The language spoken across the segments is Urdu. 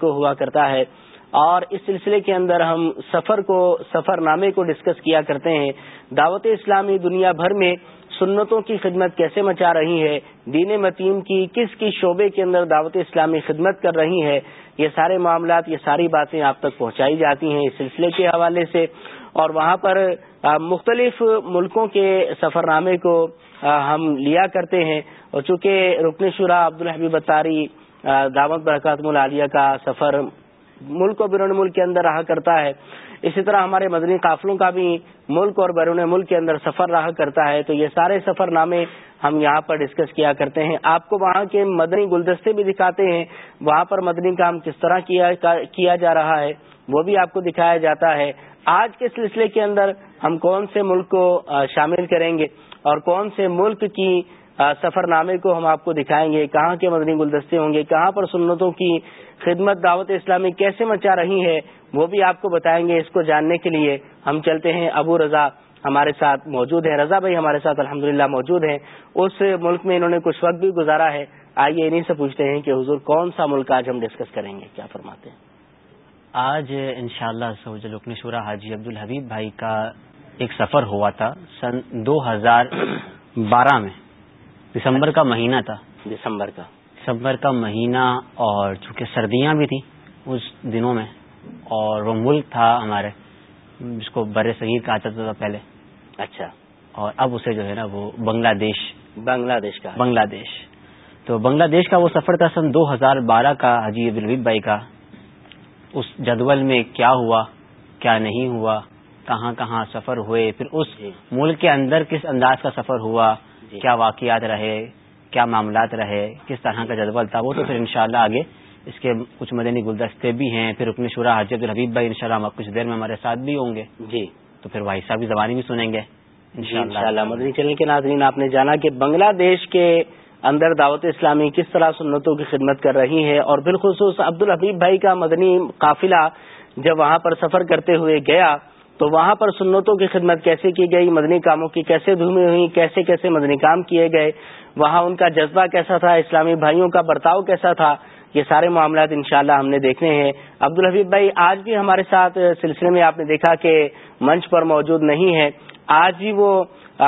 کو ہوا کرتا ہے۔ اور اس سلسلے کے اندر ہم سفر کو، سفر نامے کو ڈسکس کیا کرتے ہیں۔ دعوت اسلامی دنیا بھر میں سنتوں کی خدمت کیسے مچا رہی ہے؟ دین متیم کی کس کس شعبے کے اندر دعوت اسلامی خدمت کر رہی ہے؟ یہ سارے معاملات، یہ ساری باتیں آپ تک پہنچائی جاتی ہیں اس سلسلے کے حوالے سے۔ اور وہاں پر مختلف ملکوں کے سفر نامے کو ہم لیا کرتے ہیں۔ اور چونکہ رکن شورا عبدالحبیب اتاری دعوت برکات ملالیہ کا سفر ملک اور بیرون ملک کے اندر رہا کرتا ہے۔ اسی طرح ہمارے مدنی قافلوں کا بھی ملک اور بیرون ملک کے اندر سفر رہا کرتا ہے۔ تو یہ سارے سفر نامے ہم یہاں پر ڈسکس کیا کرتے ہیں۔ آپ کو وہاں کے مدنی گلدستے بھی دکھاتے ہیں۔ وہاں پر مدنی کام کس طرح کیا جا رہا ہے، وہ بھی آپ کو دکھایا جاتا ہے۔ آج کے سلسلے کے اندر ہم کون سے ملک کو شامل کریں گے اور کون سے ملک کی سفر نامے کو ہم آپ کو دکھائیں گے، کہاں کے مدنی گلدستے ہوں گے، کہاں پر سنتوں کی خدمت دعوت اسلامی کیسے مچا رہی ہے، وہ بھی آپ کو بتائیں گے اس کو جاننے کے لیے۔ ہم چلتے ہیں ابو رضا ہمارے ساتھ موجود ہیں۔ رضا بھائی ہمارے ساتھ الحمد موجود ہیں۔ اس ملک میں انہوں نے کچھ وقت بھی گزارا ہے۔ آئیے انہیں سے پوچھتے ہیں کہ حضور کون سا ملک آج ہم ڈسکس کریں گے، کیا فرماتے ہیں؟ آج انشاءاللہ شاء اللہ شورا حاجی عبد الحبیب بھائی کا ایک سفر ہوا تھا سن دو ہزار بارہ میں۔ دسمبر کا مہینہ تھا۔ دسمبر کا۔ دسمبر کا مہینہ اور چونکہ سردیاں بھی تھیں اس دنوں میں اور وہ ملک تھا ہمارے جس کو بر صغیر کہا جاتا تھا پہلے۔ اچھا۔ اور اب اسے جو ہے نا وہ بنگلہ دیش بنگلہ دیش کا۔ بنگلہ دیش تو بنگلہ دیش کا وہ سفر تھا سن دو ہزار بارہ کا حجی عبدالویب بھائی کا۔ اس جدول میں کیا ہوا کیا نہیں ہوا کہاں کہاں سفر ہوئے پھر اس جی۔ ملک کے اندر کس انداز کا سفر ہوا۔ کیا واقعات رہے کیا معاملات رہے کس طرح کا جدول تھا وہ تو پھر انشاءاللہ آگے اس کے کچھ مدنی گلدستے بھی ہیں۔ پھر رکن شورا حجت الحبیب بھائی ان شاء اللہ کچھ دیر میں ہمارے ساتھ بھی ہوں گے۔ جی۔ تو پھر بھائی صاحب بھی زبانی بھی سنیں گے۔ جی، مدنی چینل کے ناظرین آپ نے جانا کہ بنگلہ دیش کے اندر دعوت اسلامی کس طرح سنتوں کی خدمت کر رہی ہے اور بالخصوص عبد الحبیب بھائی کا مدنی قافلہ جب وہاں پر سفر کرتے ہوئے گیا تو وہاں پر سنتوں کی خدمت کیسے کی گئی؟ مدنی کاموں کی کیسے دھومی ہوئی کیسے کیسے مدنی کام کیے گئے؟ وہاں ان کا جذبہ کیسا تھا؟ اسلامی بھائیوں کا برتاؤ کیسا تھا؟ یہ سارے معاملات انشاءاللہ ہم نے دیکھنے ہیں۔ عبد الحبیب بھائی، آج بھی ہمارے ساتھ سلسلے میں آپ نے دیکھا کہ منچ پر موجود نہیں ہے آج بھی وہ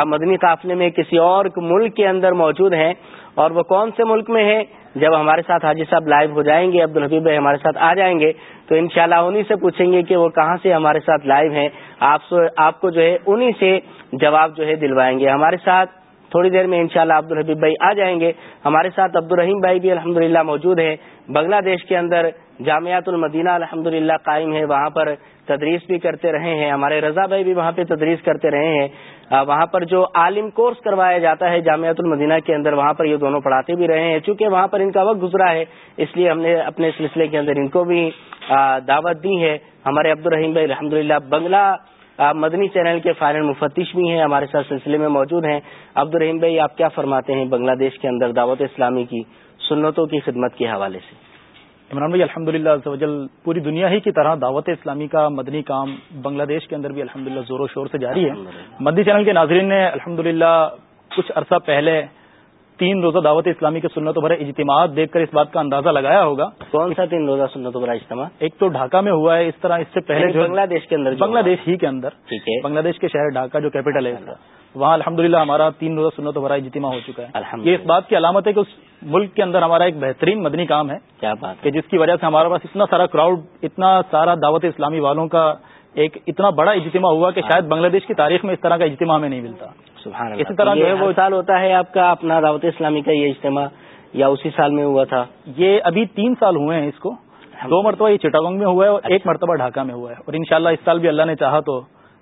مدنی قافلے میں کسی اور ملک کے اندر موجود ہیں۔ اور وہ کون سے ملک میں ہے جب ہمارے ساتھ حاجی صاحب لائیو ہو جائیں گے، عبد الحبیب بھائی ہمارے ساتھ آ جائیں گے، تو انشاءاللہ شاء انہیں سے پوچھیں گے کہ وہ کہاں سے ہمارے ساتھ لائیو ہیں۔ آپ کو جو ہے انہیں سے جواب جو ہے دلوائیں گے۔ ہمارے ساتھ تھوڑی دیر میں انشاءاللہ عبد الحبیب بھائی آ جائیں گے۔ ہمارے ساتھ عبد الرحیم بھائی بھی الحمد موجود ہیں۔ بنگلہ دیش کے اندر جامعات المدینہ الحمد قائم ہے وہاں پر تدریس بھی کرتے رہے ہیں۔ ہمارے رضا بھائی بھی وہاں پہ تدریس کرتے رہے ہیں۔ وہاں پر جو عالم کورس کروایا جاتا ہے جامعت المدینہ کے اندر، وہاں پر یہ دونوں پڑھاتے بھی رہے ہیں۔ چونکہ وہاں پر ان کا وقت گزرا ہے، اس لیے ہم نے اپنے سلسلے کے اندر ان کو بھی دعوت دی ہے۔ ہمارے عبد الرحیم بھائی الحمد بنگلہ مدنی چینل کے فائنل مفتش بھی ہیں، ہمارے ساتھ سلسلے میں موجود ہیں۔ عبد الرحیم بھائی، آپ کیا فرماتے ہیں بنگلہ دیش کے اندر دعوت اسلامی کی سنتوں کی خدمت کے حوالے سے؟ عمران بھائی الحمد للہ پوری دنیا ہی کی طرح دعوت اسلامی کا مدنی کام بنگلہ دیش کے اندر بھی الحمد زور و شور سے جاری ہے۔ مدنی چینل کے ناظرین نے الحمد کچھ عرصہ پہلے تین روزہ دعوت اسلامی کے سنت و بھرے اجتماعات دیکھ کر اس بات کا اندازہ لگایا ہوگا۔ کون سا تین روزہ سنت و بھرا اجتماع؟ ایک تو ڈھاکہ میں ہوا ہے اس طرح اس سے پہلے بنگلہ دیش کے اندر بنگلہ دیش ہی کے اندر۔ بنگلہ دیش کے شہر ڈھاکہ جو کیپٹل ہے وہاں الحمد ہمارا تین روزہ سنت و بھرا اجتماع ہو چکا ہے۔ یہ اس بات کی علامت ہے کہ اس ملک کے اندر ہمارا ایک بہترین مدنی کام ہے کیا بات کہ جس کی وجہ سے ہمارے پاس اتنا سارا کراؤڈ اتنا سارا دعوت اسلامی والوں کا ایک اتنا بڑا اجتماع ہوا کہ شاید بنگلہ دیش کی تاریخ میں اس طرح کا اجتماع میں نہیں ملتا۔ اسی طرح جو ہے وہ سال ہوتا ہے آپ کا اپنا دعوت اسلامی کا یہ اجتماع یا اسی سال میں ہوا تھا؟ یہ ابھی تین سال ہوئے ہیں اس کو۔ دو مرتبہ یہ چٹاگونگ میں ہوا ہے اور ایک اچھا۔ مرتبہ ڈھاکہ میں ہوا ہے۔ اور انشاءاللہ اس سال بھی اللہ نے چاہا تو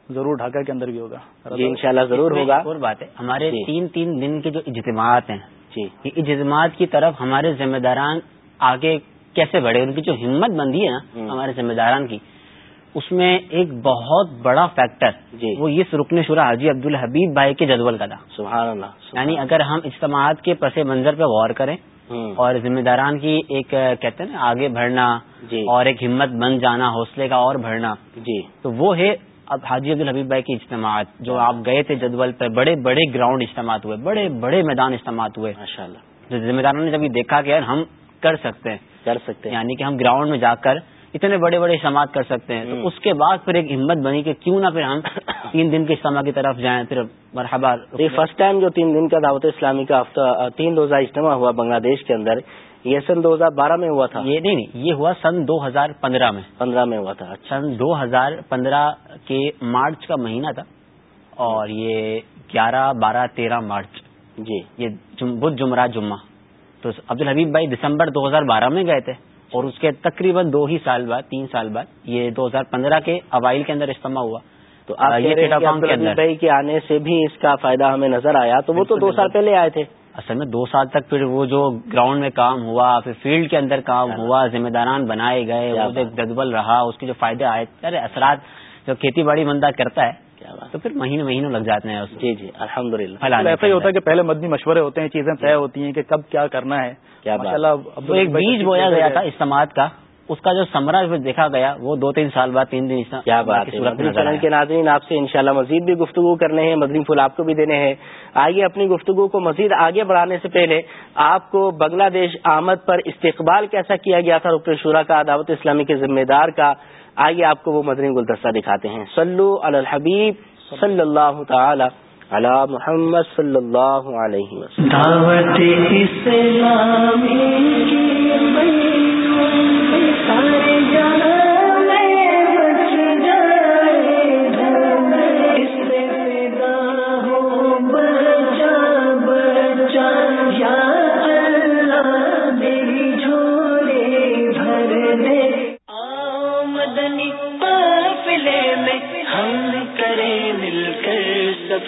ضرور ڈھاکہ کے اندر بھی ہوگا۔ جی ان شاء اللہ ضرور ہوگا۔ اور بات ہے ہمارے جی۔ تین تین دن کے جو اجتماعات ہیں جی۔ یہ اجتماعات کی طرف ہمارے ذمہ داران آگے کیسے بڑھے؟ ان کی جو ہمت بندی ہے نا ہمارے ذمہ داران کی اس میں ایک بہت بڑا فیکٹر جی۔ وہ اس رکن شورا حاجی عبد الحبیب بھائی کے جدول کا تھا۔ سبحان اللہ یعنی اگر ہم اجتماعات کے پس منظر پہ غور کریں اور ذمہ داران کی ایک کہتے ہیں نا آگے بڑھنا جی۔ اور ایک ہمت بن جانا حوصلے کا اور بڑھنا جی۔ تو وہ ہے اب حاجی عبد الحبیب بھائی کے اجتماعات جو آپ گئے تھے جدول پہ بڑے بڑے گراؤنڈ اجتماعات ہوئے بڑے بڑے میدان اجتماعات ہوئے۔ ماشاء اللہ جو ذمہ داروں نے جب یہ دیکھا کہ یار ہم کر سکتے ہیں کر سکتے ہیں۔ یعنی کہ ہم گراؤنڈ میں جا کر اتنے بڑے بڑے اجتماعات کر سکتے ہیں۔ تو اس کے بعد پھر ایک ہمت بنی کہ کیوں نہ پھر ہم تین دن کے اجتماع کی طرف جائیں۔ پھر مرحبا یہ فرسٹ ٹائم جو تین دن کا دعوت اسلامی کا ہفتہ تین روزہ اجتماع ہوا بنگلہ دیش کے اندر یہ سن دو ہزار بارہ میں ہوا تھا۔ یہ نہیں یہ ہوا سن دو ہزار پندرہ میں۔ پندرہ میں ہوا تھا اچھا۔ سن دو ہزار پندرہ کے مارچ کا مہینہ تھا۔ اور یہ گیارہ بارہ تیرہ مارچ۔ جی۔ یہ بدھ جمعرات جمعہ۔ تو عبد الحبیب بھائی دسمبر دو ہزار بارہ میں گئے تھے۔ اور اس کے تقریباً دو ہی سال بعد تین سال بعد یہ دو ہزار پندرہ کے اوائل کے اندر اجتماع ہوا۔ تو بھائی کے آنے سے بھی اس کا فائدہ ہمیں نظر آیا۔ تو وہ تو دو سال پہلے آئے تھے۔ اصل میں دو سال تک پھر وہ جو گراؤنڈ میں کام ہوا پھر فیلڈ کے اندر کام ہوا ذمہ داران بنائے گئے وہ جذبل رہا اس کے جو فائدے آئے ارے اثرات جو کھیتی باڑی بندہ کرتا ہے تو پھر مہینے مہینوں لگ جاتے ہیں جی جی الحمد للہ ایسا ہی ہوتا ہے کہ پہلے مدنی مشورے ہوتے ہیں چیزیں طے ہوتی ہیں کہ کب کیا کرنا ہے۔ کیا ایک بیج بویا گیا تھا استعمال کا۔ اس کا جو سمرا دیکھا گیا وہ دو تین سال بعد تین دن کیا بات چینل کے ناظرین آپ سے انشاءاللہ مزید بھی گفتگو کرنے ہیں مدنی پھول آپ کو بھی دینے ہیں۔ آئیے اپنی گفتگو کو مزید آگے بڑھانے سے پہلے آپ کو بنگلہ دیش آمد پر استقبال کیسا کیا گیا تھا؟ رکن شورا کا دعوت اسلامی کے ذمہ دار کا۔ آئیے آپ کو وہ مدنی گلدستہ دکھاتے ہیں۔ سلو الحبیب صلی اللہ تعالی علی محمد صلی اللہ علیہ وسلم۔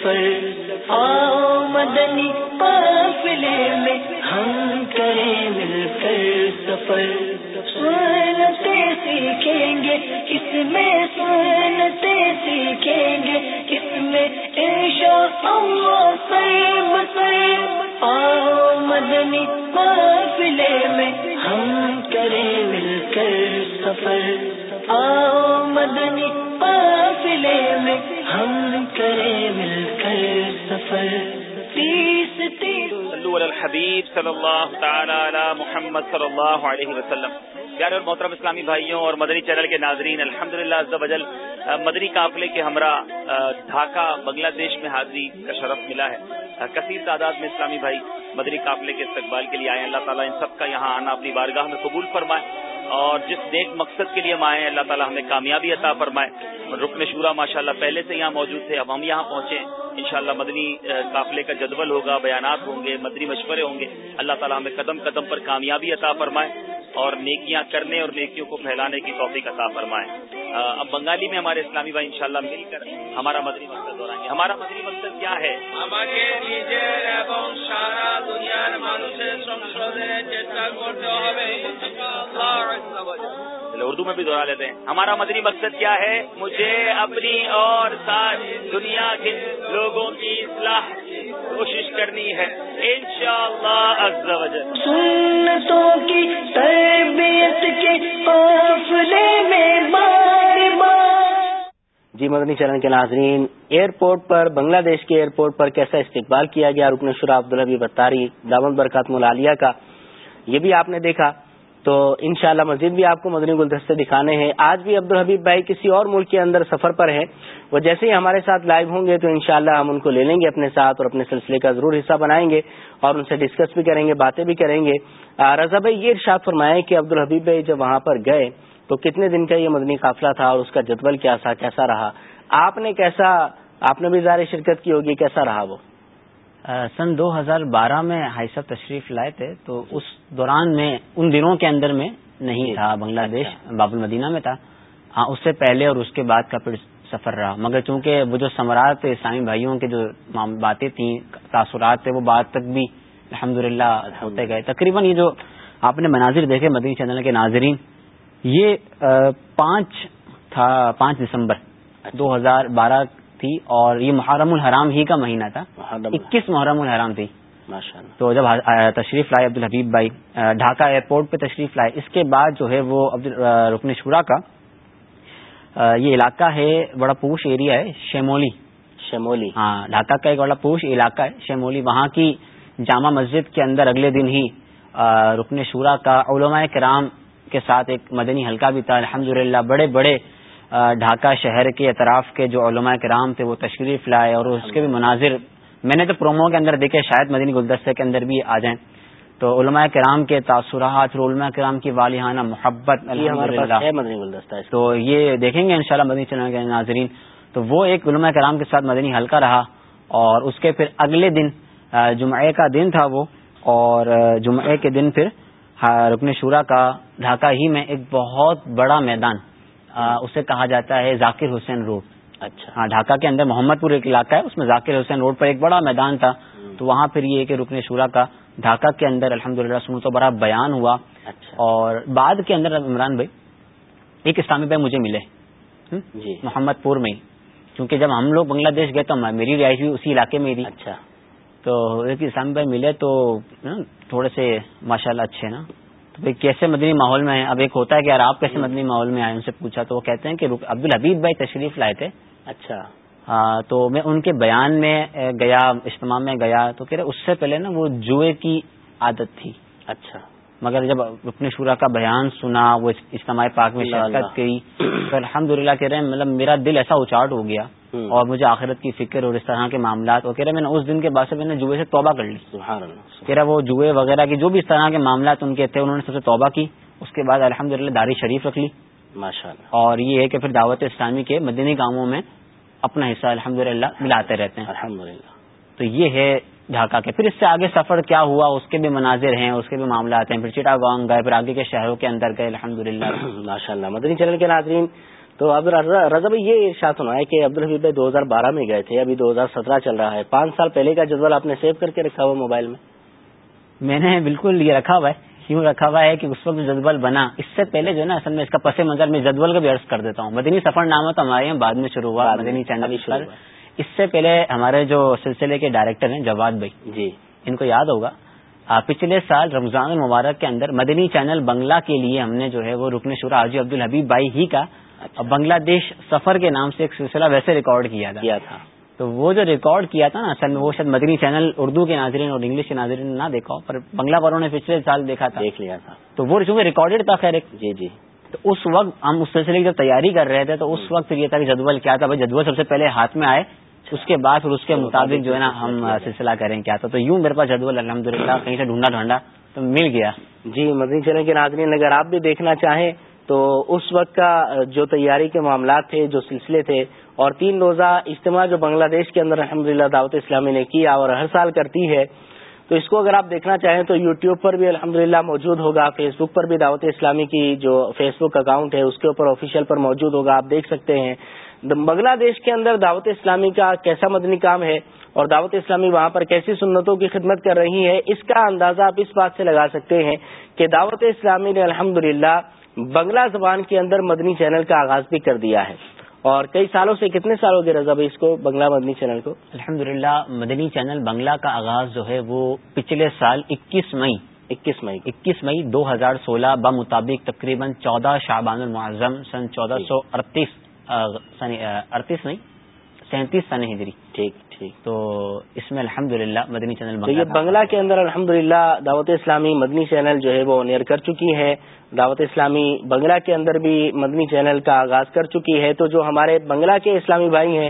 پر آؤ مدنی قافلے میں ہم کریں مل کر سفر۔ سنتے سیکھیں گے، کس میں سنتے سیکھیں گے، کس میں ایشا اللہ سیم۔ بسر آؤ مدنی قافلے میں ہم کریں مل کر سفر۔ آؤ مدنی قافلے میں صلی اللہ علیہ وسلم۔ پیارے اور محترم اسلامی بھائیوں اور مدنی چینل کے ناظرین الحمد للہ مدنی قافلے کے ہمراہ ڈھاکہ، بنگلہ دیش میں حاضری کا شرف ملا ہے۔ کثیر تعداد میں اسلامی بھائی مدنی قافلے کے استقبال کے لیے آئے اللہ تعالیٰ ان سب کا یہاں آنا اپنی بارگاہ میں قبول فرمائے۔ اور جس نیک مقصد کے لیے ہم آئے ہیں، اللہ تعالیٰ ہمیں کامیابی عطا فرمائے۔ رکن شورا ماشاء اللہ پہلے سے یہاں موجود تھے، اب ہم یہاں پہنچے انشاءاللہ مدنی قافلے کا جدول ہوگا، بیانات ہوں گے، مدنی مشورے ہوں گے۔ اللہ تعالیٰ ہمیں قدم قدم پر کامیابی عطا فرمائے۔ اور نیکیاں کرنے اور نیکیوں کو پھیلانے کی توفیق عطا فرمائے۔ اب بنگالی میں ہمارے اسلامی بھائی انشاءاللہ مل کر ہمارا مدنی مقصد دورائیں گے۔ ہمارا مدنی مقصد کیا ہے؟ اردو میں بھی دہرا لیتے ہیں۔ ہمارا مدنی مقصد کیا ہے؟ مجھے اپنی اور ساتھ دنیا کے لوگوں کی اصلاح کوشش کرنی ہے۔ ان شاء اللہ کی تربیت کے جی مدنی چرن کے ناظرین ایئرپورٹ پر بنگلہ دیش کے ایئرپورٹ پر کیسا استقبال کیا گیا؟ رکن شرا عبدالحبی بتاری دامن برکات ملالیہ کا۔ یہ بھی آپ نے دیکھا۔ تو انشاءاللہ شاء مزید بھی آپ کو مدنی گلدستے دکھانے ہیں۔ آج بھی عبد الحبیب بھائی کسی اور ملک کے اندر سفر پر ہیں۔ وہ جیسے ہی ہمارے ساتھ لائیو ہوں گے تو انشاءاللہ ہم ان کو لے لیں گے اپنے ساتھ اور اپنے سلسلے کا ضرور حصہ بنائیں گے اور ان سے ڈسکس بھی کریں گے، باتیں بھی کریں گے۔ رضا بھائی یہ ارشاد فرمائے کہ عبد الحبیب بھائی جب وہاں پر گئے تو کتنے دن کا یہ مدنی قافلہ تھا اور اس کا جدول کیا تھا، کیسا رہا؟ آپ نے کیسا، آپ نے بھی ظاہر شرکت کی ہوگی، کیسا رہا وہ؟ سن دو ہزار بارہ میں ہائی صاحب تشریف لائے تھے تو اس دوران میں ان دنوں کے اندر میں نہیں تھا بنگلہ اچھا۔ دیش باب المدینہ میں تھا۔ ہاں اس سے پہلے اور اس کے بعد کا پھر سفر رہا۔ مگر چونکہ وہ جو ثمرات تھے اسلامی بھائیوں کے جو باتیں تھیں تاثرات تھے وہ بات تک بھی الحمد ہوتے گئے۔ تقریباً یہ جو آپ نے مناظر دیکھے مدنی چینل کے ناظرین یہ پانچ تھا پانچ دسمبر دو ہزار بارہ تھی اور یہ محرم الحرام ہی کا مہینہ تھا۔ اکیس محرم الحرام تھی۔ تو جب تشریف لائے عبد الحبیب بھائی ڈھاکہ ایئرپورٹ پہ تشریف لائے اس کے بعد جو ہے وہ رکن شورا کا یہ علاقہ ہے بڑا پوش ایریا ہے شیمولی شیمولی ہاں ڈھاکہ کا ایک بڑا پوش علاقہ ہے شیمولی وہاں کی جامع مسجد کے اندر اگلے دن ہی رکن شورا کا علماء کرام کے ساتھ ایک مدنی حلقہ بھی تھا۔ الحمد بڑے بڑے ڈھاکہ شہر کے اطراف کے جو علماء کرام تھے وہ تشریف لائے اور اس کے بھی مناظر میں نے تو پرومو کے اندر دیکھے شاید مدنی گلدستے کے اندر بھی آ جائیں۔ تو علماء کرام کے تاثرات اور علماء کرام کی والیانہ محبت مدنی گلدستہ تو یہ دیکھیں گے انشاءاللہ مدنی چینل کے ناظرین۔ تو وہ ایک علماء کرام کے ساتھ مدنی حلقہ رہا اور اس کے پھر اگلے دن جمعے کا دن تھا وہ۔ اور جمعے کے دن پھر رکن شورا کا ڈھاکہ ہی میں ایک بہت بڑا میدان اسے کہا جاتا ہے ذاکر حسین روڈ۔ اچھا۔ ہاں ڈھاکہ کے اندر محمد پور ایک علاقہ ہے اس میں ذاکر حسین روڈ پر ایک بڑا میدان تھا۔ تو وہاں پھر یہ کہ رکن شورا کا ڈھاکہ کے اندر الحمد للہ سنو تو بڑا بیان ہوا۔ اچھا۔ اور بعد کے اندر عمران بھائی ایک اسلامی بھائی مجھے ملے۔ جی۔ محمد پور میں کیونکہ جب ہم لوگ بنگلہ دیش گئے تو میری رہائش بھی اسی علاقے میں تھی۔ اچھا۔ تو ایک اسلامی بھائی ملے تو تھوڑے سے ماشاء اللہ اچھے نا۔ تو کیسے مدنی ماحول میں اب ایک ہوتا ہے کہ یار آپ کیسے مدنی ماحول میں آئے ان سے پوچھا تو وہ کہتے ہیں کہ عبد الحبیب بھائی تشریف لائے تھے۔ اچھا۔ ہاں تو میں ان کے بیان میں گیا اجتماع میں گیا تو کہہ رہے اس سے پہلے نا وہ جوئے کی عادت تھی۔ اچھا۔ مگر جب اپنے شورا کا بیان سنا وہ اجتماع پاک میں شرکت کی تو الحمد للہ کہہ رہے ہیں مطلب میرا دل ایسا اچاٹ ہو گیا۔ اور مجھے آخرت کی فکر اور اس طرح کے معاملات اور کہہ رہے میں نے اس دن کے بعد سے میں نے جوئے سے توبہ کر لی۔ کہہ رہا وہ جوئے وغیرہ کی جو بھی اس طرح کے معاملات ان کے تھے انہوں نے سب سے توبہ کی۔ اس کے بعد الحمد للہ داری شریف رکھ لی۔ ماشاء اللہ اور یہ ہے کہ پھر دعوت اسلامی کے مدنی کاموں میں اپنا حصہ الحمد للہ ملاتے رہتے ہیں۔ الحمد تو یہ ہے ڈھاکہ کے۔ پھر اس سے آگے سفر کیا ہوا؟ اس کے بھی مناظر ہیں اس کے بھی معاملات ہیں۔ پھر چٹا گاؤں گئے پھر آگے کے شہروں کے اندر گئے الحمد للہ ماشاء اللہ مدنی چینل کے ناظرین تو اب رضا بھائی یہ ارشاد ہونا ہے کہ عبد الحبیب بھائی دو ہزار بارہ میں گئے تھے ابھی دو ہزار سترہ چل رہا ہے۔ پانچ سال پہلے کا جدول آپ نے سیو کر کے رکھا ہوا موبائل میں؟ میں نے بالکل یہ رکھا ہوا ہے یوں رکھا ہوا ہے کہ اس وقت جدول بنا اس سے پہلے جو ہے نا اصل میں اس کا پس منظر میں جدول کا بھی عرض کر دیتا ہوں۔ مدنی سفر نامہ تو ہمارے یہاں بعد میں شروع ہوا مدنی چینل اس سے پہلے ہمارے جو سلسلے کے ڈائریکٹر ہیں جواد بھائی۔ جی۔ ان کو یاد ہوگا پچھلے سال رمضان المبارک کے اندر مدنی چینل بنگلہ کے لیے ہم نے جو ہے وہ رکن شورا حاجی عبد الحبیب بھائی ہی کا۔ بنگلہ دیش سفر کے نام سے ایک سلسلہ ویسے ریکارڈ کیا تھا۔ تو وہ جو ریکارڈ کیا تھا نا اصل میں وہ شاید مدنی چینل اردو کے ناظرین اور انگلش کے ناظرین نہ دیکھا پر بنگلہ والوں نے پچھلے سال دیکھا تھا۔ دیکھ لیا تھا۔ تو وہ چونکہ ریکارڈیڈ تھا خیر جی جی۔ تو اس وقت ہم اس سلسلے کی جب تیاری کر رہے تھے تو اس وقت یہ تھا کہ جدول کیا تھا۔ بھائی جدول سب سے پہلے ہاتھ میں آئے اس کے بعد پھر اس کے مطابق جو ہے نا ہم سلسلہ کریں کیا تھا۔ تو یوں میرے پاس جدول الحمد کہیں سے ڈھونڈا ڈھونڈا تو مل گیا۔ جی مدنی چینل کے ناظرین اگر آپ بھی دیکھنا چاہیں تو اس وقت کا جو تیاری کے معاملات تھے، جو سلسلے تھے، اور تین روزہ اجتماع جو بنگلہ دیش کے اندر الحمد للہ دعوت اسلامی نے کیا اور ہر سال کرتی ہے، تو اس کو اگر آپ دیکھنا چاہیں تو یوٹیوب پر بھی الحمد موجود ہوگا فیس بک پر بھی دعوت اسلامی کی جو فیس بک اکاؤنٹ ہے، اس کے اوپر آفیشیل پر موجود ہوگا، آپ دیکھ سکتے ہیں۔ بنگلہ دیش کے اندر دعوت اسلامی کا کیسا مدنی کام ہے اور دعوت اسلامی وہاں پر کیسی سنتوں کی خدمت کر رہی ہے، اس کا اندازہ آپ اس بات سے لگا سکتے ہیں کہ دعوت اسلامی نے الحمد بنگلہ زبان کے اندر مدنی چینل کا آغاز بھی کر دیا ہے۔ اور کئی سالوں سے کتنے سال ہو گئے رضا بھائی اس کو بنگلہ مدنی چینل کو؟ الحمد مدنی چینل بنگلہ کا آغاز جو ہے وہ پچھلے سال اکیس مئی اکیس مئی۔ اکیس مئی دو ہزار سولہ بمطابق تقریباً چودہ شعبان المعظم سن چودہ سو اڑتیس اڑتیس نہیں سینتیس سن ہجری۔ ٹھیک ٹھیک۔ تو اس میں الحمد للہ مدنی چینل بنگلہ کے اندر الحمد دعوت اسلامی مدنی چینل جو ہے وہ نیئر کر چکی ہے۔ دعوت اسلامی بنگلہ کے اندر بھی مدنی چینل کا آغاز کر چکی ہے، تو جو ہمارے بنگلہ کے اسلامی بھائی ہیں،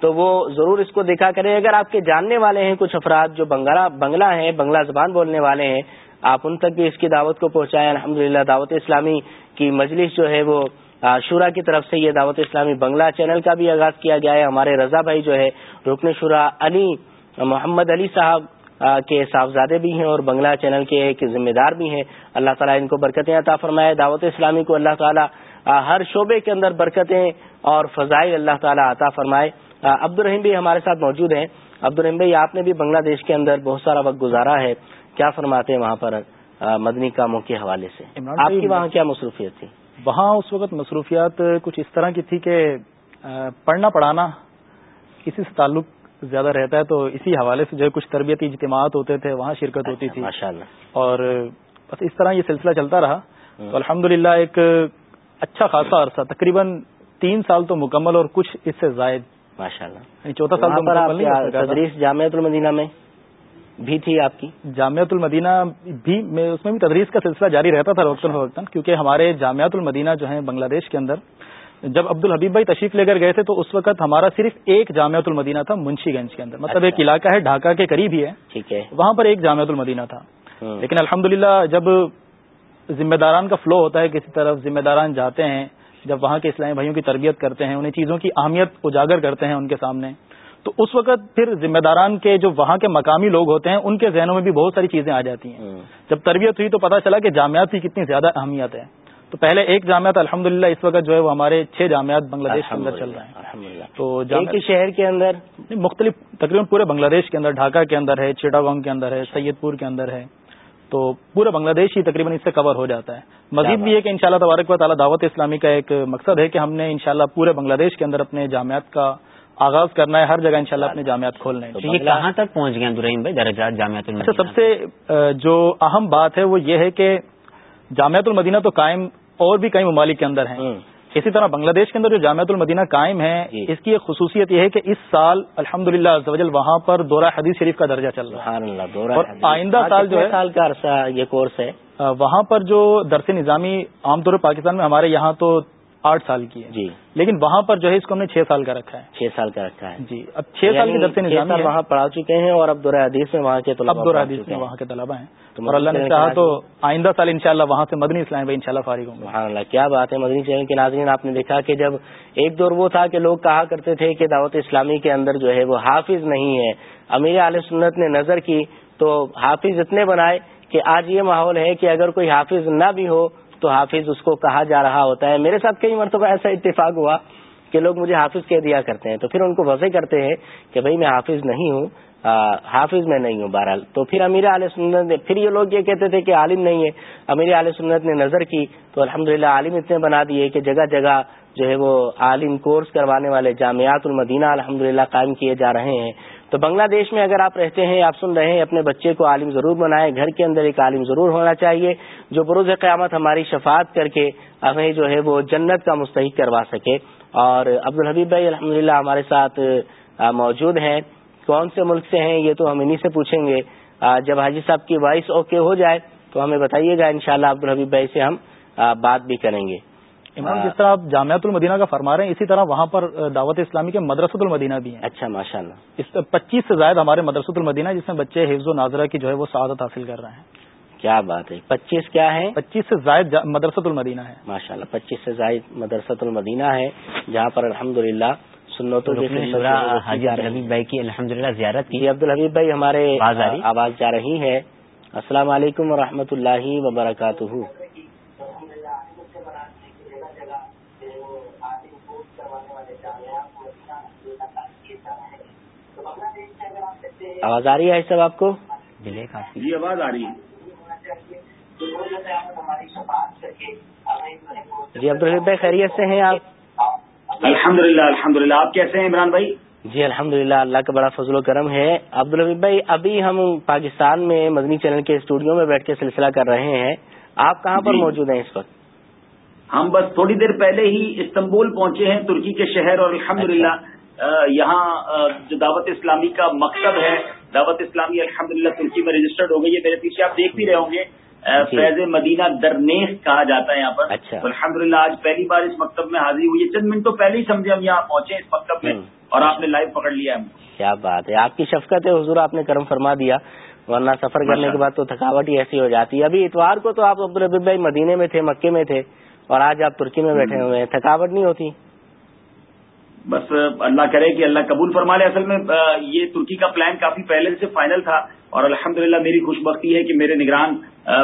تو وہ ضرور اس کو دیکھا کریں۔ اگر آپ کے جاننے والے ہیں کچھ افراد جو بنگلہ بنگلہ ہیں، بنگلہ زبان بولنے والے ہیں، آپ ان تک بھی اس کی دعوت کو پہنچائیں۔ الحمد دعوت اسلامی کی مجلس جو ہے، وہ شورا کی طرف سے یہ دعوت اسلامی بنگلہ چینل کا بھی آغاز کیا گیا ہے۔ ہمارے رضا بھائی جو ہے، رکن شورا علی، محمد علی صاحب کے صاحبزادے بھی ہیں اور بنگلہ چینل کے ایک ذمہ دار بھی ہیں۔ اللہ تعالیٰ ان کو برکتیں عطا فرمائے۔ دعوت اسلامی کو اللہ تعالیٰ ہر شعبے کے اندر برکتیں اور فضائل اللہ تعالیٰ عطا فرمائے۔ عبد الرحیم بھی ہمارے ساتھ موجود ہیں۔ عبد الرحیم بھائی آپ نے بھی بنگلہ دیش کے اندر بہت سارا وقت گزارا ہے۔ کیا فرماتے ہیں وہاں پر مدنی کاموں کے حوالے سے؟ آپ کی وہاں کیا مصروفیت تھی؟ وہاں اس وقت مصروفیات کچھ اس طرح کی تھی کہ پڑھنا پڑھانا کسی سے تعلق زیادہ رہتا ہے تو اسی حوالے سے جو ہے کچھ تربیتی اجتماعات ہوتے تھے وہاں شرکت ہوتی تھی۔ اور بس اس طرح یہ سلسلہ چلتا رہا۔ تو الحمد ایک اچھا خاصا عرصہ تقریباً تین سال تو مکمل اور کچھ اس سے زائد۔ ماشاء اللہ یعنی چوتھا سال تدریس جامعت المدینہ میں بھی تھی آپ کی؟ جامعت المدینہ بھی میں اس میں بھی تدریس کا سلسلہ جاری رہتا تھا وقتاً فوقتاً کیونکہ ہمارے جامعت المدینہ جو ہیں بنگلہ دیش کے اندر جب عبد الحبیب بھائی تشریف لے کر گئے تھے تو اس وقت ہمارا صرف ایک جامعت المدینہ تھا منشی گنج کے اندر۔ مطلب ایک اچھا۔ علاقہ ہے ڈھاکہ کے قریب ہی ہے۔ ٹھیک ہے۔ وہاں پر ایک جامعت المدینہ تھا۔ لیکن الحمد جب ذمہ داران کا فلو ہوتا ہے کسی طرف ذمہ داران جاتے ہیں جب وہاں کے اسلامی بھائیوں کی تربیت کرتے ہیں انہیں چیزوں کی اہمیت اجاگر کرتے ہیں ان کے سامنے تو اس وقت پھر ذمہ داران کے جو وہاں کے مقامی لوگ ہوتے ہیں ان کے ذہنوں میں بھی بہت ساری چیزیں آ جاتی ہیں۔ جب تربیت ہوئی تو پتا چلا کہ جامعات کی کتنی زیادہ اہمیت ہے۔ تو پہلے ایک جامعات الحمد اس وقت جو ہے وہ ہمارے چھ جامعات بنگلہ دیش کے اندر چل رہے ہیں۔ تو شہر کے اندر؟ مختلف تقریباً پورے بنگلہ دیش کے اندر ڈھاکہ کے اندر ہے چیٹاگانگ کے اندر ہے سید پور کے اندر ہے۔ تو پورا بنگلہ دیش ہی تقریباً اس سے کور ہو جاتا ہے۔ مزید بھی ہے کہ انشاءاللہ تبارک و تعالیٰ دعوت اسلامی کا ایک مقصد ہے کہ ہم نے انشاءاللہ پورے بنگلہ دیش کے اندر اپنے جامعات کا آغاز کرنا ہے۔ ہر جگہ انشاءاللہ اپنے جامعات کھولنا ہے یہ کہاں تک پہنچ گئے درائم بھائی؟ درجات جامعات اچھا سب سے جو اہم بات ہے وہ یہ ہے کہ جامعت المدینہ تو قائم اور بھی کئی ممالک کے اندر ہیں۔ اسی طرح بنگلہ دیش کے اندر جو جامعت المدینہ قائم ہے جی۔ اس کی ایک خصوصیت یہ ہے کہ اس سال الحمد للہ وہاں پر دورہ حدیث شریف کا درجہ چل رہا ہے۔ اور آئندہ سال جو ہے سال کا عرصہ یہ کورس ہے؟ وہاں پر جو درس نظامی عام طور پر پاکستان میں ہمارے یہاں تو آٹھ سال کی ہے۔ جی۔ لیکن وہاں پر جو ہے اس کو ہم نے چھ سال کا رکھا ہے۔ چھ سال کا رکھا ہے۔ جی اب چھ سال کے درس نظامی وہاں پڑھا چکے ہیں اور اب دورہ حدیث میں وہاں کے اب دورہ حدیث میں وہاں کے طلبا ہیں۔ اور اللہ نے چاہا تو آئندہ سال انشاءاللہ وہاں سے مدنی اسلام بھائی انشاءاللہ فارغ ہوں اللہ کیا بات ہے مدنی چینل کے ناظرین آپ نے دیکھا کہ جب ایک دور وہ تھا کہ لوگ کہا کرتے تھے کہ دعوت اسلامی کے اندر جو ہے وہ حافظ نہیں ہے۔ امیر علیہ سنت نے نظر کی تو حافظ اتنے بنائے کہ آج یہ ماحول ہے کہ اگر کوئی حافظ نہ بھی ہو تو حافظ اس کو کہا جا رہا ہوتا ہے۔ میرے ساتھ کئی مرتبہ ایسا اتفاق ہوا کہ لوگ مجھے حافظ کہہ دیا کرتے ہیں۔ تو پھر ان کو وضع کرتے ہیں کہ بھائی میں حافظ نہیں ہوں۔ حافظ میں نہیں ہوں بہرحال۔ تو پھر امیر علیہ سنت نے پھر یہ لوگ یہ کہتے تھے کہ عالم نہیں ہے۔ امیر علیہ سنت نے نظر کی۔ تو الحمدللہ عالم اتنے بنا دیے کہ جگہ جگہ جو ہے وہ عالم کورس کروانے والے جامعات المدینہ الحمدللہ قائم کیے جا رہے ہیں۔ تو بنگلہ دیش میں اگر آپ رہتے ہیں، آپ سن رہے ہیں، اپنے بچے کو عالم ضرور بنائیں، گھر کے اندر ایک عالم ضرور ہونا چاہیے، جو بروز قیامت ہماری شفاعت کر کے ہمیں جو ہے وہ جنت کا مستحق کروا سکے۔ اور عبدالحبیب بھائی الحمد ہمارے ساتھ موجود ہیں۔ کون سے ملک سے ہیں، یہ تو ہم انہیں سے پوچھیں گے۔ جب حاجی صاحب کی وائس اوکے ہو جائے تو ہمیں بتائیے گا، انشاءاللہ شاء عبدالحبیب بھائی سے ہم بات بھی کریں گے۔ امام جس طرح آپ جامعت المدینہ کا فرما رہے ہیں اسی طرح وہاں پر دعوت اسلامی کے مدرسۃ المدینہ بھی ہیں۔ اچھا ماشاء اللہ اس پچیس سے زائد ہمارے مدرسۃ المدینہ جس میں بچے حفظ و ناظرہ کی جو ہے وہ سعادت حاصل کر رہے ہیں۔ کیا بات ہے پچیس کیا ہے؟ پچیس سے زائد مدرسۃ المدینہ ہے ماشاء اللہ پچیس سے زائد مدرسۃ المدینہ ہے جہاں پر الحمد للہ سنتوں حبیب بھائی کی الحمد للہ زیارت کی۔ عبد الحبیب بھائی ہمارے آواز جا رہی ہے۔ السلام علیکم و اللہ وبرکاتہ۔ آواز آ رہی ہے سب آپ کو؟ جی آواز آ رہی ہے۔ جی عبد بھائی خیریت سے ہیں آپ؟ الحمد للہ الحمد للہ آپ کیسے ہیں عمران بھائی؟ جی الحمد للہ اللہ کا بڑا فضل و کرم ہے۔ عبد الحبیب بھائی ابھی ہم پاکستان میں مدنی چینل کے اسٹوڈیو میں بیٹھ کے سلسلہ کر رہے ہیں۔ آپ کہاں پر جی۔ موجود ہیں اس وقت؟ ہم بس تھوڑی دیر پہلے ہی استنبول پہنچے ہیں ترکی کے شہر اور الحمد للہ اچھا۔ یہاں جو دعوت اسلامی کا مقصد ہے دعوت اسلامی الحمد للہ ترکی میں رجسٹرڈ ہو گئی ہے میرے پیچھے آپ دیکھ بھی رہے ہوں گے جی۔ فیض مدینہ درنیس کہا جاتا ہے یہاں پر۔ اچھا۔ الحمد للہ آج پہلی بار اس مکتب میں حاضری ہوئی ہے۔ چند منٹوں پہلے ہی سمجھے ہم یہاں پہنچے اس مکتب میں اور آپ نے لائیو پکڑ لیا ہے۔ کیا بات ہے۔ آپ کی شفقت ہے حضور آپ نے کرم فرما دیا ورنہ سفر کرنے کے بعد تو تھکاوٹ ہی ایسی ہو جاتی ہے۔ ابھی اتوار کو تو آپ عبدالربی بھائی مدینے میں تھے مکے میں تھے اور آج آپ ترکی میں بیٹھے ہوئے ہیں۔ تھکاوٹ نہیں ہوتی۔ بس اللہ کرے کہ اللہ قبول فرما لے۔ اصل میں یہ ترکی کا پلان کافی پہلے سے فائنل تھا اور الحمدللہ میری خوش بختی ہے کہ میرے نگران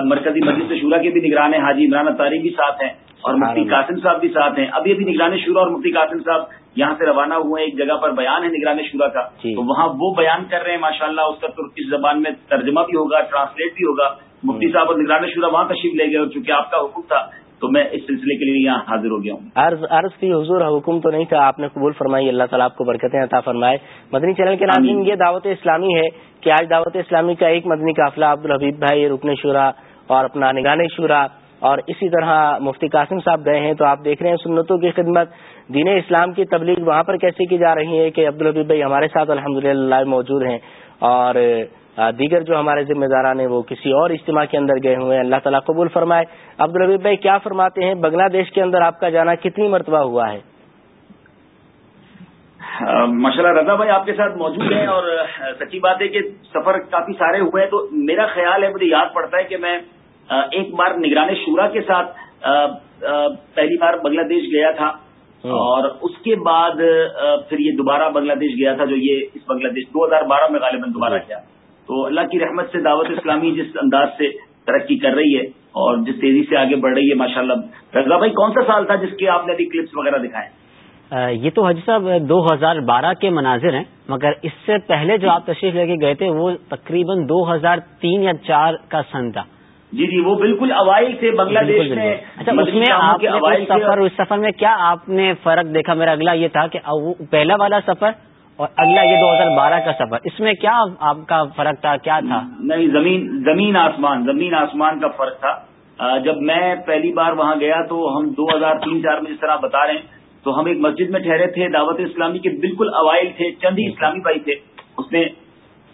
مرکزی مجلس شورا کے بھی نگران ہیں حاجی عمران اطاری بھی ساتھ ہیں اور مفتی قاسم صاحب بھی ساتھ ہیں۔ ابھی ابھی نگران شورا اور مفتی قاسم صاحب یہاں سے روانہ ہوئے ایک جگہ پر بیان ہے نگران شورا کا۔ جی۔ تو وہاں وہ بیان کر رہے ہیں ماشاء اللہ اس کا ترکی زبان میں ترجمہ بھی ہوگا ٹرانسلیٹ بھی ہوگا۔ مفتی صاحب اور نگران شورا وہاں تشریف لے گئے اور چونکہ آپ کا حکم تھا تو میں اس سلسلے کے لیے یہاں حاضر ہو گیا ہوں۔ عرض عرض کی حضور حکم تو نہیں تھا آپ نے قبول فرمائی اللہ تعالیٰ آپ کو برکتیں عطا فرمائے۔ مدنی چینل کے ناظرین یہ دعوت اسلامی ہے کہ آج دعوت اسلامی کا ایک مدنی قافلہ عبدالحبیب بھائی رکن شورا اور اپنا نگان شورا اور اسی طرح مفتی قاسم صاحب گئے ہیں تو آپ دیکھ رہے ہیں سنتوں کی خدمت۔ دین اسلام کی تبلیغ وہاں پر کیسے کی جا رہی ہے کہ عبدالحبیب بھائی ہمارے ساتھ الحمد للہ موجود ہیں۔ اور دیگر جو ہمارے ذمہ داران ہیں وہ کسی اور اجتماع کے اندر گئے ہوئے ہیں۔ اللہ تعالیٰ قبول فرمائے۔ عبدالحبیب بھائی کیا فرماتے ہیں؟ بنگلہ دیش کے اندر آپ کا جانا کتنی مرتبہ ہوا ہے؟ ماشاء اللہ رضا بھائی آپ کے ساتھ موجود ہیں اور سچی بات ہے کہ سفر کافی سارے ہوئے ہیں۔ تو میرا خیال ہے مجھے یاد پڑتا ہے کہ میں ایک بار نگران شورا کے ساتھ پہلی بار بنگلہ دیش گیا تھا۔ ہاں۔ اور اس کے بعد پھر یہ دوبارہ بنگلہ دیش گیا تھا جو یہ اس بنگلہ دیش دو ہزار بارہ میں غالباً دوبارہ کیا۔ تو اللہ کی رحمت سے دعوت اسلامی جس انداز سے ترقی کر رہی ہے اور جس تیزی سے آگے بڑھ رہی ہے ماشاء اللہ رضا بھائی کون سا سال تھا جس کے آپ نے ابھی کلپس وغیرہ دکھائے؟ یہ تو حجی صاحب دو ہزار بارہ کے مناظر ہیں مگر اس سے پہلے جو آپ تشریف لے کے گئے تھے وہ تقریباً دو ہزار تین یا چار کا سن تھا۔ جی جی وہ بالکل اوائل سے بنگلہ دیش میں اچھا اس میں آپ سفر اس سفر میں کیا آپ نے فرق دیکھا؟ میرا اگلا یہ تھا کہ پہلا والا سفر اور اگلا یہ دو ہزار بارہ کا سفر، اس میں کیا آپ کا فرق تھا، کیا تھا؟ نہیں، زمین زمین آسمان زمین آسمان کا فرق تھا۔ جب میں پہلی بار وہاں گیا تو ہم دو ہزار تین، چار میں جس طرح بتا رہے ہیں، تو ہم ایک مسجد میں ٹھہرے تھے، دعوت اسلامی کے بالکل اوائل تھے، چند ہی اسلامی بھائی تھے۔ اس میں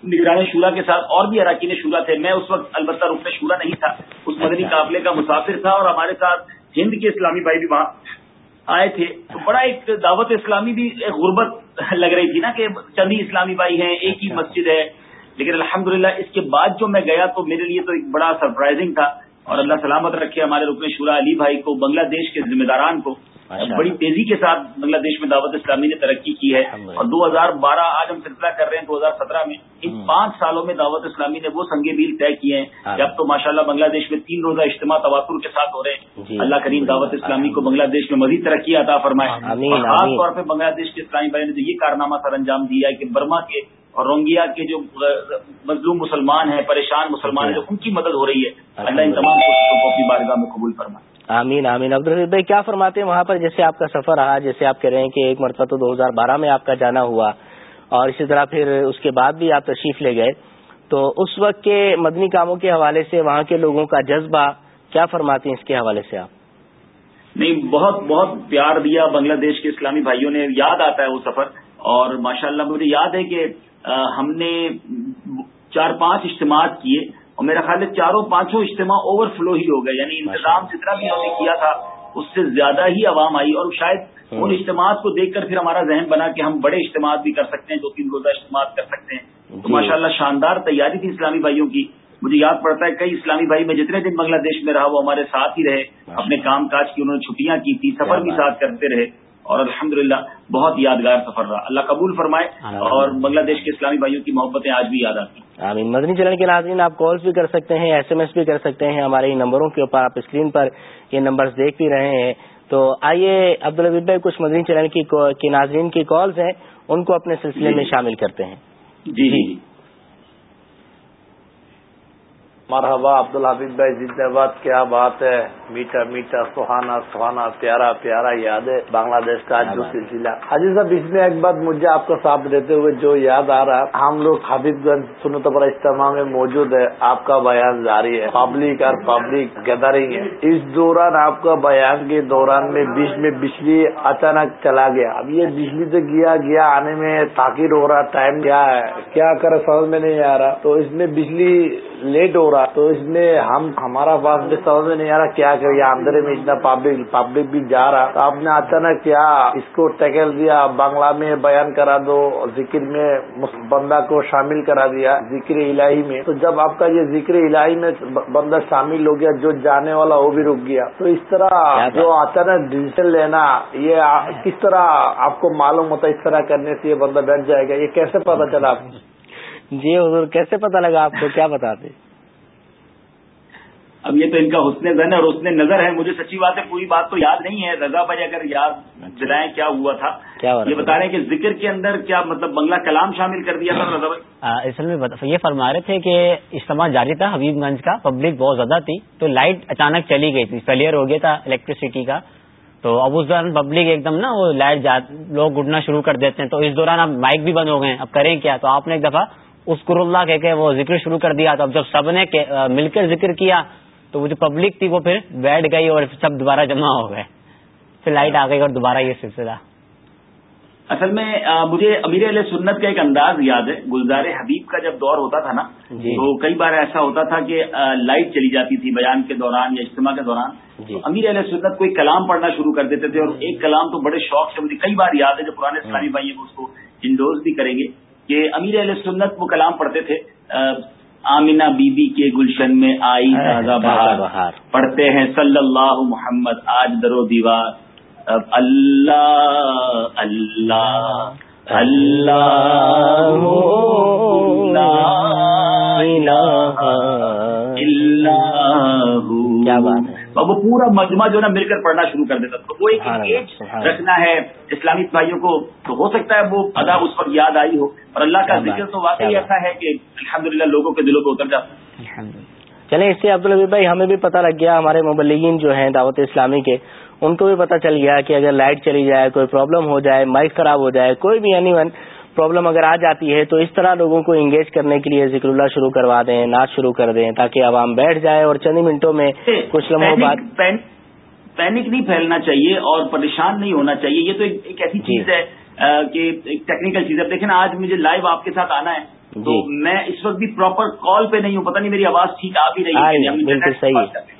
نگرانی شورا کے ساتھ اور بھی اراکین شورا تھے۔ میں اس وقت البتہ رکن شورا نہیں تھا، اس مدنی قافلے کا مسافر تھا اور ہمارے ساتھ ہند کے اسلامی بھائی بھی وہاں۔ آئے تھے۔ تو بڑا ایک دعوت اسلامی بھی ایک غربت لگ رہی تھی نا کہ چند ہی اسلامی بھائی ہیں، ایک ہی مسجد ہے۔ لیکن الحمدللہ اس کے بعد جو میں گیا تو میرے لیے تو ایک بڑا سرپرائزنگ تھا۔ اور اللہ سلامت رکھے ہمارے رکن شورا علی بھائی کو، بنگلہ دیش کے ذمہ داران کو۔ بڑی تیزی کے ساتھ بنگلہ دیش میں دعوت اسلامی نے ترقی کی ہے اور دو ہزار بارہ آج ہم سلسلہ کر رہے ہیں دو ہزار سترہ میں۔ ان پانچ سالوں میں دعوت اسلامی نے وہ سنگے بیل طے کیے ہیں کہ اب تو ماشاء اللہ بنگلہ دیش میں تین روزہ اجتماع تواتر کے ساتھ ہو رہے ہیں۔ جی۔ اللہ کریم دعوت اسلامی کو بنگلہ دیش میں مزید ترقی عطا فرمائے۔ اور خاص طور پہ بنگلہ دیش کے اسلامی بھائی نے جو یہ کارنامہ سر انجام دیا ہے کہ برما کے اور رونگیا کے جو مظلوم مسلمان ہیں پریشان مسلمان ہیں جو ان کی مدد ہو رہی ہے اللہ ان تمام کوششوں کو اپنی بارگاہ میں قبول فرمائے۔ آمین آمین. عبدالرحیف بھائی، کیا فرماتے ہیں وہاں پر؟ جیسے آپ کا سفر رہا، جیسے آپ کہہ رہے ہیں کہ ایک مرتبہ تو دو ہزار بارہ میں آپ کا جانا ہوا اور اسی طرح پھر اس کے بعد بھی آپ تشریف لے گئے۔ تو اس وقت کے مدنی کاموں کے حوالے سے وہاں کے لوگوں کا جذبہ کیا فرماتے ہیں اس کے حوالے سے آپ؟ نہیں، بہت بہت پیار دیا بنگلہ دیش کے اسلامی بھائیوں نے۔ یاد آتا ہے وہ سفر اور ماشاء اللہ مجھے یاد ہے کہ ہم نے چار پانچ اجتماعات کیے۔ اور میرا خیال ہے چاروں پانچوں اجتماع اوور فلو ہی ہو گئے. یعنی انتظام جتنا بھی ہم نے کیا تھا اس سے زیادہ ہی عوام آئی اور شاید ان اجتماعات کو دیکھ کر پھر ہمارا ذہن بنا کہ ہم بڑے اجتماعات بھی کر سکتے ہیں دو تین روزہ اجتماعات کر سکتے ہیں. تو جی۔ ماشاء اللہ شاندار تیاری تھی اسلامی بھائیوں کی. مجھے یاد پڑتا ہے کئی اسلامی بھائی میں جتنے دن بنگلہ دیش میں رہا وہ ہمارے ساتھ ہی رہے اپنے کام کاج کی انہوں نے چھٹیاں کی تھی سفر بھی ساتھ کرتے رہے. اور الحمدللہ بہت یادگار سفر رہا۔ اللہ قبول فرمائے اور بنگلہ دیش کے اسلامی بھائیوں کی محبتیں آج بھی یاد آتی آمین۔ مدنی چلن کے ناظرین آپ کالس بھی کر سکتے ہیں ایس ایم ایس بھی کر سکتے ہیں۔ ہمارے نمبروں کے اوپر آپ اسکرین پر یہ نمبر دیکھ بھی رہے ہیں۔ تو آئیے عبدالعبید بھائی کچھ مدنی چلن کی ناظرین کی کالز ہیں ان کو اپنے سلسلے میں شامل کرتے ہیں۔ جی جی۔ مرحبا عبد الحبیب بھائی زندہ باد کیا بات ہے؟ میٹھا میٹھا سہانا سہانا پیارا پیارا یاد ہے بنگلہ دیش کا جو سلسلہ۔ حاجی صاحب اس میں ایک بات مجھے آپ کا ساتھ دیتے ہوئے جو یاد آ رہا ہم لوگ حبیب گنج سنت پر اجتماع میں موجود ہے آپ کا بیان جاری ہے۔ پبلک اور پبلک گیدرنگ ہے۔ اس دوران آپ کا بیان کے دوران میں بیچ میں بجلی اچانک چلا گیا۔ اب یہ بجلی سے گیا گیا آنے میں تاخیر ہو رہا ٹائم کیا ہے؟ کیا کرے سمجھ میں نہیں آ رہا۔ تو اس میں بجلی لیٹ ہو رہا۔ تو اس میں ہم ہمارا پاس بھی سمجھ میں نہیں آ رہا۔ کیا کرے اندر میں اتنا پبلک پبلک بھی جا رہا تو آپ نے اچانک کیا اس کو ٹیکل دیا بنگلہ میں بیان کرا دو ذکر میں بندہ کو شامل کرا دیا ذکر الہی میں۔ تو جب آپ کا یہ ذکر الہی میں بندہ شامل ہو گیا جو جانے والا وہ بھی رک گیا۔ تو اس طرح جو اچانک ڈیجیٹل لینا یہ کس طرح آپ کو معلوم ہوتا ہے اس طرح کرنے سے یہ بندہ بیٹھ جائے گا؟ یہ کیسے پتا چلا آپ جی حضور کیسے پتا لگا آپ کو؟ کیا بتاتے اب یہ تو ان کا حسن زن اور حسن نظر ہے مجھے سچی بات ہے پوری بات تو یاد نہیں ہے۔ رضا بھائی اگر یاد دلائیں کیا ہوا تھا؟ یہ بتا رہے ہیں کہ ذکر کے اندر کیا مطلب بنگلہ کلام شامل کر دیا تھا رضا بھائی؟ اصل میں یہ فرما رہے تھے کہ اجتماع جاری تھا حبیب گنج کا پبلک بہت زیادہ تھی تو لائٹ اچانک چلی گئی تھی۔ فیلئر ہو گیا تھا الیکٹریسٹی کا۔ تو اب اس دوران پبلک ایک دم نا وہ لائٹ لوگ اٹھنا شروع کر دیتے ہیں۔ تو اس دوران اب مائک بھی بند ہو گئے اب کریں کیا؟ تو آپ نے ایک دفعہ اسکر اللہ کہہ کے وہ ذکر شروع کر دیا۔ تو اب جب سب نے مل کر ذکر کیا تو وہ جو پبلک تھی وہ پھر بیٹھ گئی اور سب دوبارہ جمع ہو گئے۔ پھر لائٹ آ گئی اور دوبارہ یہ سلسلہ۔ اصل میں مجھے امیر علیہ سنت کا ایک انداز یاد ہے۔ گلزار حبیب کا جب دور ہوتا تھا نا جی۔ تو کئی بار ایسا ہوتا تھا کہ لائٹ چلی جاتی تھی بیان کے دوران یا اجتماع کے دوران۔ جی۔ امیر علیہ سنت کوئی کلام پڑھنا شروع کر دیتے تھے اور ایک کلام تو بڑے شوق سے مجھے کئی بار یاد ہے جو پرانے اسلامی بھائی اس کو انڈوز بھی کریں گے کہ امیر علیہ سنت وہ کلام پڑھتے تھے۔ آمینہ بی بی کے گلشن میں آئی بہار۔ پڑھتے ہیں صلی اللہ محمد آج درو دیوار۔ اللہ اللہ اللہ کیا بات ہے وہ پورا مجمع جو نا مل کر پڑھنا شروع کر دیتا تو وہ ایک ایج رکھنا ہے اسلامی بھائیوں کو تو ہو سکتا ہے وہ ادا اس وقت یاد آئی ہو۔ اور اللہ کا ذکر تو واقعی ایسا ہے کہ الحمدللہ لوگوں کے دلوں کو اتر جاتا۔ چلیں اس سے عبدالبی بھائی ہمیں بھی پتہ لگ گیا ہمارے مبلغین جو ہیں دعوت اسلامی کے ان کو بھی پتہ چل گیا کہ اگر لائٹ چلی جائے کوئی پرابلم ہو جائے مائک خراب ہو جائے کوئی بھی اینی ون پرابلم اگر آ جاتی ہے تو اس طرح لوگوں کو انگیج کرنے کے لیے ذکر اللہ شروع کروا دیں ناچ شروع کر دیں تاکہ عوام بیٹھ جائے اور چند منٹوں میں کچھ لمحوں بعد پینک نہیں پھیلنا چاہیے اور پریشان نہیں ہونا چاہیے یہ تو ایک ایسی جی۔ چیز ہے کہ ٹیکنیکل چیز ہے۔ دیکھیں نا آج مجھے لائیو آپ کے ساتھ آنا ہے۔ تو جی۔ میں اس وقت بھی پراپر کال پہ نہیں ہوں پتہ نہیں میری آواز ٹھیک آ بھی رہی ہے صحیح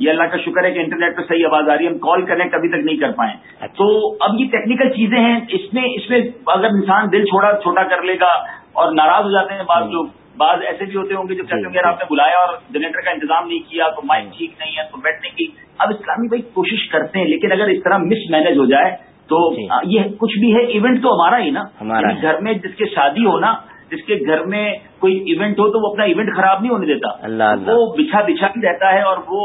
یہ اللہ کا شکر ہے کہ انٹرنیٹ پہ صحیح آواز آ رہی ہے ہم کال کنیکٹ ابھی تک نہیں کر پائے۔ اچھا۔ تو اب یہ ٹیکنیکل چیزیں ہیں اس میں اس میں اگر انسان دل چھوڑا چھوٹا کر لے گا اور ناراض ہو جاتے ہیں بعض لوگ بعض ایسے بھی ہوتے ہوں گے جو کہتے ہیں آپ نے بلایا اور جنریٹر کا انتظام نہیں کیا تو مائک ٹھیک نہیں ہے تو بیٹھنے کی اب اسلامی بھائی کوشش کرتے ہیں لیکن اگر اس طرح مس مینج ہو جائے تو جی۔ یہ کچھ بھی ہے ایونٹ تو ہمارا ہی نا۔ ہمارا یعنی گھر میں جس کے شادی ہو نا جس کے گھر میں کوئی ایونٹ ہو تو وہ اپنا ایونٹ خراب نہیں ہونے دیتا. اللہ اللہ وہ بچھا بچھا بھی رہتا ہے اور وہ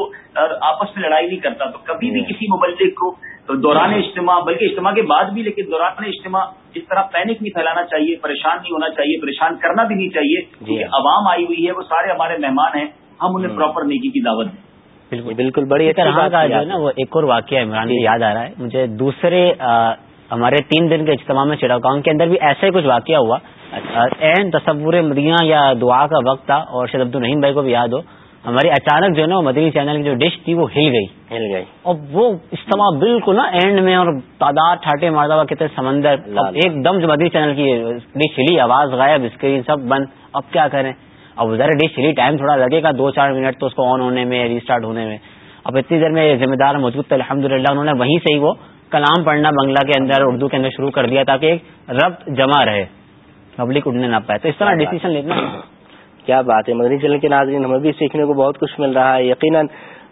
آپس میں لڑائی نہیں کرتا. تو کبھی بھی کسی مبلک کو دوران اجتماع بلکہ اجتماع کے بعد بھی لیکن دوران اجتماع اس طرح پینک نہیں پھیلانا چاہیے پریشان نہیں ہونا چاہیے پریشان کرنا بھی نہیں چاہیے جی۔ کیونکہ عوام آئی ہوئی ہے وہ سارے ہمارے مہمان ہیں ہم انہیں پراپر نیکی کی دعوت دیں. بالکل بالکل بڑی طرح کا جو ہے نا وہ ایک اور واقعہ عمران جی۔ یاد آ رہا ہے. مجھے دوسرے ہمارے تین دن کے اجتماع میں چڑاؤ کے اندر بھی ایسا ہی کچھ واقعہ ہوا این تصور مدینہ یا دعا کا وقت تھا اور شاید عبد الرحیم بھائی کو بھی یاد ہو ہماری اچانک جو ہے نا مدنی چینل کی جو ڈش تھی وہ ہل گئی۔ ہل گئی۔ اور وہ اجتماع بالکل نا اینڈ میں اور تعداد ٹھاٹے مردہ کتنے سمندر ایک دم جو مدنی چینل کی ڈش ہلی آواز غائب اسکرین سب بند۔ اب کیا کریں؟ اب ذرا ڈش ہلی ٹائم تھوڑا لگے گا دو چار منٹ تو اس کو آن ہونے میں ریسٹارٹ ہونے میں۔ اب اتنی دیر میں ذمہ دار موجود تھا الحمد انہوں نے وہیں سے ہی وہ کلام پڑھنا بنگلہ کے اندر اردو کے اندر شروع کر دیا تاکہ ایک ربط جمع رہے۔ پبلک اڑنے نہ پائے تو اس طرح ڈیسیزن لینا کیا بات ہے مدنی چلن کے ناظرین ہمیں بھی سیکھنے کو بہت کچھ مل رہا ہے یقیناً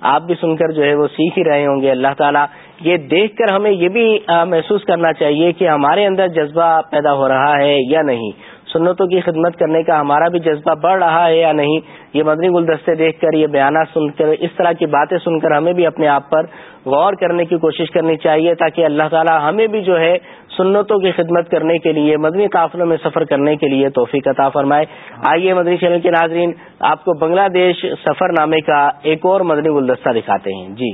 آپ بھی سن کر جو ہے وہ سیکھ ہی رہے ہوں گے اللہ تعالیٰ یہ دیکھ کر ہمیں یہ بھی محسوس کرنا چاہیے کہ ہمارے اندر جذبہ پیدا ہو رہا ہے یا نہیں سنتوں کی خدمت کرنے کا ہمارا بھی جذبہ بڑھ رہا ہے یا نہیں، یہ مدنی گلدستے دیکھ کر، یہ بیانات سن کر، اس طرح کی باتیں سن کر ہمیں بھی اپنے آپ پر غور کرنے کی کوشش کرنی چاہیے تاکہ اللہ تعالی ہمیں بھی جو ہے سنتوں کی خدمت کرنے کے لیے، مدنی قافلوں میں سفر کرنے کے لیے توفیق عطا فرمائے۔ آئیے مدنی چینل کے ناظرین، آپ کو بنگلہ دیش سفر نامے کا ایک اور مدنی گلدستہ دکھاتے ہیں۔ جی۔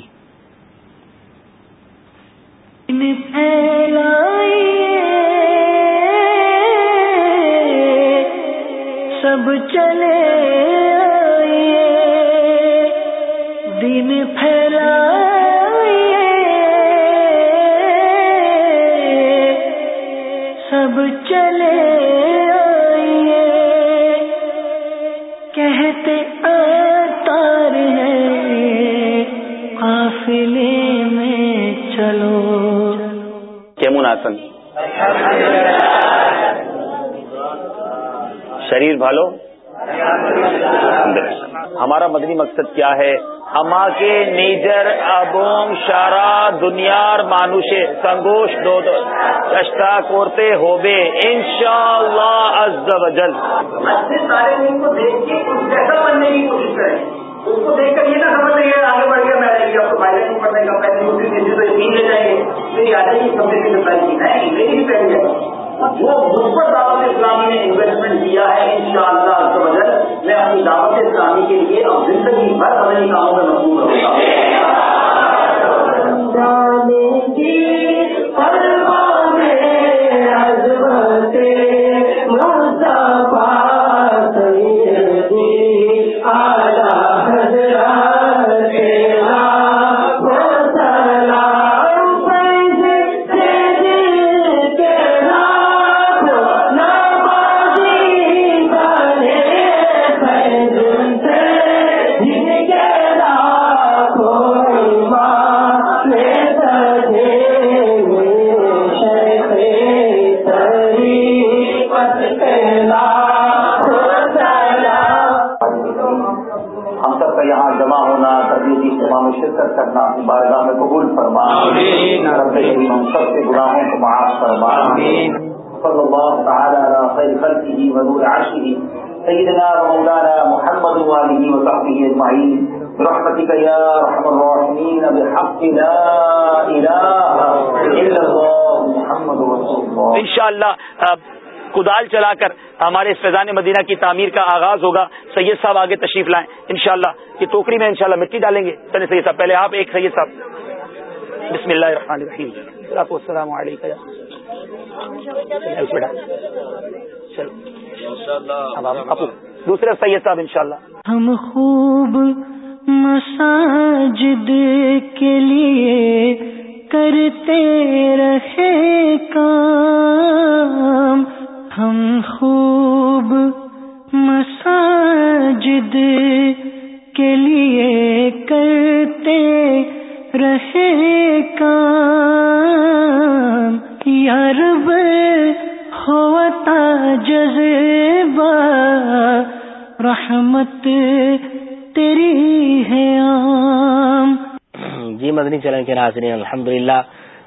سب چلے آئیے، دن پھیلا سب چلے آئیے۔ کہتے تار ہے، قافلے میں چلو۔ کیمون آسن؟ شریر بھالو۔ ہمارا مدنی مقصد کیا ہے؟ اما کے نیجر ابوم شارا دنیار، مانوشے، سنگوش دو دو چشتا کوتے ہوبے ان شاء اللہ از وجل اس کو دیکھ کر یہ نہ سمجھ رہی ہے آگے بڑھ گیا، میں آپ کو فائدہ نہیں پڑنے کا پہلے تین لے جائیں گے میری آ جائے گی سمجھے کی نہیں، میری بھی پہلے وہ مثبت دعوت اسلامی نے انویسٹمنٹ کیا ہے ان شاء اللہ میں اپنی دعوت اسلامی کے لیے اب زندگی بھر بدلی کاموں میں مضبوط فرما کریم گناہوں کو معاف فرما۔ صلی اللہ تعالی علی خیر خلقه ونور عرشه سيدنا ومولانا محمد وآله وصحبه أجمعين برحمتك يا أرحم الراحمين بحق لا إله إلا الله محمد رسول الله انشاءاللہ کدال چلا کر ہمارے فیضان مدینہ کی تعمیر کا آغاز ہوگا۔ سید صاحب آگے تشریف لائیں۔ انشاءاللہ، یہ ٹوکری میں انشاءاللہ مٹی ڈالیں گے۔ سید صاحب، پہلے آپ ایک سید صاحب۔ بسم اللہ الرحمن الرحیم۔ السلام علیکم دوسرے سید صاحب انشاءاللہ. ہم خوب مساجد کے لیے کرتے رہے کام۔ ہم خوب مساجد کے لیے کرتے رہے کام ہوتا جذبہ رحمت تیری ہے عام۔ جی مدنی چلن کے ناظرین الحمدللہ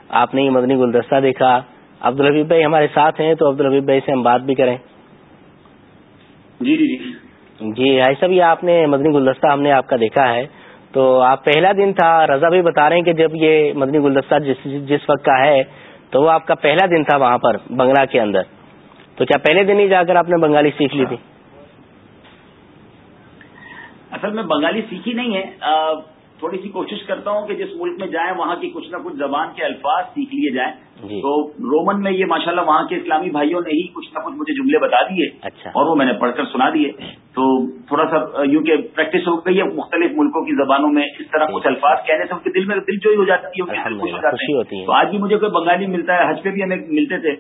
آپ نے یہ مدنی گلدستہ دیکھا۔ عبدالحبیب بھائی ہمارے ساتھ ہیں تو عبدالحبیب بھائی سے ہم بات بھی کریں۔ جی جی جی۔ جی بھائی صاحب یہ آپ نے مدنی گلدستہ ہم نے آپ کا دیکھا ہے۔ تو آپ پہلا دن تھا، رضا بھی بتا رہے ہیں کہ جب یہ مدنی گلدستہ جس جس وقت کا ہے، تو وہ آپ کا پہلا دن تھا وہاں پر، بنگلہ کے اندر۔ تو کیا پہلے دن ہی جا کر آپ نے بنگالی سیکھ لی تھی؟ اصل میں بنگالی سیکھی نہیں ہے۔ تھوڑی سی کوشش کرتا ہوں کہ جس ملک میں جائیں، وہاں کی کچھ نہ کچھ زبان کے الفاظ سیکھ لیے جائیں۔ تو رومن میں یہ ماشاءاللہ وہاں کے اسلامی بھائیوں نے ہی کچھ نہ کچھ مجھے جملے بتا دیے اچھا۔ اور وہ میں نے پڑھ کر سنا دیے۔ تو تھوڑا سا یوں کہ پریکٹس ہو گئی ہے مختلف ملکوں کی زبانوں میں اس طرح کچھ الفاظ کہنے سے ان کے دل میں دل جوئی ہو جاتی ہے تو آج بھی مجھے کوئی بنگالی ملتا ہے حج پہ بھی ہمیں ملتے تھے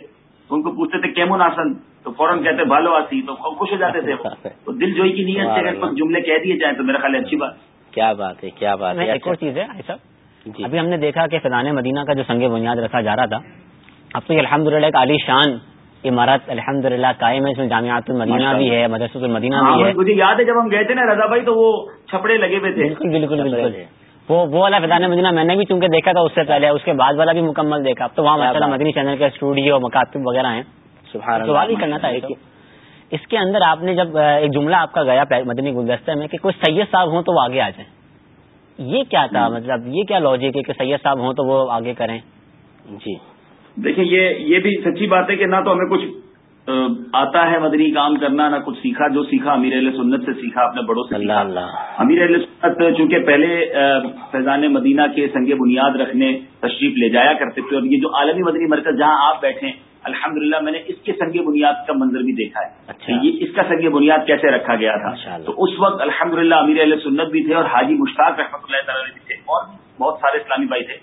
ان کو پوچھتے تھے کیمون آسن؟ تو فوراً کہتے بھالو آسی تو خوش ہو جاتے تھے وہ۔ تو دل جوئی کی نیت سے اگر کچھ جملے کہہ دیے جائیں تو میرا خیال ہے اچھی بات۔ کیا بات ہے کیا بات ہے۔ ایک اور چیز ہے جی ابھی ہم نے دیکھا کہ فضان مدینہ کا جو سنگ بنیاد رکھا جا رہا تھا اب تو یہ الحمد للہ ایک عالی شان عمارت الحمد للہ قائم ہے اس میں جامعات المدینہ بھی ہے مدرسۃ المدینہ بھی ہے۔ مجھے یاد ہے جب ہم گئے تھے نا رضا بھائی تو وہ چھپڑے لگے ہوئے تھے۔ بالکل بالکل بالکل۔ وہ وہ والا فضان مدینہ میں نے بھی چونکہ دیکھا تھا اس سے پہلے اس کے بعد والا بھی مکمل دیکھا۔ اب تو وہاں ماشاء اللہ مدنی چینل کا اسٹوڈیو مکاتب وغیرہ ہیں۔ سوال ہی کرنا تھا اس کے اندر آپ نے جب ایک جملہ آپ کا گیا مدنی گلدستے میں کہ کوئی سید صاحب ہوں تو وہ آگے آ جائیں۔ یہ کیا تھا؟ مطلب یہ کیا لاجک ہے کہ سید صاحب ہوں تو وہ آگے کریں؟ جی۔ دیکھیں یہ یہ بھی سچی بات ہے کہ نہ تو ہمیں کچھ آتا ہے مدنی کام کرنا نہ کچھ سیکھا جو سیکھا امیر علیہ سنت سے سیکھا اپنے بڑوں سے اللہ اللہ۔ امیر علیہ سنت چونکہ پہلے فیضان مدینہ کے سنگ بنیاد رکھنے تشریف لے جایا کرتے تھے اور یہ جو عالمی مدنی مرکز جہاں آپ بیٹھے الحمدللہ میں نے اس کے سنگ بنیاد کا منظر بھی دیکھا ہے اچھا۔ یہ اس کا سنگ بنیاد کیسے رکھا گیا تھا۔ تو اس وقت الحمدللہ امیر علیہ سنت بھی تھے اور حاجی مشتاق رحمۃ اللہ تعالی بھی تھے اور بہت سارے اسلامی بھائی تھے۔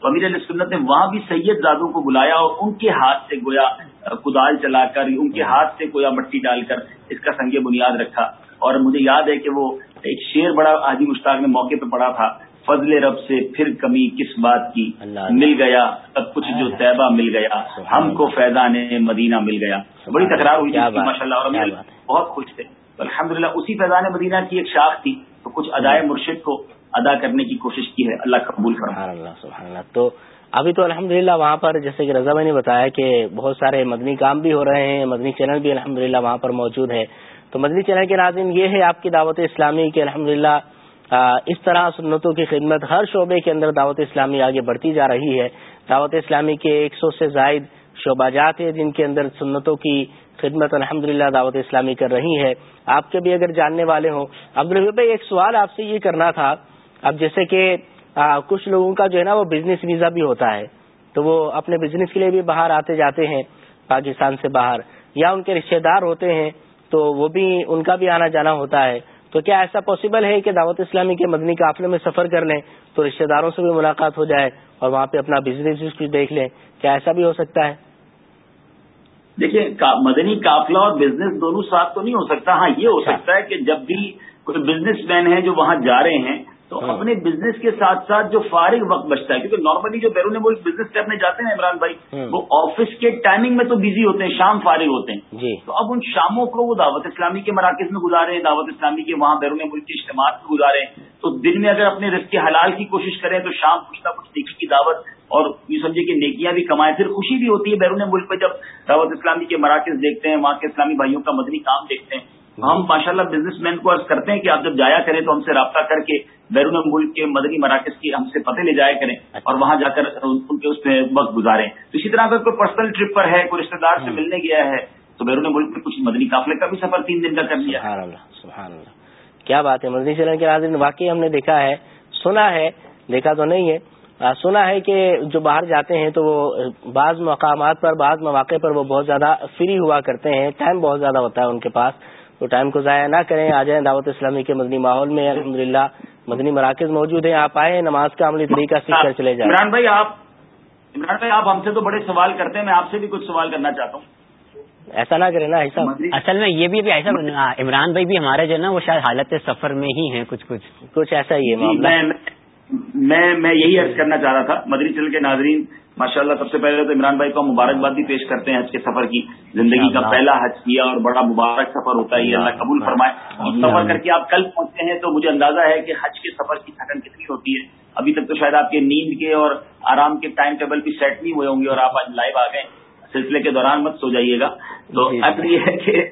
تو امیر علیہ سنت نے وہاں بھی سید زادوں کو بلایا اور ان کے ہاتھ سے گویا کدال چلا کر ان کے ہاتھ سے گویا مٹی ڈال کر اس کا سنگ بنیاد رکھا۔ اور مجھے یاد ہے کہ وہ ایک شیر بڑا حاجی مشتاق نے موقع پہ پڑا تھا۔ فضل رب سے پھر کمی کس بات کی اللہ مل گیا؟ سب کچھ جو طیبہ مل گیا ہم کو فیضان مدینہ مل گیا۔ بڑی تکرار ہوئی ماشاء اللہ اور۔ بہت خوش تھے۔ تو الحمدللہ اسی فیضان مدینہ کی ایک شاخ تھی۔ تو کچھ ادائے مرشد کو ادا کرنے کی کوشش کی ہے۔ اللہ قبول سبحان اللہ سبحان اللہ۔ تو ابھی تو الحمدللہ وہاں پر جیسے کہ رضا بھائی نے بتایا کہ بہت سارے مدنی کام بھی ہو رہے ہیں مدنی چینل بھی الحمدللہ وہاں پر موجود ہے تو مدنی چینل کے ناظرین یہ ہے آپ کی دعوت اسلامی کہ الحمدللہ اس طرح سنتوں کی خدمت ہر شعبے کے اندر دعوت اسلامی آگے بڑھتی جا رہی ہے۔ دعوت اسلامی کے ایک سو سے زائد شعبہ جات ہیں جن کے اندر سنتوں کی خدمت الحمدللہ دعوت اسلامی کر رہی ہے۔ آپ کے بھی اگر جاننے والے ہوں عبدالرحی بھائی، ایک سوال آپ سے یہ کرنا تھا۔ اب جیسے کہ کچھ لوگوں کا جو ہے نا وہ بزنس ویزا بھی ہوتا ہے۔ تو وہ اپنے بزنس کے لیے بھی باہر آتے جاتے ہیں، پاکستان سے باہر، یا ان کے رشتہ دار ہوتے ہیں، تو وہ بھی ان کا بھی آنا جانا ہوتا ہے۔ تو کیا ایسا پاسبل ہے کہ دعوت اسلامی کے مدنی قافلے میں سفر کر لیں تو رشتہ داروں سے بھی ملاقات ہو جائے اور وہاں پہ اپنا بزنس بھی کچھ دیکھ لیں؟ کیا ایسا بھی ہو سکتا ہے؟ دیکھیے مدنی قافلہ اور بزنس دونوں ساتھ تو نہیں ہو سکتا۔ ہاں یہ ہو اچھا۔ سکتا ہے کہ جب بھی کوئی بزنس مین ہے جو وہاں جا رہے ہیں تو اپنے بزنس کے ساتھ ساتھ جو فارغ وقت بچتا ہے کیونکہ نارملی جو بیرون ملک بزنس کرنے جاتے ہیں عمران بھائی وہ آفس کے ٹائمنگ میں تو بزی ہوتے ہیں شام فارغ ہوتے ہیں۔ جی۔ تو اب ان شاموں کو وہ دعوت اسلامی کے مراکز میں گزارے دعوت اسلامی کے وہاں بیرون ملک کے اجتماعات میں گزارے تو دن میں اگر اپنے رزق کے حلال کی کوشش کریں تو شام کچھ نہ کچھ نیکی کی دعوت اور یہ سمجھے کہ نیکیاں بھی کمائیں۔ پھر خوشی بھی ہوتی ہے بیرون ملک پہ جب دعوت اسلامی کے مراکز دیکھتے ہیں وہاں کے اسلامی بھائیوں کا مدنی کام دیکھتے ہیں۔ ہم ماشاء اللہ بزنس مین کو عرض کرتے ہیں کہ آپ جب جایا کریں تو ہم سے رابطہ کر کے بیرون ملک کے مدنی مراکز کی ہم سے پتے لے جایا کریں اور وہاں جا کر ان کے اس پہ وقت گزاریں۔ تو اسی طرح اگر کوئی پرسنل ٹرپ پر ہے کوئی رشتے دار سے ملنے گیا ہے تو بیرون ملک میں کچھ مدنی قافلے کا بھی سفر تین دن کا کر لیا۔ سبحان اللہ سبحان اللہ۔ کیا بات ہے مدنی چینل کے ناظرین واقعی ہم نے دیکھا ہے سنا ہے دیکھا تو نہیں ہے۔ سنا ہے کہ جو باہر جاتے ہیں تو وہ بعض مقامات پر بعض مواقع پر وہ بہت زیادہ فری ہوا کرتے ہیں ٹائم بہت زیادہ ہوتا ہے ان کے پاس۔ تو ٹائم کو ضائع نہ کریں۔ آ جائیں دعوت اسلامی کے مدنی ماحول میں۔ الحمد مدنی مراکز موجود ہیں۔ آپ آئے نماز کا عملی طریقہ سیکھ کر چلے جائیں۔ عمران بھائی آپ عمران بھائی آپ ہم سے تو بڑے سوال کرتے ہیں۔ میں آپ سے بھی کچھ سوال کرنا چاہتا ہوں۔ ایسا نہ کریں نا ایسا اصل میں یہ بھی ایسا عمران بھائی بھی ہمارے جو نا وہ شاید حالت سفر میں ہی ہیں کچھ کچھ۔ کچھ ایسا ہی ہے میں میں یہی عرض کرنا چاہ رہا تھا مدری چل کے ناظرین ماشاء اللہ سب سے پہلے تو عمران بھائی کو مبارکباد بھی پیش کرتے ہیں حج کے سفر کی۔ زندگی کا پہلا حج کیا اور بڑا مبارک سفر ہوتا ہے اللہ قبول فرمائے۔ سفر کر کے آپ کل پہنچتے ہیں تو مجھے اندازہ ہے کہ حج کے سفر کی تھکن کتنی ہوتی ہے۔ ابھی تک تو شاید آپ کے نیند کے اور آرام کے ٹائم ٹیبل بھی سیٹ نہیں ہوئے ہوں گے اور آپ آج لائیو آ گئے سلسلے کے دوران مت سو جائیے گا۔ تو اب یہ ہے کہ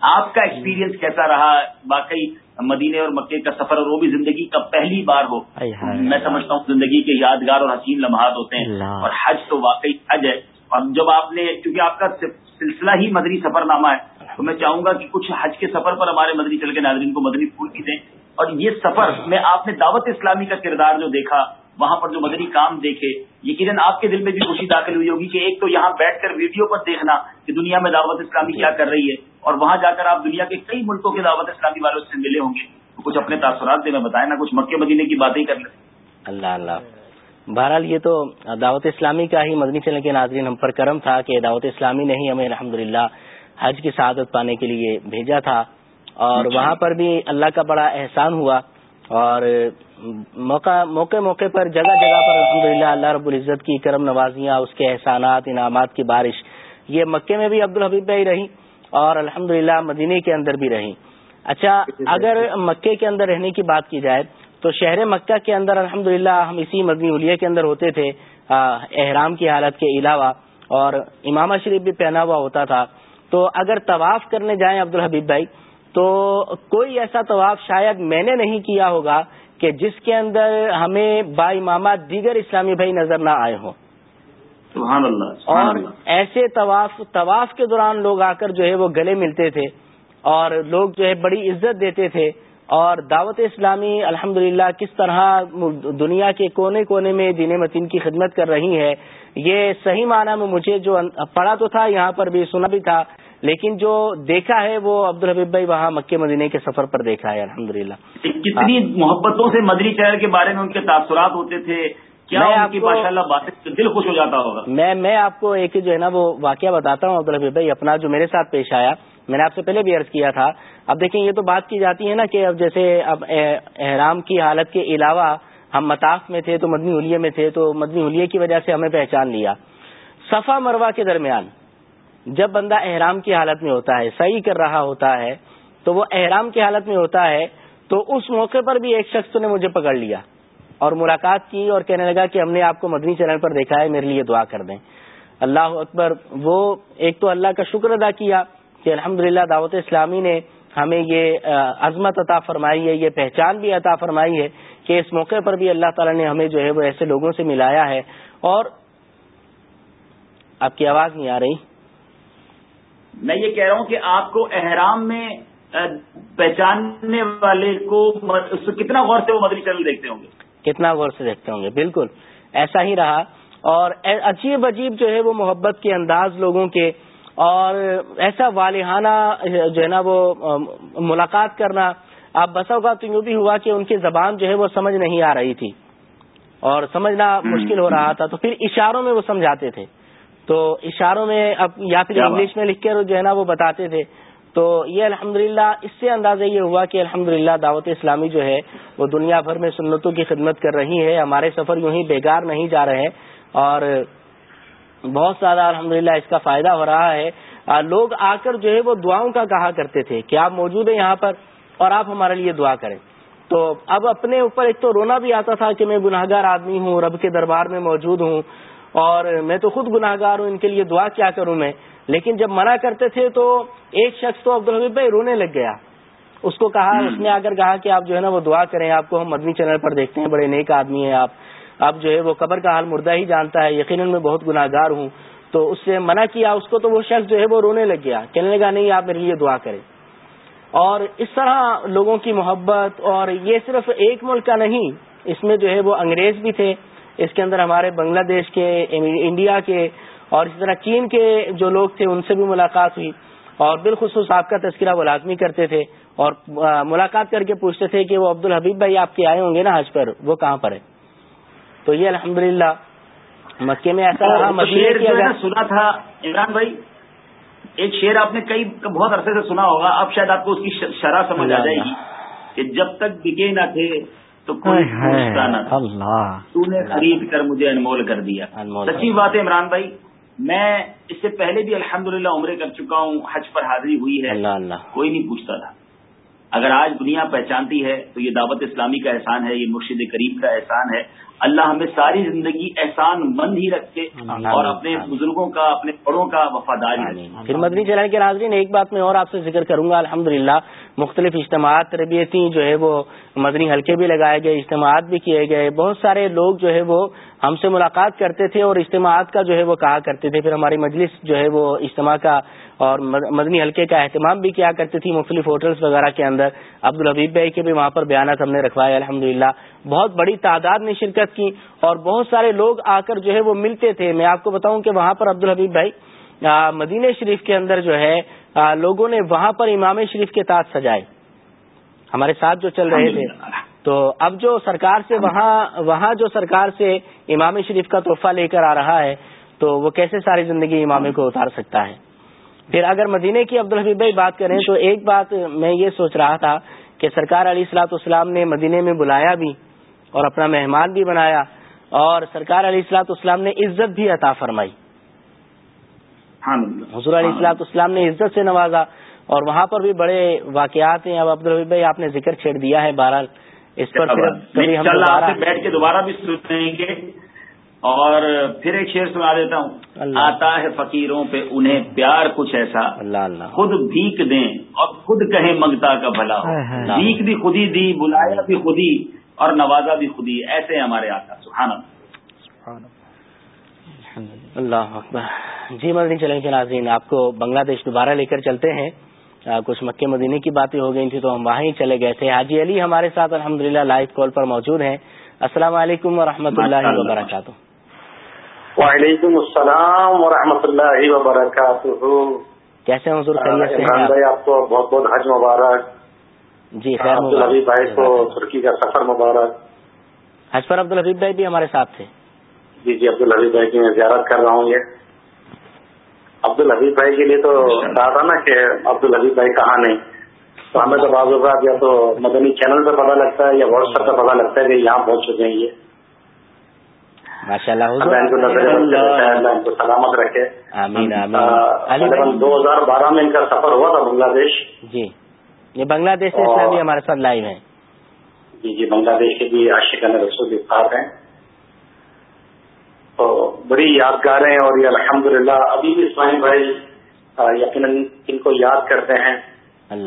آپ کا ایکسپیرینس کیسا رہا؟ باقی مدینے اور مکے کا سفر اور وہ بھی زندگی کا پہلی بار ہو میں سمجھتا ہوں زندگی کے یادگار اور حسین لمحات ہوتے ہیں۔ اور حج تو واقعی حج ہے۔ اور جب آپ نے کیونکہ آپ کا سلسلہ ہی مدنی سفر نامہ ہے تو میں چاہوں گا کہ کچھ حج کے سفر پر ہمارے مدنی چل کے ناظرین کو مدنی پھول بھی دیں اور یہ سفر میں آپ نے دعوت اسلامی کا کردار جو دیکھا وہاں پر جو مدنی کام دیکھے یقیناً آپ کے دل میں بھی خوشی داخل ہوئی ہوگی کہ ایک تو یہاں بیٹھ کر ویڈیو پر دیکھنا کہ دنیا میں دعوت اسلامی کیا کر رہی ہے اور وہاں جا کر آپ دنیا کے کئی ملکوں کے دعوت اسلامی والوں سے ملے ہوں گے۔ تو کچھ اپنے تاثرات دے میں بتائیں نا کچھ مکے مدینے کی باتیں کر لیں۔ اللہ اللہ۔ بہرحال یہ تو دعوت اسلامی کا ہی مدنی چلنے کے ناظرین ہم پر کرم تھا کہ دعوت اسلامی نے ہی ہمیں الحمد حج کی سعادت پانے کے لیے بھیجا تھا۔ اور وہاں پر بھی اللہ کا بڑا احسان ہوا اور موقع موقع موقع پر، جگہ جگہ پر الحمد اللہ رب العزت کی کرم نوازیاں، اس کے احسانات، انعامات کی بارش، یہ مکے میں بھی عبد الحبیب بھائی رہی اور الحمد للہ مدینے کے اندر بھی رہی اچھا اگر مکے کے اندر رہنے کی بات کی جائے تو شہر مکہ کے اندر الحمد ہم اسی مدنی الیہ کے اندر ہوتے تھے احرام کی حالت کے علاوہ اور امامہ شریف بھی پہنا ہوا ہوتا تھا۔ تو اگر طواف کرنے جائیں عبد الحبیب بھائی، تو کوئی ایسا طواف شاید میں نے نہیں کیا ہوگا کہ جس کے اندر ہمیں با امامات دیگر اسلامی بھائی نظر نہ آئے ہوں۔ سبحان اللہ سبحان اور اللہ۔ ایسے طواف طواف کے دوران لوگ آ کر جو ہے وہ گلے ملتے تھے اور لوگ جو ہے بڑی عزت دیتے تھے۔ اور دعوت اسلامی الحمد کس طرح دنیا کے کونے کونے میں دین متین کی خدمت کر رہی ہے یہ صحیح معنی میں مجھے جو پڑھا تو تھا یہاں پر بھی سنا بھی تھا۔ لیکن جو دیکھا ہے وہ عبد الحبیب بھائی وہاں مکے مدینے کے سفر پر دیکھا ہے الحمد کتنی محبتوں سے مدری شہر کے بارے میں ان کے تاثرات ہوتے تھے کیا دل خوش ہو جاتا ہوگا؟ میں میں آپ کو ایک جو ہے نا وہ واقعہ بتاتا ہوں عبد الحبیب بھائی اپنا جو میرے ساتھ پیش آیا میں نے آپ سے پہلے بھی عرض کیا تھا۔ اب دیکھیں یہ تو بات کی جاتی ہے نا کہ اب جیسے اب احرام کی حالت کے علاوہ ہم متاف میں تھے تو مدنی ہولیے میں تھے تو مدنی ہولیے کی وجہ سے ہمیں پہچان لیا۔ صفا مروا کے درمیان جب بندہ احرام کی حالت میں ہوتا ہے صحیح کر رہا ہوتا ہے، تو وہ احرام کی حالت میں ہوتا ہے، تو اس موقع پر بھی ایک شخص نے مجھے پکڑ لیا۔ اور ملاقات کی اور کہنے لگا کہ ہم نے آپ کو مدنی چینل پر دیکھا ہے، میرے لیے دعا کر دیں۔ اللہ اکبر، وہ ایک تو اللہ کا شکر ادا کیا کہ الحمد دعوت اسلامی نے ہمیں یہ عظمت عطا فرمائی ہے، یہ پہچان بھی عطا فرمائی ہے کہ اس موقع پر بھی اللہ تعالیٰ نے ہمیں جو ہے وہ ایسے لوگوں سے ملایا ہے۔ اور آپ کی آواز نہیں آ رہی۔ میں یہ کہہ رہا ہوں کہ آپ کو احرام میں پہچاننے والے کو کتنا غور سے وہ مدری چینل دیکھتے ہوں گے؟ کتنا غور سے دیکھتے ہوں گے؟ بالکل، ایسا ہی رہا۔ اور عجیب عجیب جو ہے وہ محبت کے انداز لوگوں کے، اور ایسا والہانہ، جو ہے نا وہ ملاقات کرنا۔ آپ بسا کا تو یوں بھی ہوا کہ ان کی زبان جو ہے وہ سمجھ نہیں آ رہی تھی، اور سمجھنا مشکل ہو رہا تھا تو پھر اشاروں میں وہ سمجھاتے تھے۔ تو اشاروں میں اب یا پھر انگلش میں لکھ کر جو ہے نا وہ بتاتے تھے۔ تو یہ الحمدللہ اس سے اندازہ یہ ہوا کہ الحمدللہ دعوت اسلامی جو ہے وہ دنیا بھر میں سنتوں کی خدمت کر رہی ہے۔ ہمارے سفر یوں ہی بیگار نہیں جا رہے اور بہت زیادہ الحمدللہ اس کا فائدہ ہو رہا ہے۔ لوگ آ کر جو ہے وہ دعاؤں کا کہا کرتے تھے کہ آپ موجود ہیں یہاں پر اور آپ ہمارے لیے دعا کریں۔ تو اب اپنے اوپر ایک تو رونا بھی آتا تھا کہ میں گناہ گار آدمی ہوں رب کے دربار میں موجود ہوں۔ اور میں تو خود گناہ گار ہوں ان کے لیے دعا کیا کروں میں؟ لیکن جب منع کرتے تھے تو ایک شخص تو عبدالحبیب بھائی رونے لگ گیا۔ اس کو کہا اس نے کر کہا کہ آپ جو ہے نا وہ دعا کریں آپ کو ہم مدنی چینل پر دیکھتے ہیں بڑے نیک آدمی ہیں آپ۔ اب جو ہے وہ قبر کا حال مردہ ہی جانتا ہے یقیناً میں بہت گناہ گار ہوں۔ تو اس سے منع کیا اس کو تو وہ شخص جو ہے وہ رونے لگ گیا۔ کہنے لگا نہیں آپ میرے لیے دعا کریں۔ اور اس طرح لوگوں کی محبت اور یہ صرف ایک ملک کا نہیں اس میں جو ہے وہ انگریز بھی تھے۔ اس کے اندر ہمارے بنگلہ دیش کے انڈیا کے اور اسی طرح چین کے جو لوگ تھے ان سے بھی ملاقات ہوئی اور بالخصوص آپ کا تذکرہ وہ لازمی کرتے تھے اور ملاقات کر کے پوچھتے تھے کہ وہ عبد الحبیب بھائی آپ کے آئے ہوں گے نا حج پر وہ کہاں پر ہے تو یہ الحمدللہ مکے میں ایسا رہا سنا تھا عمران بھائی ایک شعر آپ نے کئی بہت عرصے سے سنا ہوگا اب شاید آپ کو اس کی شرح سمجھ آ جائے گی کہ جب تک بکے نہ تھے تو کوئی نہ تو نے خرید کر مجھے انمول کر دیا۔ سچی بات ہے عمران بھائی میں اس سے پہلے بھی الحمدللہ عمرے کر چکا ہوں حج پر حاضری ہوئی ہے۔ اللہ اللہ۔ کوئی نہیں پوچھتا تھا۔ اگر آج دنیا پہچانتی ہے تو یہ دعوت اسلامی کا احسان ہے یہ مرشد کریم کا احسان ہے۔ اللہ ہمیں ساری زندگی احسان مند ہی رکھے اور اپنے بزرگوں کا اپنے بڑوں کا وفاداری پھر مدنی چینل کے ناظرین ایک بات میں اور آپ سے ذکر کروں گا۔ الحمدللہ مختلف اجتماعات تربیتی جو ہے وہ مدنی حلقے بھی لگائے گئے اجتماعات بھی کیے گئے۔ بہت سارے لوگ جو ہے وہ ہم سے ملاقات کرتے تھے اور اجتماعات کا جو ہے وہ کہا کرتے تھے۔ پھر ہماری مجلس جو ہے وہ اجتماع کا اور مدنی حلقے کا اہتمام بھی کیا کرتی تھی مختلف ہوٹلس وغیرہ کے اندر۔ عبد الحبیب بھائی کے بھی وہاں پر بیانات ہم نے رکھوائے الحمد بہت بڑی تعداد نے شرکت کی اور بہت سارے لوگ آ کر جو ہے وہ ملتے تھے۔ میں آپ کو بتاؤں کہ وہاں پر عبد الحبیب بھائی مدینہ شریف کے اندر جو ہے لوگوں نے وہاں پر امام شریف کے تاج سجائے۔ ہمارے ساتھ جو چل رہے تھے۔ تو اب جو سرکار سے وہاں وہاں جو سرکار سے امام شریف کا تحفہ لے کر آ رہا ہے، تو وہ کیسے ساری زندگی امام کو اتار سکتا ہے؟ پھر اگر مدینے کی عبدالحبیب بھائی بات کریں تو ایک بات میں یہ سوچ رہا تھا کہ سرکار علی السلاط اسلام نے مدینے میں بلایا بھی اور اپنا مہمان بھی بنایا اور سرکار علی السلاط اسلام نے عزت بھی عطا فرمائی۔ حضور علیہ السلاط اسلام نے عزت سے نوازا اور وہاں پر بھی بڑے واقعات ہیں۔ اب عبدالحبیب بھائی آپ نے ذکر چھیڑ دیا ہے بہرحال۔ اس پر بیٹھ کے دوبارہ بھی سنیں گے۔ اور پھر ایک شعر سنا دیتا ہوں۔ آتا ہے فقیروں پہ انہیں پیار کچھ ایسا۔ اللہ اللہ۔ خود بھیک دیں اور خود کہیں منگتا کا بھلا بھیک بھی خودی دی بلایا بھی خودی اور نوازا بھی خودی۔ ایسے ہمارے آتا سبحان اللہ۔ جی مدنی چلیں کے ناظرین آپ کو بنگلہ دیش دوبارہ لے کر چلتے ہیں۔ کچھ مکے مدینے کی باتیں ہو گئی تھی تو ہم وہاں ہی چلے گئے تھے۔ حاجی علی ہمارے ساتھ الحمدللہ للہ لائیو کال پر موجود ہیں۔ السلام علیکم ورحمۃ اللہ وبرکاتہ۔ وعلیکم السلام ورحمۃ اللہ وبرکاتہ۔ کیسے حضور؟ خیریت سے بھائی آپ کو بہت بہت حج مبارک۔ جی خیر عبدالحبیب بھائی کو ترکی کا سفر مبارک۔ حج پر عبدالحبیب بھائی بھی ہمارے ساتھ تھے۔ جی جی عبدالحبیب بھائی کی میں زیارت کر رہا ہوں یہ۔ عبدالحبیب بھائی کے لیے تو کہا تھا نا کہ عبدالحبیب بھائی کہاں نہیں؟ تو ہمیں تو بعض اوقات یا تو مدنی چینل پہ پتا لگتا ہے یا واٹس ایپ پہ پتا لگتا ہے کہ یہاں پہنچ چکے ہیں یہ۔ ماشاء اللہ کو سلامت رکھے. دو ہزار بارہ میں ان کا سفر ہوا تھا بنگلہ دیش. جی یہ بنگلہ دیش سے بھی ہمارے ساتھ لائیو ہیں۔ جی جی بنگلہ دیش کے بھی عاشقان رسول افطار ہیں۔ تو بڑی یادگار ہیں اور یہ الحمد للہ ابھی بھی اسماعیل بھائی یقیناً ان کو یاد کرتے ہیں۔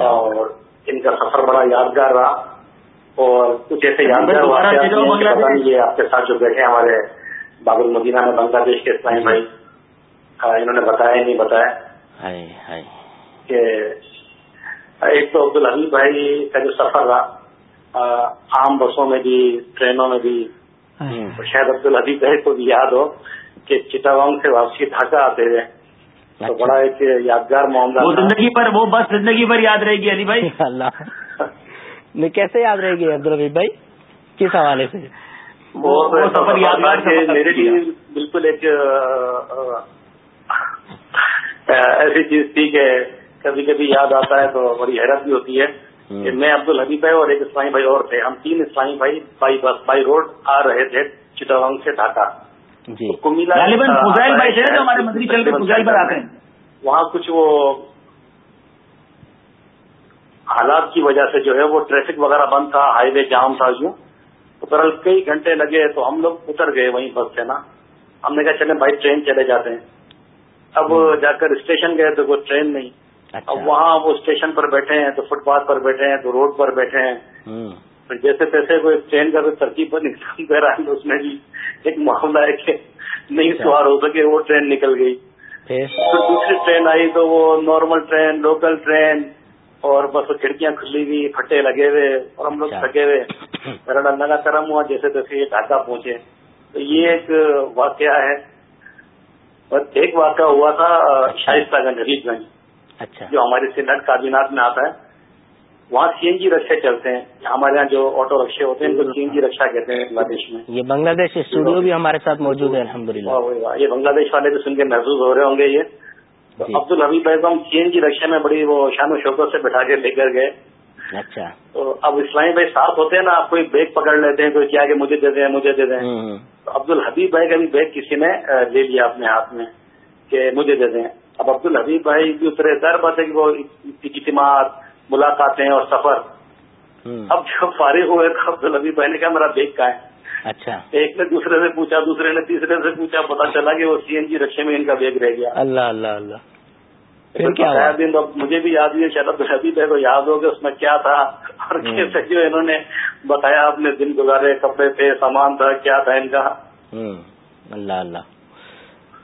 اور ان کا سفر بڑا یادگار رہا۔ اور کچھ ایسے یادگار واقعات یہ آپ کے ساتھ جو بیٹھے ہمارے باب المدینہ میں بنگلہ دیش کے اسلامی بھائی انہوں نے بتایا نہیں بتایا کہ ایک تو عبد الحمید بھائی کا جو سفر رہا عام بسوں میں بھی ٹرینوں میں بھی شاید عبد الحبیب بھائی کو بھی یاد ہو کہ چٹاوانگ سے واپسی ڈھاکہ آتے ہوئے تو اچھا۔ بڑا ایک یادگار معاملہ وہ زندگی پر وہ بس زندگی پر یاد رہے گی علی بھائی۔ اللہ۔ کیسے یاد رہے گی عبد الحبیب بھائی؟ کس حوالے سے؟ وہ سفر یادگار میرے لیے۔ بالکل ایک ایسی چیز تھی کہ کبھی کبھی یاد آتا ہے تو بڑی حیرت بھی ہوتی ہے کہ میں عبد الحبیب بھائی اور ایک اسلامی بھائی اور تھے۔ ہم تین اسلامی بھائی بائی بس بائی روڈ آ رہے تھے چٹاگ سے ڈھاکہ۔ جی۔ وہاں کچھ وہ حالات کی وجہ سے جو ہے وہ ٹریفک وغیرہ بند تھا ہائی وے جام تھا یوں۔ اتر کئی گھنٹے لگے تو ہم لوگ اتر گئے وہیں بس سے نا؟ ہم نے کہا چلے بھائی ٹرین چلے جاتے ہیں۔ اب جا کر اسٹیشن گئے تو کوئی ٹرین نہیں۔ اچھا۔ اب وہاں وہ اسٹیشن پر بیٹھے ہیں تو فٹ پاتھ پر بیٹھے ہیں تو روڈ پر بیٹھے ہیں۔ پھر جیسے تیسے کوئی ٹرین کا کوئی ترکیب پر نکل دے رہا ہے تو اس میں بھی ایک معاملہ ہے کہ نہیں اچھا۔ سوار ہو سکے وہ ٹرین نکل گئی۔ پھر؟ دوسری ٹرین آئی تو وہ نارمل ٹرین لوکل ٹرین۔ اور بس کھڑکیاں کھلی ہوئی پھٹے لگے ہوئے اور ہم لوگ اچھا۔ تھکے ہوئے۔ میرا اللہ کا کرم ہوا جیسے تیسے یہ ڈھاکہ پہنچے۔ تو یہ ایک واقعہ ہے۔ اور ایک واقعہ ہوا تھا شائستہ گنج حبیب گنج۔ اچھا۔ جو ہمارے سینٹ کابینات میں آتا ہے۔ وہاں سی این جی رکشے چلتے ہیں۔ ہمارے یہاں جو آٹو رکشے ہوتے ہیں ان کو سی این جی رکشا کہتے ہیں بنگلہ دیش میں۔ یہ بنگلہ دیش اسٹوڈیو بھی ہمارے ساتھ موجود ہے الحمد للہ یہ بنگلہ دیش والے بھی سن کے محسوس ہو رہے ہوں گے یہ۔ تو۔ عبد الحبیب بھائی کو ہم سی این جی رکشے میں بڑی وہ شان و شوقت سے بٹھا کے لے کر گئے۔ اچھا۔ تو اب اسلامی بھائی ساتھ ہوتے ہیں نا آپ کوئی بیگ پکڑ لیتے ہیں کوئی کیا کہ مجھے دے دیں مجھے دے دیں۔ تو عبد الحبیب بھائی کا بھی بیگ کسی نے لے لیا اپنے ہاتھ میں کہ مجھے دے دیں۔ اب عبد الحبیب بھائی بھی اترے در بات ہے کہ وہ اجتماعات ملاقاتیں اور سفر۔ اب جب فارغ ہوئے تو عبد الحبیب بھائی نے کہا میرا بیگ کا ہے؟ اچھا۔ ایک نے دوسرے سے پوچھا دوسرے نے تیسرے سے پوچھا پتا چلا کہ وہ سی این جی رکشے میں ان کا بیگ رہ گیا۔ اللہ اللہ اللہ پھر پھر کیا ہوا بقایا دن مجھے بھی یاد ہوئی شاید عبد الحبیب بھائی کو یاد ہو کہ اس میں کیا تھا۔ اور۔ کیسے جو انہوں نے بتایا اپنے دن گزارے کپڑے تھے سامان تھا کیا تھا ان کا؟ اللہ اللہ۔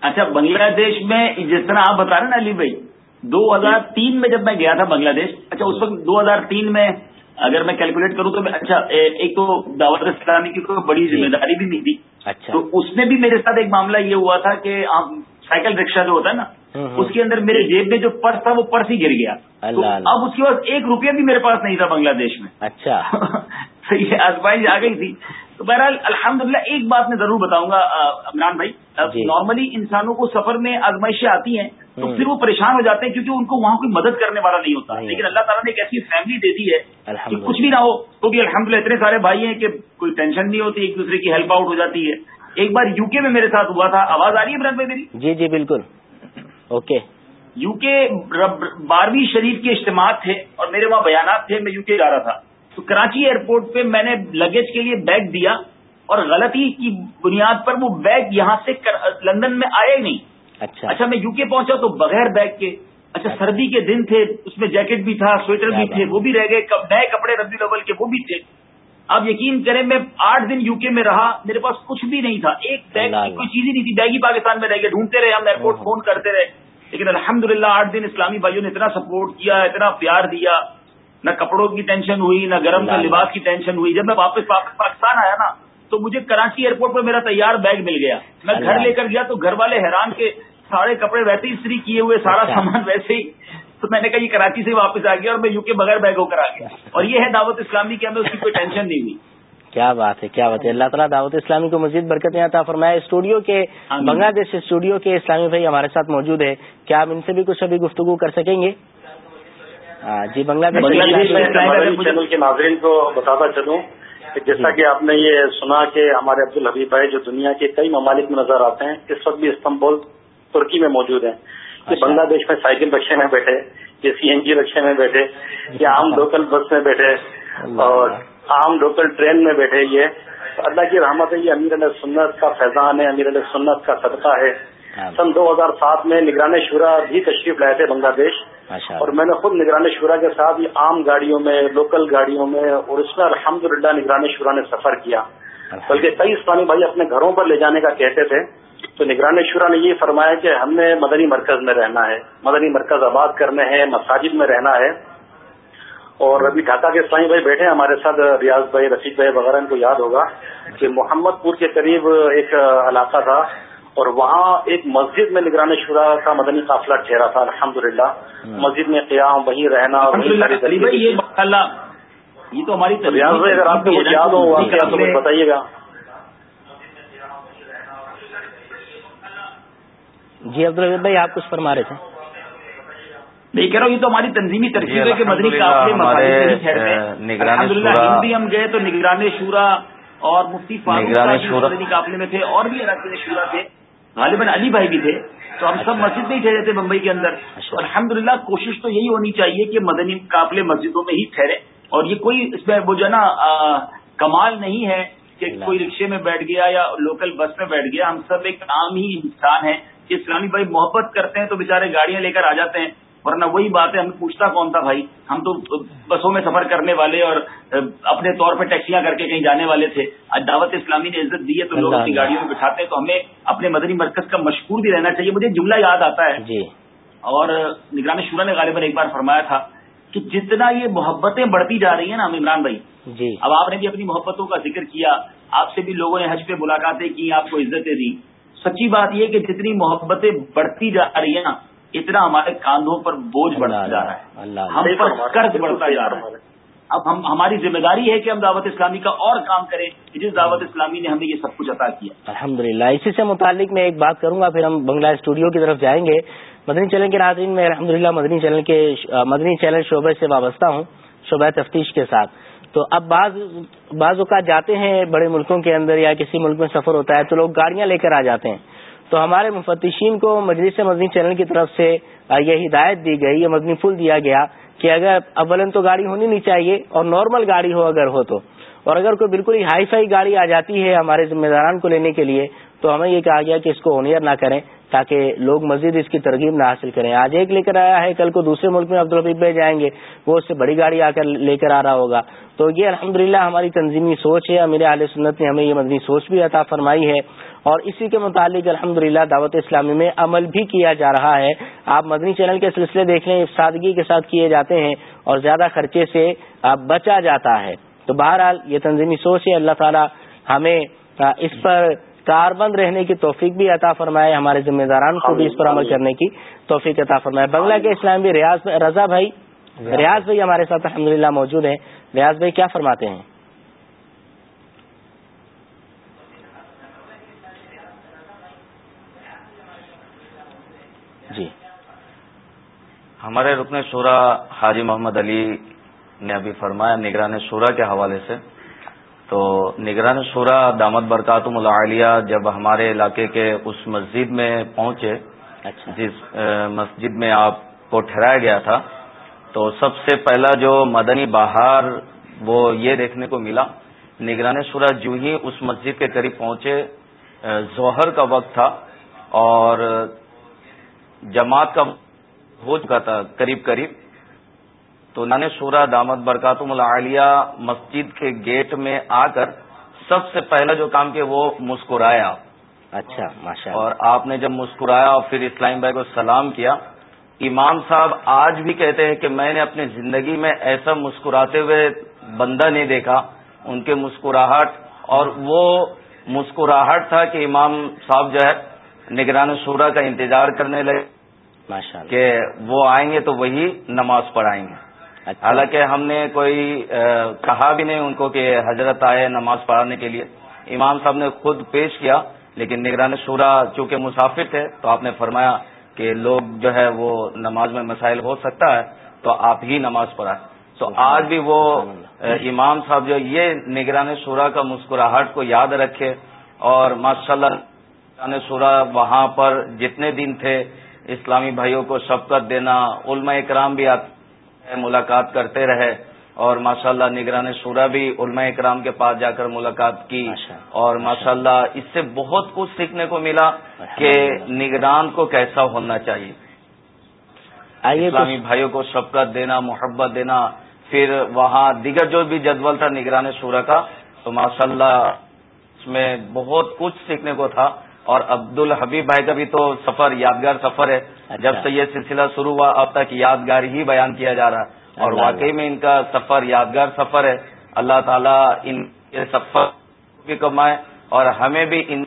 اچھا بنگلہ دیش میں جس طرح آپ بتا رہے ہیں نا علی بھائی دو ہزار تین میں جب میں گیا تھا بنگلہ دیش اچھا اس وقت دو ہزار تین میں اگر میں کیلکولیٹ کروں تو میں اچھا ایک تو دعوت اسلامی کی کوئی بڑی ذمہ داری بھی نہیں تھی۔ اچھا۔ تو اس میں بھی میرے ساتھ ایک معاملہ یہ ہوا تھا کہ آپ سائیکل رکشا جو ہوتا ہے نا۔ اس کے اندر میرے جیب میں جو پرس تھا وہ پرس ہی گر گیا۔ اب اس کے بعد ایک روپیہ بھی میرے پاس نہیں تھا بنگلہ دیش میں۔ اچھا۔ تو یہ آزمائش آ گئی تھی۔ تو بہرحال الحمدللہ ایک بات میں ضرور بتاؤں گا عمران بھائی۔ جی۔ نارملی انسانوں کو سفر میں آزمائشیں آتی ہیں تو۔ پھر وہ پریشان ہو جاتے ہیں کیونکہ ان کو وہاں کوئی مدد کرنے والا نہیں ہوتا۔ لیکن اللہ تعالیٰ نے ایک ایسی فیملی دے دی ہے کہ۔ کچھ بھی نہ ہو تو بھی الحمدللہ اتنے سارے بھائی ہیں کہ کوئی ٹینشن نہیں ہوتی ایک دوسرے کی ہیلپ آؤٹ ہو جاتی ہے۔ ایک بار یو کے میں میرے ساتھ ہوا تھا۔ آواز آ رہی ہے عمران بھائی میری؟ جی جی بالکل۔ اوکے۔ یو کے بارہویں شریف کے اجتماعات تھے اور میرے وہاں بیانات تھے میں یو کے جا رہا تھا۔ تو کراچی ایئرپورٹ پہ میں نے لگیج کے لیے بیگ دیا اور غلطی کی بنیاد پر وہ بیگ یہاں سے لندن میں آیا ہی نہیں۔ اچھا۔ اچھا میں یو کے پہنچا تو بغیر بیگ کے۔ اچھا سردی کے دن تھے اس میں جیکٹ بھی تھا سویٹر بھی تھے۔ وہ بھی رہ گئے۔ نئے کپڑے ربی الاول کے وہ بھی تھے۔ آپ یقین کریں میں آٹھ دن یو کے میں رہا میرے پاس کچھ بھی نہیں تھا ایک بیگ کی۔ کوئی چیز ہی نہیں تھی بیگ ہی پاکستان میں رہ گئے ڈھونڈتے رہے ہم ایئرپورٹ اوہ۔ فون کرتے رہے لیکن الحمدللہ آٹھ دن اسلامی بھائیوں نے اتنا سپورٹ کیا اتنا پیار دیا نہ کپڑوں کی ٹینشن ہوئی نہ گرم کا۔ لباس کی ٹینشن ہوئی جب میں واپس پاکستان آیا نا تو مجھے کراچی ایئرپورٹ پہ میرا تیار بیگ مل گیا میں گھر۔ لے کر گیا تو گھر والے حیران کے سارے کپڑے ویسے ہی استری کیے ہوئے سارا اچھا۔ سامان ویسے ہی تو میں نے کہا یہ کراچی سے واپس آ گیا اور میں یو کے بغیر بیگ ہو کر آ گیا۔ اور یہ ہے دعوت اسلامی کی ہمیں اس کی کوئی ٹینشن نہیں ہوئی۔ کیا بات ہے کیا بات ہے۔ اللہ تعالیٰ دعوت اسلامی کو مزید برکتیں عطا فرمائے۔ اسٹوڈیو کے۔ بنگلہ دیش اسٹوڈیو کے اسلامی بھائی ہمارے ساتھ موجود ہے کیا آپ ان سے بھی کچھ ابھی گفتگو کر سکیں گے؟ جی بنگلہ دیش چینل کے ناظرین کو بتاتا چلوں کہ جیسا کہ آپ نے یہ سنا کہ ہمارے عبد الحبیب بھائی جو دنیا کے کئی ممالک میں نظر آتے ہیں اس وقت بھی استنبول ترکی میں موجود ہیں۔ یہ اچھا۔ بنگلہ دیش میں سائیکل رکشے میں بیٹھے یہ سی این جی رکشے میں بیٹھے یہ عام لوکل بس میں بیٹھے اور۔ عام لوکل ٹرین میں بیٹھے۔ یہ اللہ کی رحمت ہے یہ امیر علیہ سنت کا فیضان ہے امیر علیہ سنت کا صدقہ ہے۔ سن دو ہزار سات میں نگران شورا بھی تشریف لائے تھے بنگلہ دیش۔ اور میں نے خود نگران شورا کے ساتھ یہ عام گاڑیوں میں لوکل گاڑیوں میں اور اس میں الحمدللہ نگران شورا نے سفر کیا۔ بلکہ کئی اسلامی بھائی اپنے گھروں پر لے جانے کا کہتے تھے۔ تو نگران شورا نے یہ فرمایا کہ ہم نے مدنی مرکز میں رہنا ہے مدنی مرکز آباد کرنے ہیں مساجد میں رہنا ہے۔ اور ابھی ڈھاکہ کے اسلامی بھائی بیٹھے ہیں ہمارے ساتھ ریاض بھائی رفیق بھائی وغیرہ ان کو یاد ہوگا کہ محمد پور کے قریب ایک علاقہ تھا اور وہاں ایک مسجد میں نگران شورا کا مدنی قافلہ ٹھہرا تھا الحمدللہ۔ مسجد میں قیام وہیں رہنا یہ تو ہماری ریاض بھائی اگر آپ کو یاد ہو واقعہ تو بتائیے گا۔ جی عبد بھائی آپ کچھ فرما رہے تھے؟ یہ کہہ رہا ہوں یہ تو ہماری تنظیمی ترکیب ہے کہ مدنی الحمد للہ ہندی ہم گئے تو نگران شورا اور مفتی فاروق مدنی قافلے میں تھے اور بھی علاقے شورا تھے۔ غالباً علی بھائی بھی تھے تو ہم سب اچھا۔ مسجد میں ہی ٹھہرے تھے ممبئی کے اندر۔ الحمد للہ کوشش تو یہی ہونی چاہیے کہ مدنی قافلے مسجدوں میں ہی ٹھہرے۔ اور یہ کوئی اس میں وہ جو ہے نا کمال نہیں ہے کہ کوئی رکشے میں بیٹھ گیا یا لوکل بس میں بیٹھ گیا۔ ہم سب ایک عام ہی انسان ہیں۔ کہ اسلامی بھائی محبت کرتے ہیں تو بےچارے گاڑیاں لے کر آ جاتے ہیں ورنہ وہی بات ہے ہمیں پوچھتا کون تھا بھائی؟ ہم تو بسوں میں سفر کرنے والے اور اپنے طور پہ ٹیکسیاں کر کے کہیں جانے والے تھے۔ آج دعوت اسلامی نے عزت دی ہے تو لوگ اپنی گاڑیوں میں بٹھاتے ہیں تو ہمیں اپنے مدنی مرکز کا مشکور بھی رہنا چاہیے۔ مجھے جملہ یاد آتا ہے۔ جی۔ اور نگرانی شورا نے غالباً ایک بار فرمایا تھا کہ جتنا یہ محبتیں بڑھتی جا رہی ہیں نا عمران بھائی جی۔ اب آپ نے بھی اپنی محبتوں کا ذکر کیا آپ سے بھی لوگوں نے حج پہ ملاقاتیں کی آپ کو عزتیں دی سچی بات یہ کہ جتنی محبتیں بڑھتی جا رہی ہیں نا اتنا ہمارے کاندھوں پر بوجھ بڑھتا جا رہا ہے۔ ہم پر قرض بڑھتا جا رہا ہے۔ اب ہم ہماری ذمہ داری ہے کہ ہم دعوت اسلامی کا اور کام کریں جس دعوت اسلامی نے ہمیں یہ سب کچھ عطا کیا۔ الحمد اسی سے متعلق میں ایک بات کروں گا پھر ہم بنگلہ اسٹوڈیو کی طرف جائیں گے۔ مدنی چینل کے ناظرین میں الحمد مدنی چینل کے مدنی چینل شعبے سے وابستہ ہوں شعبہ تفتیش کے ساتھ۔ تو اب بعض بعض اوقات جاتے ہیں بڑے ملکوں کے اندر یا کسی ملک میں سفر ہوتا ہے تو لوگ گاڑیاں لے کر آ جاتے ہیں۔ تو ہمارے مفتشین کو مجلس مدنی چینل کی طرف سے یہ ہدایت دی گئی، یہ مدنی پھول دیا گیا کہ اگر اولن تو گاڑی ہونی نہیں چاہیے اور نارمل گاڑی ہو اگر ہو تو۔ اور اگر کوئی بالکل ہی ہائی فائی گاڑی آ جاتی ہے ہمارے ذمہ داران کو لینے کے لیے تو ہمیں یہ کہا گیا کہ اس کو اونیئر نہ کریں۔ تاکہ لوگ مزید اس کی ترغیب نہ حاصل کریں۔ آج ایک لے کر آیا ہے، کل کو دوسرے ملک میں عبدالحبیب بھائی جائیں گے۔ وہ اس سے بڑی گاڑی آ کر لے کر آ رہا ہوگا۔ تو یہ الحمد ہماری تنظیمی سوچ ہے میرے عالیہ سنت نے ہمیں یہ مدنی سوچ بھی عطا فرمائی ہے۔ اور اسی کے متعلق الحمد دعوت اسلامی میں عمل بھی کیا جا رہا ہے۔ آپ مدنی چینل کے سلسلے دیکھ لیں سادگی کے ساتھ کیے جاتے ہیں اور زیادہ خرچے سے بچا جاتا ہے۔ تو بہرحال یہ تنظیمی سوچ ہے، اللہ تعالی ہمیں اس پر کاربند رہنے کی توفیق بھی عطا فرمائے ہمارے ذمہ داران کو بھی اس پر عمل کرنے کی توفیق عطا فرمائے۔ بنگلہ کے اسلام بھی ریاض رضا بھائی ریاض. بھائی ہمارے ساتھ الحمد موجود ہیں۔ ریاض بھائی کیا فرماتے ہیں؟ جی۔ ہمارے رکن شورا حاجی محمد علی نے ابھی فرمایا نگران شورا کے حوالے سے۔ تو نگران شورا دامت برکاتم العالیہ جب ہمارے علاقے کے اس مسجد میں پہنچے اچھا۔ جس مسجد میں آپ کو ٹھہرایا گیا تھا تو سب سے پہلا جو مدنی بہار وہ یہ دیکھنے کو ملا نگران شورا جو ہی اس مسجد کے قریب پہنچے ظہر کا وقت تھا اور جماعت کا ہو چکا تھا قریب قریب۔ تو نان شورا دامت برکاتم العالیہ مسجد کے گیٹ میں آ کر سب سے پہلا جو کام کیا وہ مسکرایا۔ اچھا ماشاء اور آپ نے جب مسکرایا اور پھر اسلام بھائی کو سلام کیا امام صاحب آج بھی کہتے ہیں کہ میں نے اپنی زندگی میں ایسا مسکراتے ہوئے بندہ نہیں دیکھا ان کے مسکراہٹ اور وہ مسکراہٹ تھا کہ امام صاحب جو ہے نگران شورا کا انتظار کرنے لگے کہ وہ آئیں گے تو وہی نماز پڑھائیں گے۔ اچھا۔ حالانکہ ہم نے کوئی کہا بھی نہیں ان کو کہ حضرت آئے نماز پڑھانے کے لیے۔ امام صاحب نے خود پیش کیا، لیکن نگران شورا چونکہ مسافر تھے، تو آپ نے فرمایا کہ لوگ جو ہے وہ نماز میں مسائل ہو سکتا ہے، تو آپ ہی نماز پڑھائیں۔ تو آج بھی وہ امام صاحب جو یہ نگران شورا کا مسکراہٹ کو یاد رکھے اور ماشاء اللہ نگران شورا وہاں پر جتنے دن تھے، اسلامی بھائیوں کو شفقت دینا، علماء اکرام بھی آتے ملاقات کرتے رہے اور ماشاء اللہ نگران شورا بھی علماء اکرام کے پاس جا کر ملاقات کی اور ماشاء اللہ اس سے بہت کچھ سیکھنے کو ملا کہ نگران کو کیسا ہونا چاہیے۔ اسلامی بھائیوں کو شفقت دینا محبت دینا پھر وہاں دیگر جو بھی جدول تھا نگران شورا کا تو ماشاء اللہ اس میں بہت کچھ سیکھنے کو تھا۔ اور عبد الحبیب بھائی کا بھی تو سفر یادگار سفر ہے۔ اچھا۔ جب سے یہ سلسلہ شروع ہوا اب تک یادگار ہی بیان کیا جا رہا ہے۔ اور واقعی میں ان کا سفر یادگار سفر ہے۔ اللہ تعالیٰ ان کے سفر بھی کمائے اور ہمیں بھی ان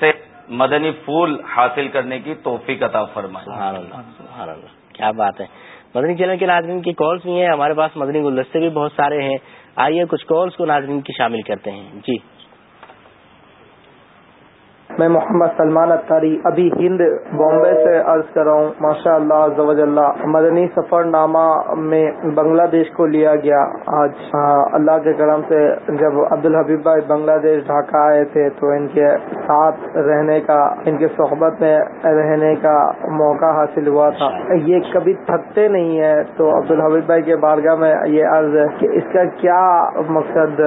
سے مدنی پھول حاصل کرنے کی توفیق عطا فرمائے۔ کیا بات ہے۔ مدنی چینل کے ناظرین کی کالس بھی ہیں۔ ہمارے پاس مدنی گلدستے بھی بہت سارے ہیں۔ آئیے کچھ کالس کو ناظرین کی شامل کرتے ہیں۔ جی۔ میں محمد سلمان اطاری ابھی ہند بامبے سے عرض کر رہا ہوں۔ ماشاء اللہ اللہ مدنی سفر نامہ میں بنگلہ دیش کو لیا گیا۔ آج اللہ کے کرم سے جب عبد الحبیب بھائی بنگلہ دیش، ڈھاکہ آئے تھے تو ان کے ساتھ رہنے کا، ان کے صحبت میں رہنے کا موقع حاصل ہوا تھا۔ یہ کبھی تھکتے نہیں ہے تو عبد الحبیب بھائی کے بارگاہ میں یہ عرض ہے کہ اس کا کیا مقصد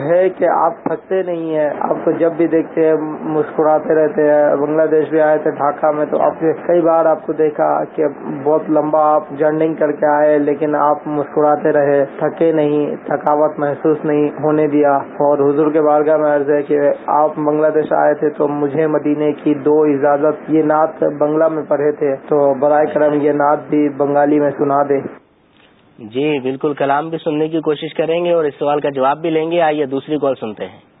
ہے کہ آپ تھکتے نہیں ہیں؟ آپ کو جب بھی دیکھتے ہیں، مسکرا مسکراتے رہتے ہیں، بنگلہ دیش بھی آئے تھے ڈھاکہ میں، تو آپ کئی بار آپ کو دیکھا کہ بہت لمبا آپ جرننگ کر کے آئے، لیکن آپ مسکراتے رہے، تھکے نہیں، تھکاوٹ محسوس نہیں ہونے دیا۔ اور حضور کے بارگاہ میں عرض ہے کہ آپ بنگلہ دیش آئے تھے تو مجھے مدینے کی دو اجازت، یہ نعت بنگلہ میں پڑھے تھے۔ تو برائے کرم یہ نعت بھی بنگالی میں سنا دے۔ جی بالکل کلام بھی سننے کی کوشش کریں گے اور اس سوال کا جواب بھی لیں گے۔ آئیے دوسری کال سنتے ہیں۔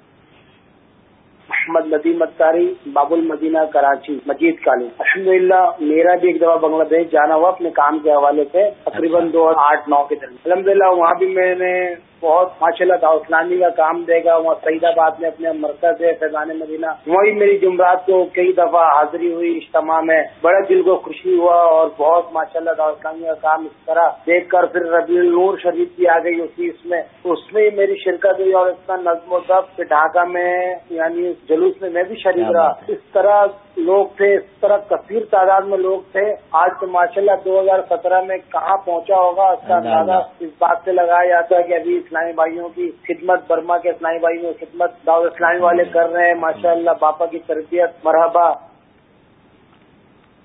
محمد ندیم اتاری باب المدینہ کراچی مجید کالج۔ الحمد للہ میرا بھی ایک دفعہ بنگلہ دیش جانا ہوا اپنے کام کے حوالے سے تقریباً دو ہزار آٹھ نو کے درمیان۔ الحمد للہ وہاں بھی میں نے بہت ماشاء اللہ اسلامی کا کام دے گا وہاں سعید آباد میں اپنے مرکز ہے فیضان مدینہ۔ وہی میری جمعرات کو کئی دفعہ حاضری ہوئی اجتماع میں بڑے دل کو خوشی ہوا اور بہت ماشاء اللہ اسلامی کا کام اس طرح دیکھ کر پھر ربیع النور شریف کی آ گئی اسی اس میں۔ اس میں میری شرکت ہوئی اور اتنا نظم و ضبط ڈھاکہ میں یعنی جلوس میں میں بھی شریک رہا۔ اس طرح لوگ تھے اس طرح کثیر تعداد میں لوگ تھے۔ آج تو ماشاء اللہ دو ہزار سترہ میں کہاں پہنچا ہوگا؟ اس کا اندازہ اس بات سے لگایا جاتا ہے کہ ابھی اسلامی بھائیوں کی خدمت برما کے اسلامی بھائیوں کی خدمت دعوت اسلامی والے کر رہے ہیں۔ ماشاء اللہ باپا کی تربیت مرحبا۔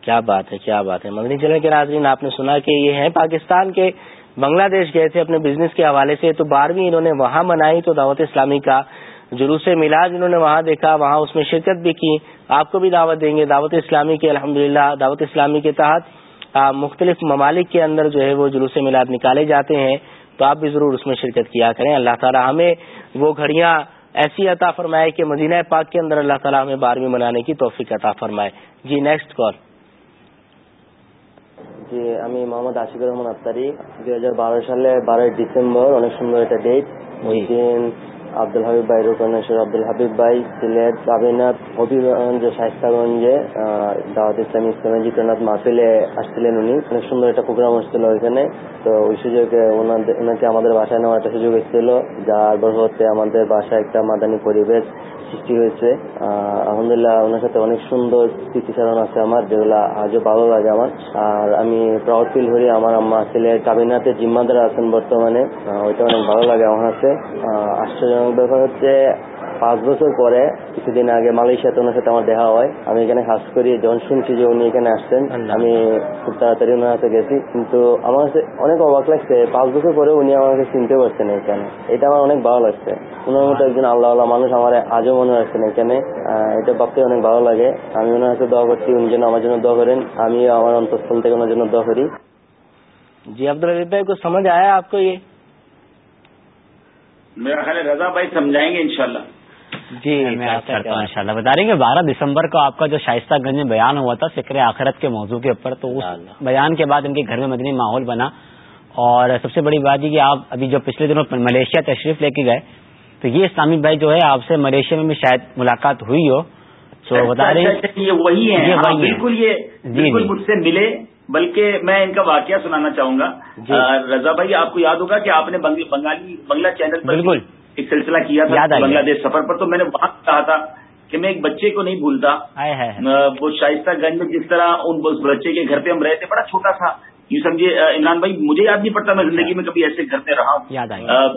کیا بات ہے کیا بات ہے۔ مدنی چلے کے ناظرین آپ نے سنا کہ یہ ہے پاکستان کے بنگلہ دیش گئے تھے اپنے بزنس کے حوالے سے تو بارہویں انہوں نے وہاں منائی تو دعوت اسلامی کا جلوس میلاد انہوں نے وہاں دیکھا وہاں اس میں شرکت بھی کی آپ کو بھی دعوت دیں گے دعوت اسلامی کے الحمد دعوت اسلامی کے تحت مختلف ممالک کے اندر جو ہے وہ جلوس میلاد نکالے جاتے ہیں تو آپ بھی ضرور اس میں شرکت کیا کریں اللہ تعالیٰ ہمیں وہ گھڑیاں ایسی عطا فرمائے کہ مدینہ پاک کے اندر اللہ تعالیٰ ہمیں بارہویں منانے کی توفیق عطا فرمائے جی نیکسٹ کال جی আমি মোহাম্মদ আশিকুর রহমান আত্তারি দুই হাজার বারো সালে বারোই ডিসেম্বর অনেক সুন্দর একটা ডেট عبد الحبیب بھائی رکنشور عبد الحبیب بھائی سلیت صابینت حبی گنج دعوت اسلامی جیتنا آپ سوندر ایک کم تھوڑے تو سوجو جا বাসায় একটা ایک مادانی سحمد للہ اندر سوندر سر آپ آج بال لگے ہمارے پراؤڈ فیل ہوئی کبھی ناتے جیماد آشن بہت পাঁচ বছর পরে কিছুদিন আগে মালয়েশিয়াতে ওনার সাথে আমার দেখা হয় আমি এখানে কাজ করি যখন শুনছি যে উনি এখানে আসছেন আমি খুব তাড়াতাড়ি ওনার হাতে গেছি কিন্তু আমার কাছে অনেক অবাক লাগছে পাঁচ বছর পরে উনি আমাকে চিনতে পারছেন এখানে এটা আমার অনেক ভালো লাগছে ওনার মতো একজন আল্লাহ আল্লাহ মানুষ আমার আজও মনে রাখছেন এখানে এটা ভাবতে অনেক ভালো লাগে আমি ওনার কাছে দোয়া করছি উনি যেন আমার জন্য দোয়া করেন আমি আমার অন্তঃস্থল থেকে ওনার জন্য দোয়া করি جی عبد الربی کو سمجھ آیا آپ کو یہ میرا خیال رضا بھائی سمجھائیں گے انشاءاللہ جی میں آپ کرتا ہوں ان شاء اللہ بتا رہیں گے بارہ دسمبر کو آپ کا جو شائستہ گنج میں بیان ہوا تھا فکر آخرت کے موضوع کے اوپر تو اس بیان کے بعد ان کے گھر میں مدنی ماحول بنا۔ اور سب سے بڑی بات یہ کہ آپ ابھی جو پچھلے دنوں ملیشیا تشریف لے کے گئے تو یہ اسلامی بھائی جو ہے آپ سے ملیشیا میں بھی شاید ملاقات ہوئی ہو۔ تو بتا رہے یہ وہی ہے بالکل یہ بالکل مجھ سے ملے بلکہ میں ان کا واقعہ سنانا چاہوں گا۔ رضا بھائی آپ کو یاد ہوگا کہ آپ نے بنگالی بنگلہ چینل پر بالکل۔ ایک سلسلہ کیا تھا بنگلہ دیش سفر پر تو میں نے وہاں کہا تھا کہ میں ایک بچے کو نہیں بھولتا۔ وہ شائستہ گنج میں جس طرح ان بچے کے گھر پہ ہم رہے تھے بڑا چھوٹا تھا۔ یوں سمجھے عمران بھائی مجھے یاد نہیں پڑتا میں زندگی میں کبھی ایسے گھر پہ رہا ہوں۔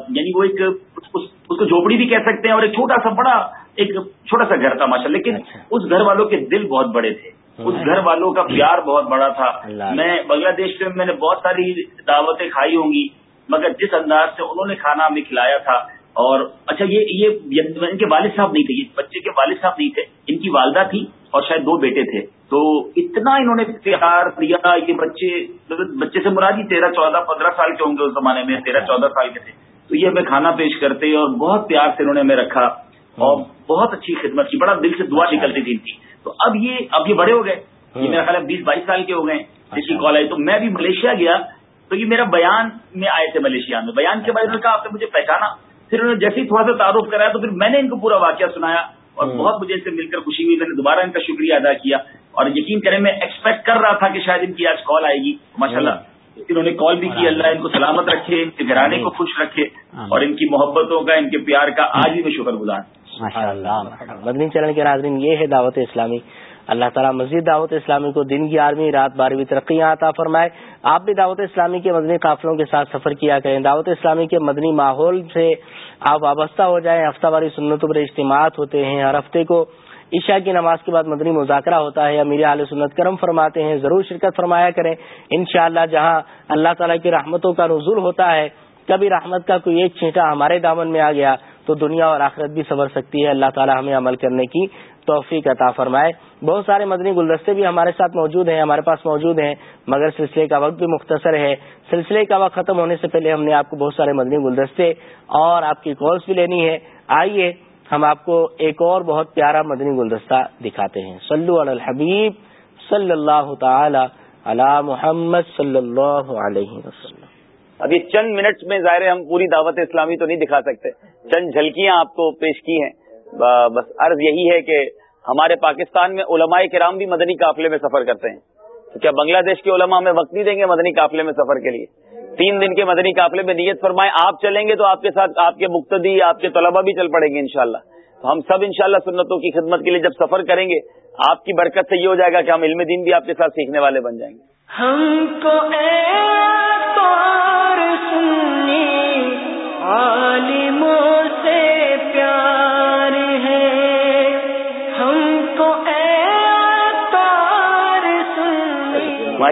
یعنی وہ ایک اس کو جھوپڑی بھی کہہ سکتے ہیں اور ایک چھوٹا سا بڑا ایک چھوٹا سا گھر تھا ماشاء لیکن اس گھر والوں کے دل بہت بڑے تھے۔ اس گھر والوں کا پیار بہت بڑا تھا۔ میں بنگلہ دیش میں میں نے بہت ساری دعوتیں کھائی ہوں گی مگر جس انداز سے انہوں نے کھانا ہمیں کھلایا تھا اور اچھا یہ یہ ان کے والد صاحب نہیں تھے یہ بچے کے والد صاحب نہیں تھے ان کی والدہ تھی اور شاید دو بیٹے تھے۔ تو اتنا انہوں نے پیار دیا یہ بچے بچے سے مرادی تیرہ چودہ پندرہ سال کے ہوں گے اس زمانے میں تیرہ چودہ سال کے تھے۔ تو یہ ہمیں کھانا پیش کرتے اور بہت پیار سے انہوں نے ہمیں رکھا اور بہت اچھی خدمت کی بڑا دل سے دعا نکلتی تھی ان کی۔ تو اب یہ اب یہ بڑے ہو گئے۔ یہ میرا خیال ہے بیس بائیس سال کے ہو گئے جس کی کال آئی تو میں بھی ملیشیا گیا تو یہ میرا بیان میں آئے تھے ملیشیا میں۔ بیان کے بعد انہوں نے کہا آپ نے مجھے پہچانا۔ پھر انہوں نے جیسے ہی تھوڑا سا تعارف کرایا تو پھر میں نے ان کو پورا واقعہ سنایا اور بہت مجھے سے مل کر خوشی ہوئی میں نے دوبارہ ان کا شکریہ ادا کیا اور یقین کریں میں ایکسپیکٹ کر رہا تھا کہ شاید ان کی آج کال آئے گی ماشاء اللہ انہوں نے کال بھی کی اللہ ان کو سلامت رکھے ان کے گھرانے کو خوش رکھے اور ان کی محبتوں کا ان کے پیار کا آج بھی میں شکر گزار مدنی چرن کے ناظرین یہ ہے دعوت اسلامی۔ اللہ تعالیٰ مزید دعوت اسلامی کو دن گیارہویں رات بارہویں ترقیاں عطا فرمائے۔ آپ بھی دعوت اسلامی کے مدنی قافلوں کے ساتھ سفر کیا کریں۔ دعوت اسلامی کے مدنی ماحول سے آپ وابستہ ہو جائیں، ہفتہ واری سنتوں پر اجتماعات ہوتے ہیں، ہر ہفتے کو عشاء کی نماز کے بعد مدنی مذاکرہ ہوتا ہے۔ امیر علیہ سنت کرم فرماتے ہیں، ضرور شرکت فرمایا کریں۔ انشاءاللہ جہاں اللہ تعالیٰ کی رحمتوں کا نزول ہوتا ہے، کبھی رحمت کا کوئی ایک چھینٹا ہمارے دامن میں آ گیا تو دنیا اور آخرت بھی سنور سکتی ہے۔ اللہ تعالیٰ ہمیں عمل کرنے کی توفیق عطا فرمائے۔ بہت سارے مدنی گلدستے بھی ہمارے ساتھ موجود ہیں، ہمارے پاس موجود ہیں، مگر سلسلے کا وقت بھی مختصر ہے۔ سلسلے کا وقت ختم ہونے سے پہلے ہم نے آپ کو بہت سارے مدنی گلدستے اور آپ کی کالس بھی لینی ہے آئیے، ہم آپ کو ایک اور بہت پیارا مدنی گلدستہ دکھاتے ہیں۔ صلو علی الحبیب صلی اللہ تعالی علی محمد صلی اللہ علیہ وسلم۔ ابھی چند منٹ میں ظاہر ہم پوری دعوت اسلامی تو نہیں دکھا سکتے۔ چند جھلکیاں آپ کو پیش کی ہیں۔ بس عرض یہی ہے کہ ہمارے پاکستان میں علماء کرام بھی مدنی قافلے میں سفر کرتے ہیں۔ تو کیا بنگلہ دیش کے علماء ہمیں وقت نہیں دیں گے مدنی قافلے میں سفر کے لیے؟ تین دن کے مدنی قافلے میں نیت فرمائیں، آپ چلیں گے تو آپ کے ساتھ آپ کے مقتدی، آپ کے طلبہ بھی چل پڑیں گے انشاءاللہ۔ تو ہم سب انشاءاللہ سنتوں کی خدمت کے لیے جب سفر کریں گے، آپ کی برکت سے یہ ہو جائے گا کہ ہم علم دین بھی آپ کے ساتھ سیکھنے والے بن جائیں گے۔ ہم کو عالموں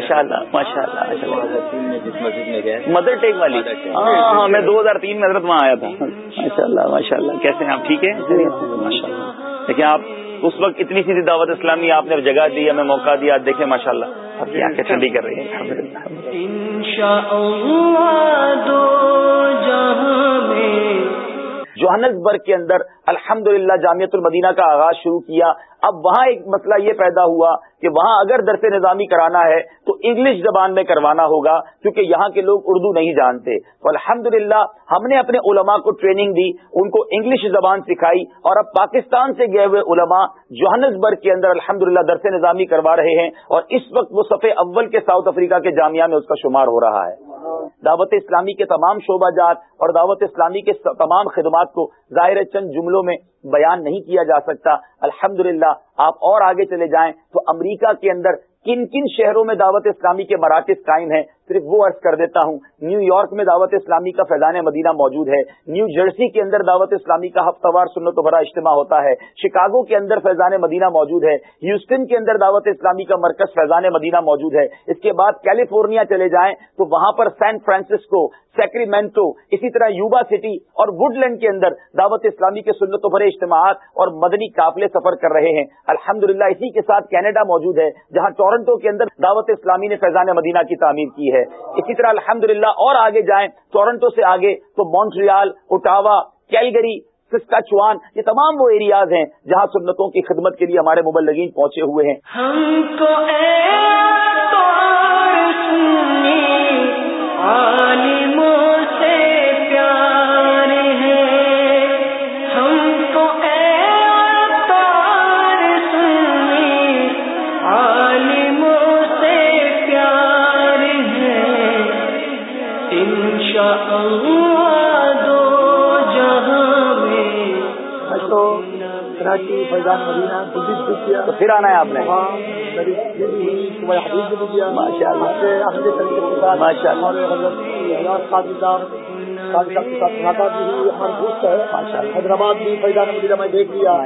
ماشاء اللہ ماشاء اللہ جس مسجد میں گئے۔ مدر ٹیک والی۔ ہاں ہاں میں دو ہزار تین میں حضرت وہاں آیا تھا۔ ماشاء اللہ ماشاء اللہ کیسے ہیں آپ؟ ٹھیک ہے ماشاء اللہ دیکھیں آپ اس وقت اتنی سی دعوت اسلامی آپ نے جگہ دی ہمیں موقع دیا دیکھیں ماشاء اللہ آپ کی آنکھیں ٹھنڈی کر رہی ہیں۔ جوہنس برگ کے اندر الحمد للہ جامعت المدینہ کا آغاز شروع کیا۔ اب وہاں ایک مسئلہ یہ پیدا ہوا کہ وہاں اگر درس نظامی کرانا ہے تو انگلش زبان میں کروانا ہوگا کیونکہ یہاں کے لوگ اردو نہیں جانتے۔ تو الحمد ہم نے اپنے علماء کو ٹریننگ دی، ان کو انگلش زبان سکھائی اور اب پاکستان سے گئے ہوئے علماء جوہنس برگ کے اندر الحمد درس نظامی کروا رہے ہیں اور اس وقت وہ صفحے اول کے ساؤتھ افریقہ کے جامعہ میں اس کا شمار ہو رہا ہے۔ دعوت اسلامی کے تمام شعبہ جات اور دعوت اسلامی کے تمام خدمات کو ظاہر چند جملوں میں بیان نہیں کیا جا سکتا۔ الحمد آپ اور آگے چلے جائیں تو امریکہ کے اندر کن کن شہروں میں دعوت اسلامی کے مراکز قائم ہیں؟ صرف وہ عرض کر دیتا ہوں، نیو یارک میں دعوت اسلامی کا فیضان مدینہ موجود ہے، نیو جرسی کے اندر دعوت اسلامی کا ہفتہ وار سنت و بھرا اجتماع ہوتا ہے، شکاگو کے اندر فیضان مدینہ موجود ہے، ہیوسٹن کے اندر دعوت اسلامی کا مرکز فیضان مدینہ موجود ہے۔ اس کے بعد کیلیفورنیا چلے جائیں تو وہاں پر سین فرانسسکو سیکریمینٹو اسی طرح یوبا سٹی اور وڈ لینڈ کے اندر دعوت اسلامی کے سنت و بھرے اجتماعات اور مدنی قافلے سفر کر رہے ہیں۔ الحمد اسی کے ساتھ کینیڈا موجود ہے، جہاں ٹورنٹو کے اندر دعوت اسلامی نے فیضان مدینہ کی تعمیر کی ہے۔ اسی طرح الحمد اور آگے جائیں ٹورنٹو سے آگے تو مونٹریال اٹاوا کیلگری سسکا چوان یہ تمام وہ ایریاز ہیں جہاں سنتوں کی خدمت کے لیے ہمارے مبلغین پہنچے ہوئے ہیں۔ ہم کو آنا ہے آپ نے۔ ماشاء اللہ ماشاء حیدرآباد بھی فیضان مدینہ میں دیکھ لیا۔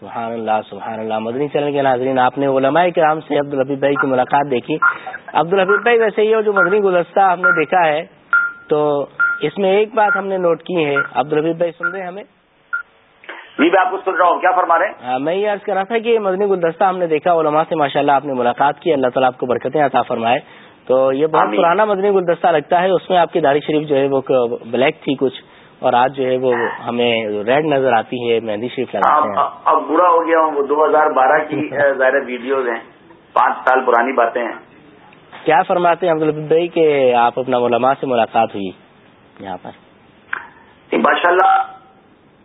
سبحان اللہ سبحان اللہ مدنی چینل کے ناظرین آپ نے علماء کرام سے عبد الحبیب بھائی کی ملاقات دیکھی۔ عبد الحبیب بھائی ویسے یہ جو مدنی گلدستہ ہم نے دیکھا ہے تو اس میں ایک بات ہم نے نوٹ کی ہے۔ عبد الحبیب بھائی سن رہے ہیں ہمیں؟ جی میں آپ کو سن رہا ہوں کیا فرما رہے ہیں؟ میں یہ عرض کر رہا تھا کہ مدنی گلدستہ ہم نے دیکھا علماء سے ماشاء اللہ آپ نے ملاقات کی اللہ تعالیٰ آپ کو برکتیں عطا فرمائے۔ تو یہ بہت پرانا مدنی گلدستہ لگتا ہے اس میں آپ کی داری شریف جو ہے وہ بلیک تھی کچھ اور آج جو ہے وہ ہمیں ریڈ نظر آتی ہے مہندی شریف لگاتے ہیں۔ اب برا ہو گیا ہوں وہ دو ہزار بارہ کی ظاہر ویڈیوز ہیں۔ پانچ سال پرانی باتیں ہیں۔ کیا فرماتے ہیں عبد بھائی کہ آپ اپنا علماء سے ملاقات ہوئی یہاں پر؟ ماشاء اللہ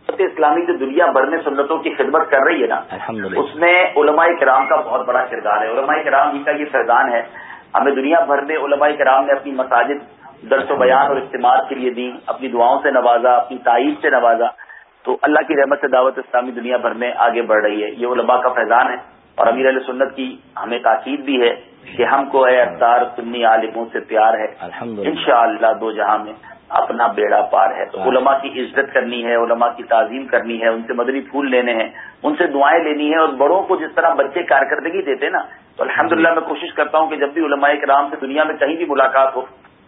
اسلامی جو دنیا بھر میں سنتوں کی خدمت کر رہی ہے نا اس میں علماء کرام کا بہت بڑا کردار ہے۔ علماء کرام ہی کا یہ فیضان ہے ہمیں دنیا بھر میں علماء کرام نے اپنی مساجد درس و بیان اور اجتماع کے لیے دی اپنی دعاؤں سے نوازا اپنی تائید سے نوازا۔ تو اللہ کی رحمت سے دعوت اسلامی دنیا بھر میں آگے بڑھ رہی ہے۔ یہ علماء کا فیضان ہے اور امیر علیہ سنت کی ہمیں تاکید بھی ہے کہ ہم کو اے اطار سنی عالموں سے پیار ہے۔ الحمدللہ۔ ان شاء اللہ دو جہاں میں اپنا بیڑا پار ہے۔ تو علماء کی عزت کرنی ہے علماء کی تعظیم کرنی ہے ان سے مدنی پھول لینے ہیں ان سے دعائیں لینی ہے اور بڑوں کو جس طرح بچے کارکردگی دیتے نا تو الحمدللہ میں کوشش کرتا ہوں کہ جب بھی علماء کرام سے دنیا میں کہیں بھی ملاقات ہو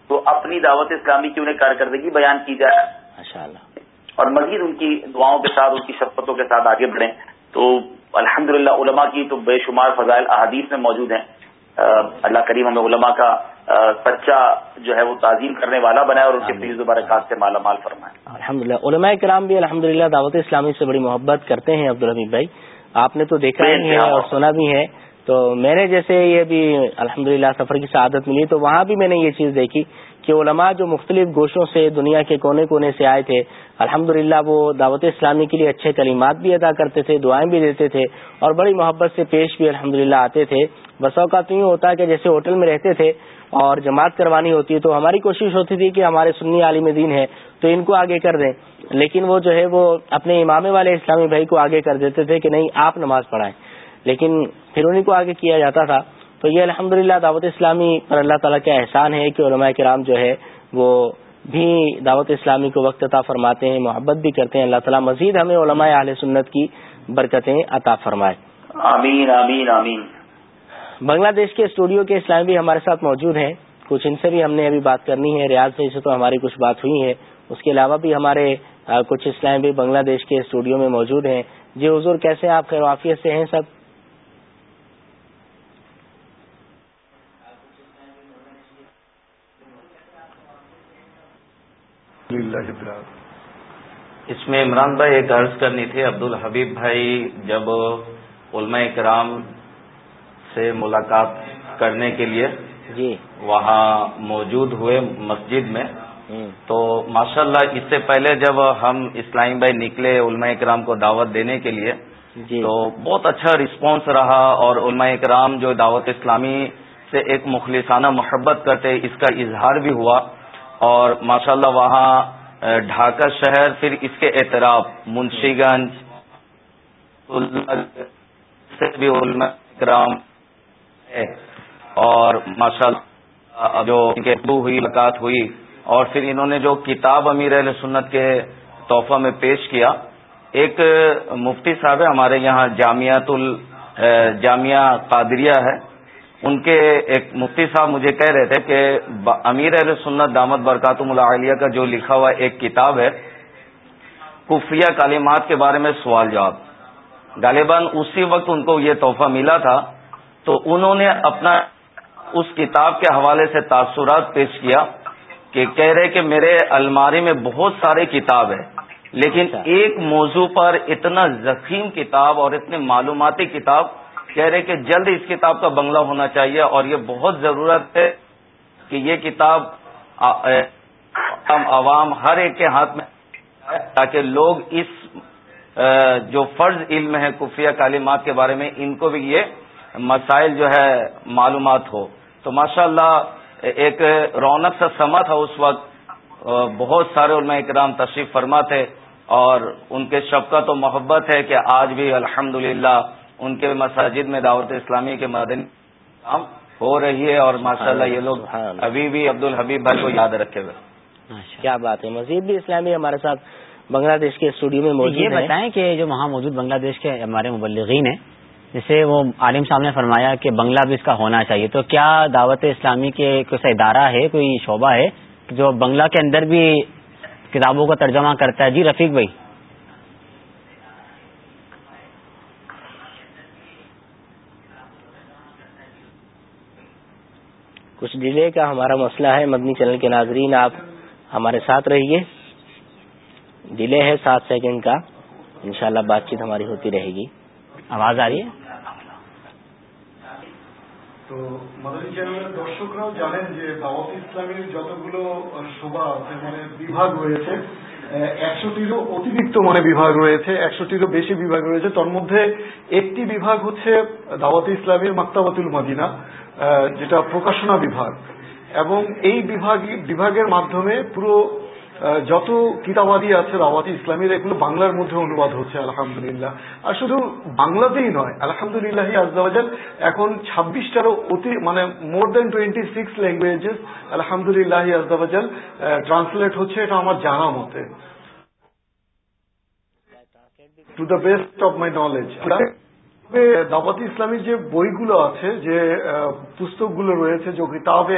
تو اپنی دعوت اسلامی کی انہیں کارکردگی بیان کی جائے۔ اور مزید ان کی دعاؤں کے ساتھ ان کی شفقتوں کے ساتھ آگے بڑھیں۔ تو الحمدللہ علماء کی تو بے شمار فضائل احادیث میں موجود ہیں۔ اللہ کریم ہمیں علماء کا سچا جو ہے وہ تعظیم کرنے والا بنائے اور ان کے فیض برکات سے مالا مال فرمائے۔ الحمد للہ علماء کرام بھی الحمد للہ دعوت اسلامی سے بڑی محبت کرتے ہیں عبدالحمید بھائی۔ آپ نے تو دیکھا ہی ہے اور سنا بھی ہے۔ تو میں نے جیسے یہ بھی الحمد للہ سفر کی سعادت ملی تو وہاں بھی میں نے یہ چیز دیکھی کہ علماء جو مختلف گوشوں سے دنیا کے کونے کونے سے آئے تھے الحمد وہ دعوت اسلامی کے لیے اچھے کلمات بھی ادا کرتے تھے دعائیں بھی دیتے تھے اور بڑی محبت سے پیش بھی الحمد آتے تھے۔ بس اوقات یوں ہوتا ہے کہ جیسے ہوٹل میں رہتے تھے اور جماعت کروانی ہوتی ہے تو ہماری کوشش ہوتی تھی کہ ہمارے سنی عالم دین ہے تو ان کو آگے کر دیں۔ لیکن وہ جو ہے وہ اپنے امام والے اسلامی بھائی کو آگے کر دیتے تھے کہ نہیں، آپ نماز پڑھائیں۔ لیکن پھر انہیں کو آگے کیا جاتا تھا۔ تو یہ الحمد دعوت اسلامی پر اللہ تعالیٰ کا احسان ہے کہ علماء کرام جو ہے وہ بھی دعوت اسلامی کو وقت عطا فرماتے ہیں، محبت بھی کرتے ہیں۔ اللہ تعالیٰ مزید ہمیں علماء اہل سنت کی برکتیں عطا فرمائے۔ آمین آمین آمین۔ بنگلہ دیش کے اسٹوڈیو کے اسلام بھی ہمارے ساتھ موجود ہیں۔ کچھ ان سے بھی ہم نے ابھی بات کرنی ہے۔ ریاض بھائی سے تو ہماری کچھ بات ہوئی ہے۔ اس کے علاوہ بھی ہمارے کچھ اسلام بھی بنگلہ دیش کے اسٹوڈیو میں موجود ہیں۔ جی حضور، کیسے آپ؟ خیر وافیت سے ہیں سب؟ اس میں عمران بھائی ایک عرض کرنی تھی عبد الحبیب بھائی، جب علماء کرام سے ملاقات کرنے کے لیے جی۔ وہاں موجود ہوئے مسجد میں۔ تو ماشاءاللہ اس سے پہلے جب ہم اسلامی بھائی نکلے علماء کرام کو دعوت دینے کے لیے جی۔ تو بہت اچھا رسپانس رہا اور علماء کرام جو دعوت اسلامی سے ایک مخلصانہ محبت کرتے اس کا اظہار بھی ہوا۔ اور ماشاءاللہ وہاں ڈھاکہ شہر پھر اس کے اعتراف منشی گنج سے بھی علماء کرام اور ماشاء اللہ جو ہوئی ملاقات ہوئی اور پھر انہوں نے جو کتاب امیر علیہ سنت کے تحفہ میں پیش کیا، ایک مفتی صاحب ہے ہمارے یہاں جامعت ال جامعہ قادریہ ہے۔ ان کے ایک مفتی صاحب مجھے کہہ رہے تھے کہ امیر علیہ سنت دامت برکاتم العالیہ کا جو لکھا ہوا ایک کتاب ہے کفیہ کالمات کے بارے میں سوال جواب۔ غالباً اسی وقت ان کو یہ تحفہ ملا تھا تو انہوں نے اپنا اس کتاب کے حوالے سے تاثرات پیش کیا کہ کہہ رہے کہ میرے الماری میں بہت سارے کتاب ہیں لیکن اچھا۔ ایک موضوع پر اتنا زخیم کتاب اور اتنی معلوماتی کتاب کہہ رہے کہ جلد اس کتاب کا بنگلہ ہونا چاہیے اور یہ بہت ضرورت ہے کہ یہ کتاب عوام ہر ایک کے ہاتھ میں تاکہ لوگ اس جو فرض علم ہے کفیہ کالمات کے بارے میں ان کو بھی یہ مسائل جو ہے معلومات ہو۔ تو ماشاء اللہ ایک رونق سا سما تھا اس وقت۔ بہت سارے علماء اکرام تشریف فرما تھے اور ان کے شفقت و محبت ہے کہ آج بھی الحمد ان کے مساجد میں دعوت اسلامی کے مدنی کام ہو رہی ہے اور ماشاء اللہ یہ لوگ ابھی بھی عبد الحبیب بھائی کو یاد رکھے ہوئے۔ کیا بات ہے؟ مزید بھی اسلامی ہمارے ساتھ بنگلہ دیش کے اسٹوڈیو میں موجود یہ بتائیں کہ جو وہاں موجود بنگلہ دیش کے ہمارے مبلغین ہیں جسے وہ عالم صاحب نے فرمایا کہ بنگلہ بھی اس کا ہونا چاہیے۔ تو کیا دعوت اسلامی کے کوئی ادارہ ہے، کوئی شعبہ ہے جو بنگلہ کے اندر بھی کتابوں کا ترجمہ کرتا ہے؟ جی رفیق بھائی۔ کچھ ڈیلے کا ہمارا مسئلہ ہے مدنی چینل کے ناظرین، آپ ہمارے ساتھ رہیے۔ ڈیلے ہے سات سیکنڈ کا۔ انشاءاللہ بات چیت ہماری ہوتی رہے گی۔ تر مدد ایک داوت اسلامات مدینہ جو پرکاشنا پورا جت کتاب سے ٹرانسلٹ ہوناجسلام بھائی گلو پک گئے جو کتاب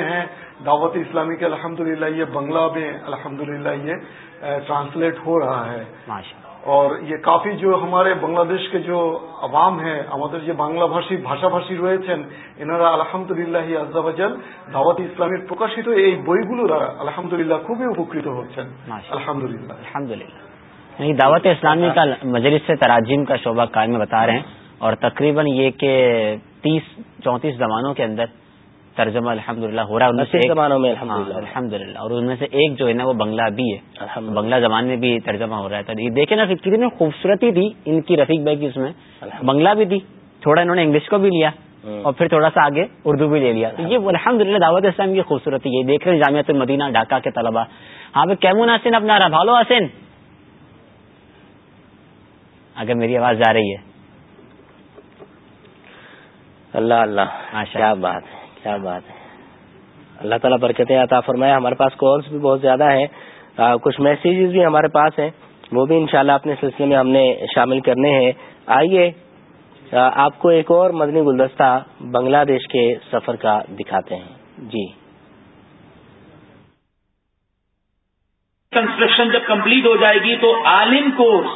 دعوت اسلامی کے الحمد یہ بنگلہ میں الحمد للہ یہ ٹرانسلیٹ ہو رہا ہے۔ اور یہ کافی جو ہمارے بنگلہ دیش کے جو عوام ہیں ہمارے یہ بنگلہ بھاشی بھاشا بھاشی رہے انارا الحمدللہ انہم دعوت اسلامی پرکاشت ہو یہ بئی گلو الحمد للہ خوبی اپکت ہو دعوت اسلامی کا مجلس سے تراجیم کا شعبہ قائم بتا رہے ہیں اور تقریباً یہ کہ تیس چونتیس زمانوں کے اندر ترجمہ الحمد ہو رہا ہے زمانوں میں الحمد للہ اور ان میں سے ایک جو ہے نا وہ بنگلہ بھی ہے۔ بنگلہ زبان میں بھی ترجمہ ہو رہا ہے۔ دیکھیں نا کتنی خوبصورتی تھی ان کی رفیق بھائی کی اس میں۔ بنگلہ بھی تھی تھوڑا انہوں نے انگلش کو بھی لیا اور پھر تھوڑا سا آگے اردو بھی لے لیا۔ یہ الحمد للہ دعوت اسلام کی خوبصورتی یہ دیکھ رہے ہیں جامعت المدینہ ڈھاکہ کے طلبا ہاں پہ کیمون حسین اپنا رہا؟ بھالو حسین۔ اگر میری آواز جا رہی ہے۔ اللہ اللہ۔ کیا بات ہے۔ کیا بات ہے۔ اللہ تعالیٰ برکتیں عطا فرمایا ہمارے پاس کالس بھی بہت زیادہ ہیں۔ کچھ میسیجز بھی ہمارے پاس ہیں۔ وہ بھی انشاءاللہ اپنے سلسلے میں ہم نے شامل کرنے ہیں۔ آئیے آپ کو ایک اور مدنی گلدستہ بنگلہ دیش کے سفر کا دکھاتے ہیں۔ جی۔ کنسٹرکشن جب کمپلیٹ ہو جائے گی تو عالم کورس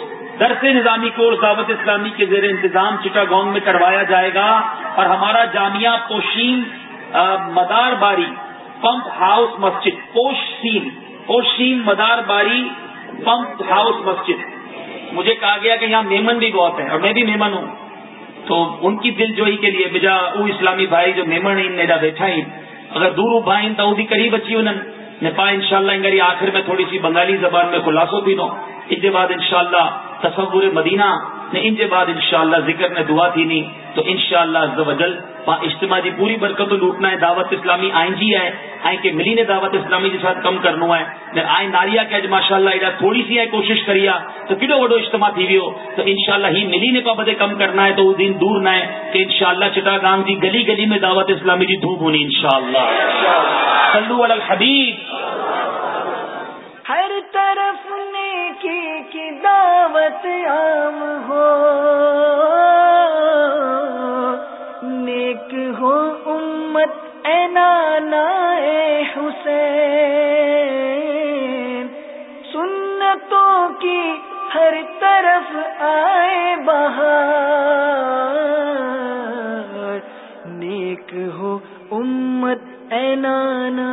درس نظامی کورس دعوت اسلامی کے زیر انتظام چٹا گونگ میں کروایا جائے گا۔ اور ہمارا جامعہ پوشین مدار باری، پمپ ہاؤس مسجد پوشین پوشین مدار باری، پمپ ہاؤس مسجد۔ مجھے کہا گیا کہ یہاں میمن بھی بہت ہیں اور میں بھی میمن ہوں۔ تو ان کی دل جوئی کے لیے، بجا او اسلامی بھائی جو میمن ان میرا بیٹھا ہی اگر دور بھائی تو بھی قریب اچھی انہوں نے پا ان شاء اللہ آخر میں تھوڑی سی بنگالی زبان میں خلاصوں بھی دوں۔ اس کے بعد انشاءاللہ تصور مدینہ نے ان کے بعد انشاءاللہ ذکر نے دعا تھی نہیں تو انشاءاللہ شاء اللہ با اجتماع دی پوری برکت لوٹنا ہے، دعوت اسلامی آئیں جی ہے، آئیں کہ ملی نے دعوت اسلامی کے ساتھ کم کرنا ہے۔ آئیں ناریا کہ اج جی، ماشاء اللہ ایڈا تھوڑی سی ہے، کوشش کریا تو کڈو وڈو اجتماع تھی بھی ہو تو انشاءاللہ ہی ملی نے پابندے کم کرنا ہے، تو وہ دن دور نہ ہے کہ انشاءاللہ شاء اللہ گام جی گلی گلی میں دعوت اسلامی کی دھوپ ہونی، انشاءاللہ۔ شاء الحبیب۔ ہر طرف نیکی کی دعوت عام ہو۔ نیک ہو امت، اے نانا حسین۔ سنتوں کی ہر طرف آئے بہار۔ نیک ہو امت، اے نانا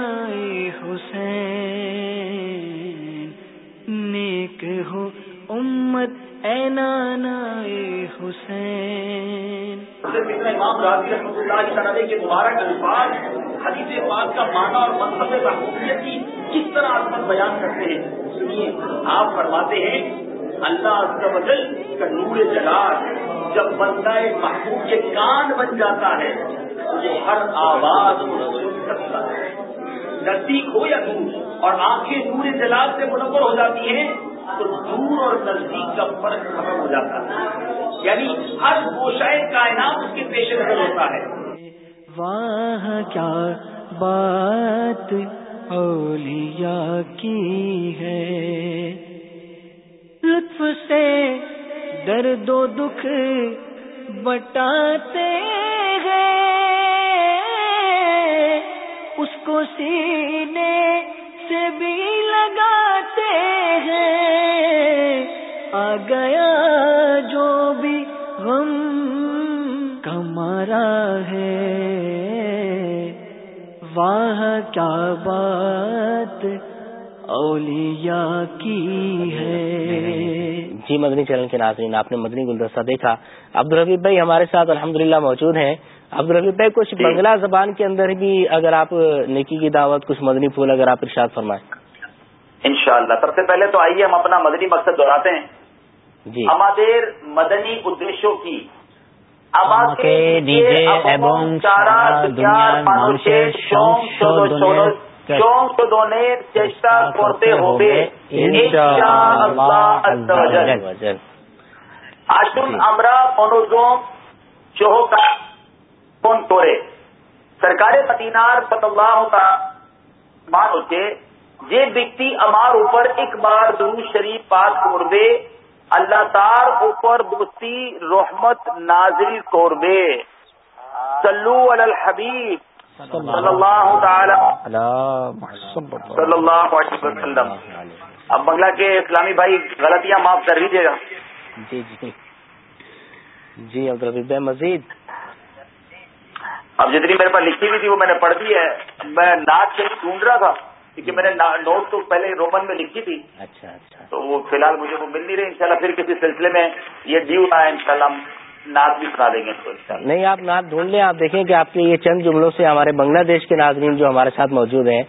حسین۔ نیک ہو امت، اے نانا حسین۔ امام راضی رحمۃ اللہ تعالی کے مبارک الفاظ، حدیث پاک کا معنی اور منصب محبوبیت کی کس طرح عظمت بیان کرتے ہیں؟ سنیے، آپ فرماتے ہیں، اللہ عز و جل کا نور جلال جب بندہ محبوب کے کان بن جاتا ہے وہ ہر آواز سن سکتا ہے۔ نزدیک ہو یا دور، اور آنکھیں نور جلال سے منور ہو جاتی ہیں تو دور اور نزدیک کا فرق ختم ہو جاتا ہے۔ یعنی ہر گوشائے کائنات اس کے پیش نظر ہوتا ہے۔ واہ، کیا بات اولیاء کی ہے۔ لطف سے درد و دکھ بٹاتے اس کو سینے سے بھی لگاتے ہیں۔ آ گیا جو بھی غم کمارا ہے۔ واہ، کیا بات اولیاء کی ہے۔ جی مدنی چینل کے ناظرین، آپ نے مدنی گلدستہ دیکھا۔ عبدالربیب بھائی ہمارے ساتھ الحمدللہ موجود ہیں۔ عبد الرحیب بھائی کچھ جی۔ بنگلہ زبان کے اندر بھی اگر آپ نیکی کی دعوت کچھ مدنی پھول اگر آپ ارشاد فرمائیں انشاءاللہ سب سے پہلے تو آئیے ہم اپنا مدنی مقصد دہراتے ہیں جی আমাদের মদনী উদ্দেশ্য কি আমাকে নিজে এবং সারা দুনিয়ার মানুষের সংশোধনের کون توڑے؟ سرکار پتینار پت اللہ کا مان ہوتے یہ بکتی امار اوپر ایک بار درو شریف پاس کر دے اللہ تار اوپر بستی رحمت نازل کوربے دے۔ سلو الحبیب صلی اللہ تعالی صلی اللہ علیہ وسلم۔ اب بنگلہ کے اسلامی بھائی غلطیاں معاف کر دیجیے گا۔ جی جی۔ جی عبدالربی مزید۔ اب جتنی میرے پاس لکھی ہوئی تھی وہ میں نے پڑھ دی ہے۔ میں ناچ کہیں ڈھونڈ رہا تھا کیونکہ میں نے نوٹ تو پہلے رومن میں لکھی تھی۔ اچھا اچھا۔ تو وہ فی الحال مجھے وہ مل نہیں رہی انشاءاللہ پھر کسی سلسلے میں یہ ڈیو رہا ہے انشاءاللہ ہم نعت بھی سنا دیں گے۔ کو نہیں آپ نعت ڈھونڈ لیں آپ دیکھیں کہ آپ کے یہ چند جملوں سے ہمارے بنگلہ دیش کے ناظرین جو ہمارے ساتھ موجود ہیں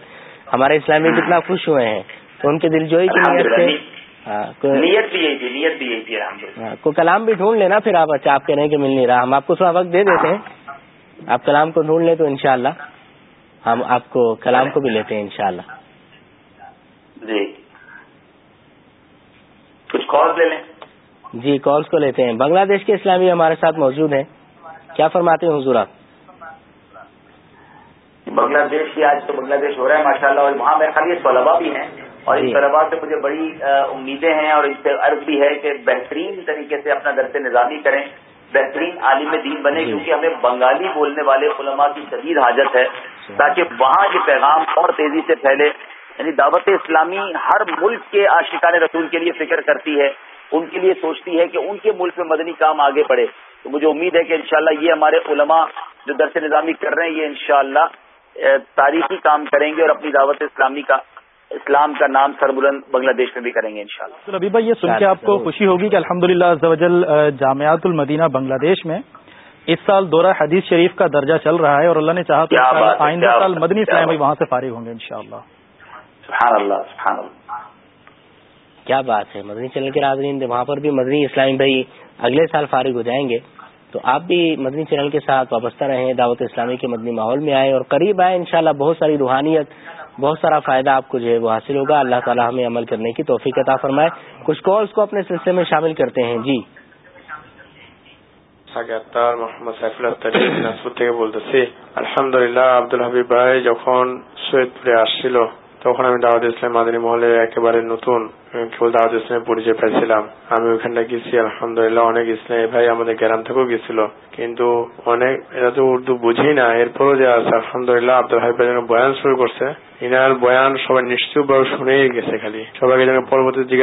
ہمارے اسلامی کتنا خوش ہوئے ہیں۔ تو ان کے دل جوئی کی نیت سے ہاں، نیت بھی یہی تھی نیت بھی یہی تھی ہاں، کوئی کلام بھی ڈھونڈ لینا پھر آپ اچھا آپ کہہ رہے ہیں کہ مل نہیں رہا۔ ہم آپ کو تھوڑا وقت دے دیتے ہیں۔ آپ کلام کو ڈھونڈ لیں تو انشاءاللہ ہم آپ کو کلام کو بھی لیتے ہیں انشاءاللہ۔ جی۔ کچھ کال لے لیں۔ جی کالس کو لیتے ہیں۔ بنگلہ دیش کے اسلامی ہمارے ساتھ موجود ہیں۔ کیا فرماتے ہیں حضور آپ؟ بنگلہ دیش کی آج تو بنگلہ دیش ہو رہا ہے ماشاءاللہ اور وہاں میرے خیال یہ طلبا بھی ہیں۔ اور ان جی۔ طلبا سے مجھے بڑی امیدیں ہیں اور ان سے عرض بھی ہے کہ بہترین طریقے سے اپنا درس نظامی کریں۔ بہترین عالم دین بنے جی۔ کیونکہ ہمیں بنگالی بولنے والے علماء کی شدید حاجت ہے تاکہ وہاں یہ پیغام اور تیزی سے پھیلے۔ یعنی دعوت اسلامی ہر ملک کے آشقان رسول کے لیے فکر کرتی ہے ان کے لیے سوچتی ہے کہ ان کے ملک میں مدنی کام آگے بڑھے۔ تو مجھے امید ہے کہ انشاءاللہ یہ ہمارے علماء جو درس نظامی کر رہے ہیں یہ انشاءاللہ اللہ تاریخی کام کریں گے اور اپنی دعوت اسلامی کا اسلام کا نام سربلند بنگلہ دیش میں بھی کریں گے انشاءاللہ۔ تو ربی بھائی یہ سن کے آپ کو خوشی ہوگی کہ الحمد للہ جامعات المدینہ بنگلہ دیش میں اس سال دورہ حدیث شریف کا درجہ چل رہا ہے اور اللہ نے چاہا تو آئندہ سال مدنی اسلام وہاں سے فارغ ہوں گے انشاءاللہ۔ سبحان اللہ سبحان اللہ کیا بات ہے مدنی چینل کے ناظرین وہاں پر بھی مدنی اسلامی بھائی اگلے سال فارغ ہو جائیں گے۔ تو آپ بھی مدنی چینل کے ساتھ وابستہ رہیں دعوت اسلامی کے مدنی ماحول میں آئے اور قریب آئے انشاءاللہ بہت ساری روحانیت بہت سارا فائدہ آپ کو جو ہے وہ حاصل ہوگا اللہ تعالیٰ ہمیں عمل کرنے کی توفیق عطا فرمائے کچھ کالس کو اپنے سلسلے میں شامل کرتے ہیں جی আগাতার মোহাম্মদ সাইফুল আত্তারি দিনাজপুর থেকে বলতেছি আলহামদুলিল্লাহ আব্দুল হাবিব ভাই যখন সৈয়দপুরে আসছিল الحمدولہ آبدالشچنے گیس خالی سب پر بچے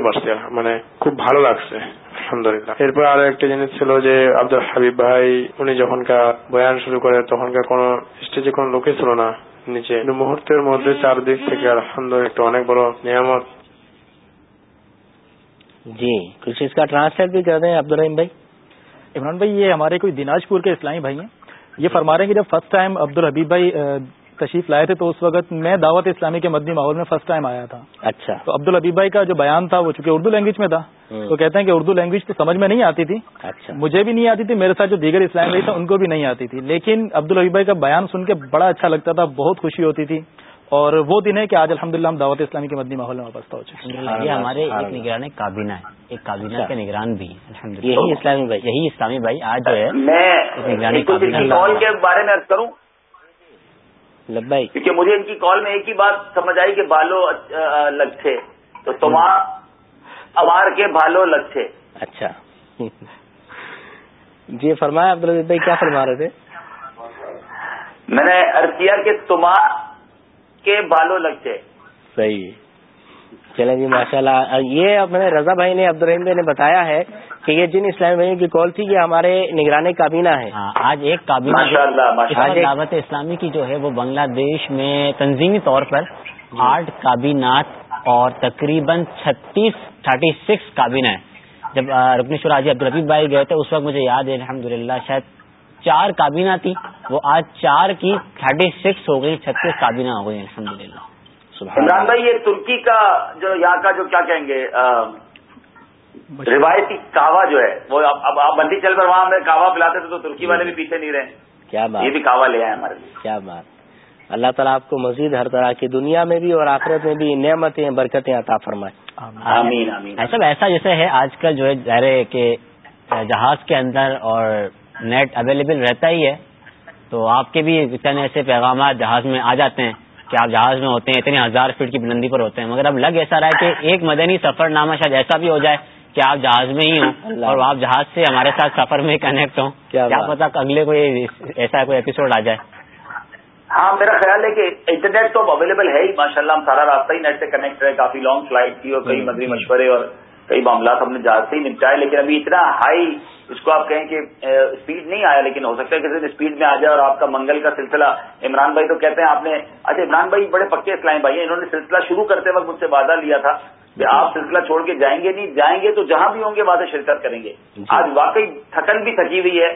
پا مطلب لگ سے আলহামদুলিল্লাহ এরপর আরো একটা জিনিস ছিল যে আব্দুল হাবিব ভাই উনি যখনকার বয়ান শুরু করে তখনকার কোন স্টেজে কোন লোকে ছিল না নিচে কিন্তু মুহূর্তের মধ্যে চারদিক থেকে আলহামদুলিল্লাহ একটা অনেক বড় নিয়ামত جی کچھ اس کا ٹرانسلیٹ بھی کر دیں عبدالرحیم بھائی عمران بھائی یہ ہمارے کوئی دیناجپور کے اسلامی بھائی ہیں یہ فرما رہے ہیں کہ جب فرسٹ ٹائم عبد الحبیب بھائی تشریف لائے تھے تو اس وقت میں دعوت اسلامی کے مدنی ماحول میں فرسٹ ٹائم آیا تھا۔ اچھا۔ تو عبد الحبیب بھائی کا جو بیان تھا وہ چونکہ اردو لینگویج میں تھا تو کہتے ہیں کہ اردو لینگویج تو سمجھ میں نہیں آتی تھی۔ اچھا۔ مجھے بھی نہیں آتی تھی میرے ساتھ جو دیگر اسلام بھائی تھا ان کو بھی نہیں آتی تھی۔ لیکن عبد الحبیب بھائی کا بیان سن کے بڑا اچھا لگتا تھا بہت خوشی ہوتی تھی۔ اور وہ دن ہے کہ آج الحمدللہ ہم دعوت اسلامی کے مدنی ماحول میں وابستہ ہو چکے ہیں۔ یہ ہمارے ایک نگران کابینہ ہے۔ ایک کابینہ اچھا۔ کے نگران بھی یہی اسلامی بھائی۔ یہی اسلامی بھائی آج جو ہے میں کے بارے میں کروں کیونکہ مجھے ان کی کال میں ایک ہی بات سمجھ آئی کہ بالو اچ- لگ تھے۔ تو تمہار اوار کے بالو لگ تھے۔ اچھا۔ جی فرمایا عبدالرحیم بھائی کیا فرما رہے تھے؟ میں نے عرض کیا کہ تمہار کے بالو لگ تھے۔ صحیح۔ چلیں جی ماشاء اللہ یہ میں نے رضا بھائی نے عبدالرحیم بھائی نے بتایا ہے کہ یہ جن اسلامی بھائیوں کی کال تھی یہ ہمارے نگران کابینہ ہے ہاں آج ایک کابینہ دعوت اسلامی کی جو ہے وہ بنگلہ دیش میں تنظیمی طور پر آٹھ کابینات اور تقریباً چھتیس تھرٹی سکس کابینہ ہے جب آ، رکن شورا حاجی عبدالربیب بھائی گئے تھے اس وقت مجھے یاد ہے الحمد للہ شاید چار کابینہ تھی۔ وہ آج چار کی تھرٹی سکس ہو گئی چھتیس کابینہ ہو گئی الحمد للہ عمران بھائی یہ ترکی کا جو یہاں کا جو کیا کہیں گے روایتی کہوا جو ہے وہ اب آپ بندی چل کر وہاں ہمیں کہوا پلاتے تھے تو ترکی والے بھی پیچھے نہیں رہے۔ کیا بات۔ یہ بھی کہوا لے آئے ہمارے لیے۔ کیا بات۔ اللہ تعالیٰ آپ کو مزید ہر طرح کی دنیا میں بھی اور آخرت میں بھی نعمتیں برکتیں عطا فرمائے۔ آمین۔ آمین ایسا ایسا جیسے ہے آج کل جو ہے ظاہر ہے کہ جہاز کے اندر اور نیٹ اویلیبل رہتا ہی ہے۔ تو آپ کے بھی چند ایسے پیغامات جہاز میں آ جاتے ہیں کہ آپ جہاز میں ہوتے ہیں اتنے ہزار فٹ کی بلندی پر ہوتے ہیں۔ مگر اب لگ ایسا رہا ہے کہ ایک مدنی سفر نامہ شاید ایسا بھی ہو جائے کہ آپ جہاز میں ہی ہوں اور آپ جہاز سے ہمارے ساتھ سفر میں کنیکٹ ہوں۔ کیا پتا اگلے کوئی ایسا کوئی ایپیسوڈ آ جائے۔ ہاں میرا خیال ہے کہ انٹرنیٹ تو اب اویلیبل ہے ہی ماشاء اللہ ہم سارا راستہ ہی نیٹ سے کنیکٹ رہے کافی لانگ فلائٹ تھی اور کئی مدری مشورے اور کئی معاملات ہم نے جہاز سے ہی نپٹائے لیکن ابھی اتنا ہائی اس کو آپ کہیں کہ اسپیڈ نہیں آیا لیکن ہو سکتا ہے کہ اسپیڈ میں آ جائے اور آپ کا منگل کا سلسلہ عمران بھائی تو کہتے ہیں آپ نے اچھا عمران بھائی بڑے پکے اسلام بھائی ہیں انہوں نے سلسلہ شروع کرتے وقت مجھ سے وعدہ لیا تھا۔ آپ سلسلہ چھوڑ کے جائیں گے نہیں جائیں گے تو جہاں بھی ہوں گے وہاں سے شرکت کریں گے۔ آج واقعی تھکن بھی تھکی ہوئی ہے۔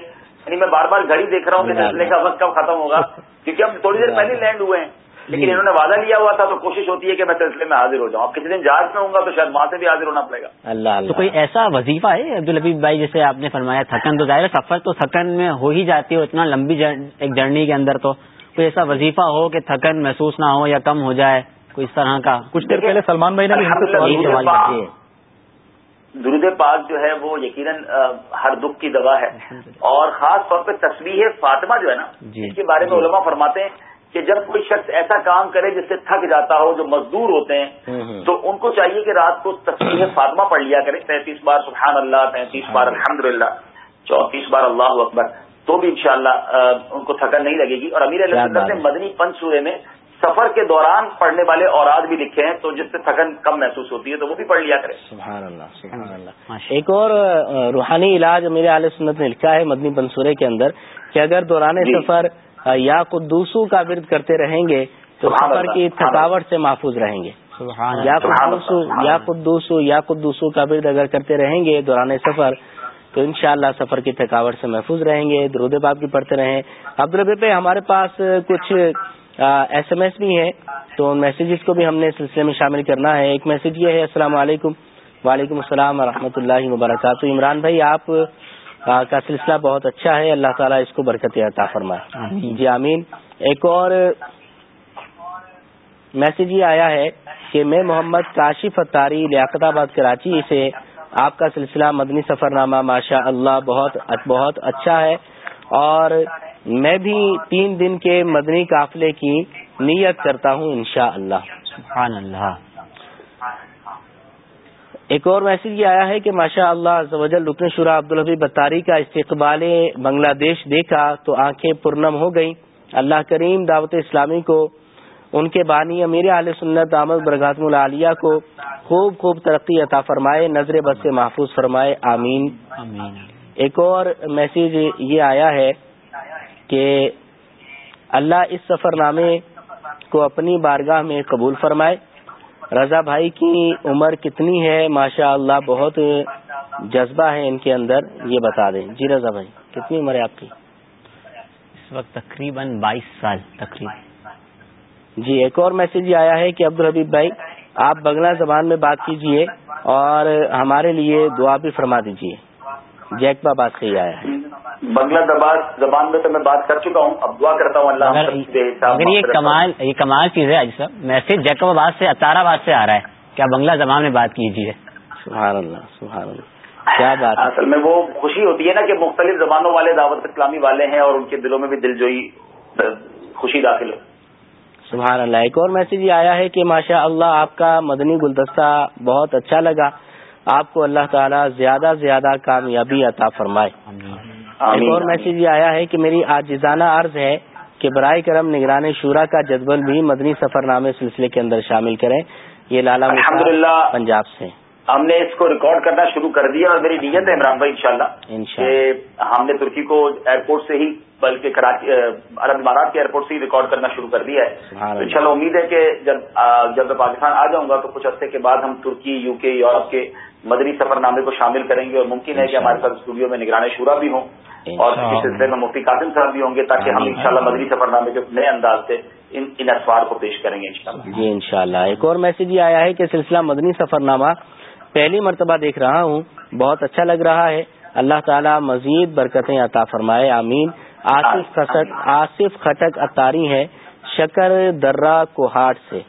یعنی میں بار بار گھڑی دیکھ رہا ہوں کہ سلسلے کا وقت کب ختم ہوگا۔ کیونکہ ہم تھوڑی دیر پہلے لینڈ ہوئے ہیں۔ لیکن انہوں نے وعدہ لیا ہوا تھا تو کوشش ہوتی ہے کہ میں سلسلے میں حاضر ہو جاؤں۔ اب کسی دن جہاز میں ہوں گا تو شاید وہاں سے بھی حاضر ہونا پڑے گا۔ اللہ تو کوئی ایسا وظیفہ ہے؟ عبدالحبیب بھائی جیسے آپ نے فرمایا تھکن تو ظاہر سفر تو تھکن میں ہو ہی جاتی ہے اتنا لمبی ایک جرنی کے اندر تو۔ کوئی ایسا وظیفہ ہو کہ تھکن محسوس نہ ہو یا کم ہو جائے؟ کوئی اس طرح کا کچھ دیر پہلے سلمان بھائی نے سوال درود پاک جو ہے وہ یقیناً ہر دکھ کی دوا ہے۔ اور خاص طور پہ تصویر فاطمہ جو ہے نا اس کے بارے میں علماء فرماتے ہیں کہ جب کوئی شخص ایسا کام کرے جس سے تھک جاتا ہو جو مزدور ہوتے ہیں تو ان کو چاہیے کہ رات کو تصویر فاطمہ پڑھ لیا کرے۔ تینتیس بار سبحان اللہ تینتیس بار الحمد للہ چونتیس بار اللہ اکبر تو بھی انشاءاللہ ان کو تھکن نہیں لگے گی۔ اور امیر علیہ نے مدنی پنچ سورے میں سفر کے دوران پڑھنے والے اوراد بھی لکھے ہیں تو جس سے تھکن کم محسوس ہوتی ہے تو وہ بھی پڑھ لیا کرے۔ سبحان اللہ سبحان اللہ۔ ایک اور روحانی علاج میرے علیہ سنت نے لکھا ہے مدنی بنسورے کے اندر کہ اگر دوران سفر یا قدوسو کا ورد کرتے رہیں گے تو سفر کی تھکاوٹ سے محفوظ رہیں گے۔ یا قدوسو یا قدوسو یا قدوسو کا ورد اگر کرتے رہیں گے دوران سفر تو انشاءاللہ سفر کی تھکاوٹ سے محفوظ رہیں گے۔ درود باپ بھی پڑھتے رہیں۔ عبدالربی پہ ہمارے پاس کچھ ایس ایم ایس بھی ہیں تو ان میسیجز کو بھی ہم نے سلسلے میں شامل کرنا ہے۔ ایک میسج یہ ہے السلام علیکم۔ وعلیکم السلام ورحمۃ اللہ وبرکاتہ۔ عمران بھائی آپ کا سلسلہ بہت اچھا ہے۔ اللہ تعالیٰ اس کو برکت عطا فرمائے۔ جی آمین۔ ایک اور میسج یہ آیا ہے کہ میں محمد کاشف اتاری لیاقت آباد کراچی سے آپ کا سلسلہ مدنی سفر نامہ ماشاء اللہ بہت بہت اچھا ہے۔ اور میں بھی تین دن کے مدنی قافلے کی نیت کرتا ہوں انشاء اللہ سبحان اللہ ایک اور میسج یہ آیا ہے کہ ماشاء اللہ رکن شورا عبدالحبی بطاری کا استقبال بنگلہ دیش دیکھا تو آنکھیں پرنم ہو گئیں۔ اللہ کریم دعوت اسلامی کو ان کے بانی امیر علیہ سنت احمد برگاتم العالیہ کو خوب خوب ترقی عطا فرمائے نظر بد سے محفوظ فرمائے آمین۔ ایک اور میسج یہ آیا ہے کہ اللہ اس سفر نامے کو اپنی بارگاہ میں قبول فرمائے۔ رضا بھائی کی عمر کتنی ہے؟ ماشاء اللہ بہت جذبہ ہے ان کے اندر یہ بتا دیں۔ جی رضا بھائی کتنی عمر ہے آپ کی؟ اس وقت تقریباً بائیس سال تقریباً۔ جی ایک اور میسج یہ آیا ہے کہ عبدالحبیب بھائی آپ بنگلہ زبان میں بات کیجیے اور ہمارے لیے دعا بھی فرما دیجیے۔ جیکبا بات سے ہی آیا ہے۔ بنگلہ زبان میں تو میں بات کر چکا ہوں اب دعا کرتا ہوں اللہ اگر یہ کمال یہ کمال چیز ہے صاحب۔ میسج جیکب آباد سے اطار آباد سے آ رہا ہے۔ کیا بنگلہ زبان میں بات کیجیے؟ سبحان اللہ سبحان اللہ۔ کیا بات اصل میں وہ خوشی ہوتی ہے نا کہ مختلف زبانوں والے دعوت اسلامی والے ہیں اور ان کے دلوں میں بھی دل جوئی خوشی داخل ہو۔ سبحان اللہ۔ ایک اور میسج یہ آیا ہے کہ ماشاء اللہ آپ کا مدنی گلدستہ بہت اچھا لگا۔ آپ کو اللہ تعالیٰ زیادہ زیادہ کامیابی عطا فرمائے۔ ایک اور میسج یہ آیا ہے کہ میری آجزانہ عرض ہے کہ برائے کرم نگران شورا کا جدول بھی مدنی سفر نامے سلسلے کے اندر شامل کریں۔ یہ لالا الحمدللہ۔ پنجاب سے۔ ہم نے اس کو ریکارڈ کرنا شروع کر دیا اور میری نیت ہے عمران بھائی انشاءاللہ کہ ہم نے ترکی کو ایئرپورٹ سے ہی بلکہ کراچی عرب امارات کے ایئرپورٹ سے ہی ریکارڈ کرنا شروع کر دیا ہے۔ شاء اللہ۔ امید ہے کہ جب جب میں پاکستان آ جاؤں گا تو کچھ عرصے کے بعد ہم ترکی یو کے یورپ کے مدنی سفر نامے کو شامل کریں گے اور ممکن ہے کہ ہمارے ساتھ اسٹوڈیو میں نگران شورا بھی ہوں اور اس سلسلے میں مفتی قاسم صاحب بھی ہوں گے تاکہ ہم انشاءاللہ. مدنی سفر نامے کے نئے انداز سے ان ان اخبار کو پیش کریں گے انشاءاللہ. جی انشاءاللہ. ایک اور میسج یہ آیا ہے کہ سلسلہ مدنی سفر نامہ پہلی مرتبہ دیکھ رہا ہوں بہت اچھا لگ رہا ہے۔ اللہ تعالیٰ مزید برکتیں عطا فرمائے آمین۔ آصف خٹک آصف خٹک اتاری ہے شکر درہ کوہاٹ سے۔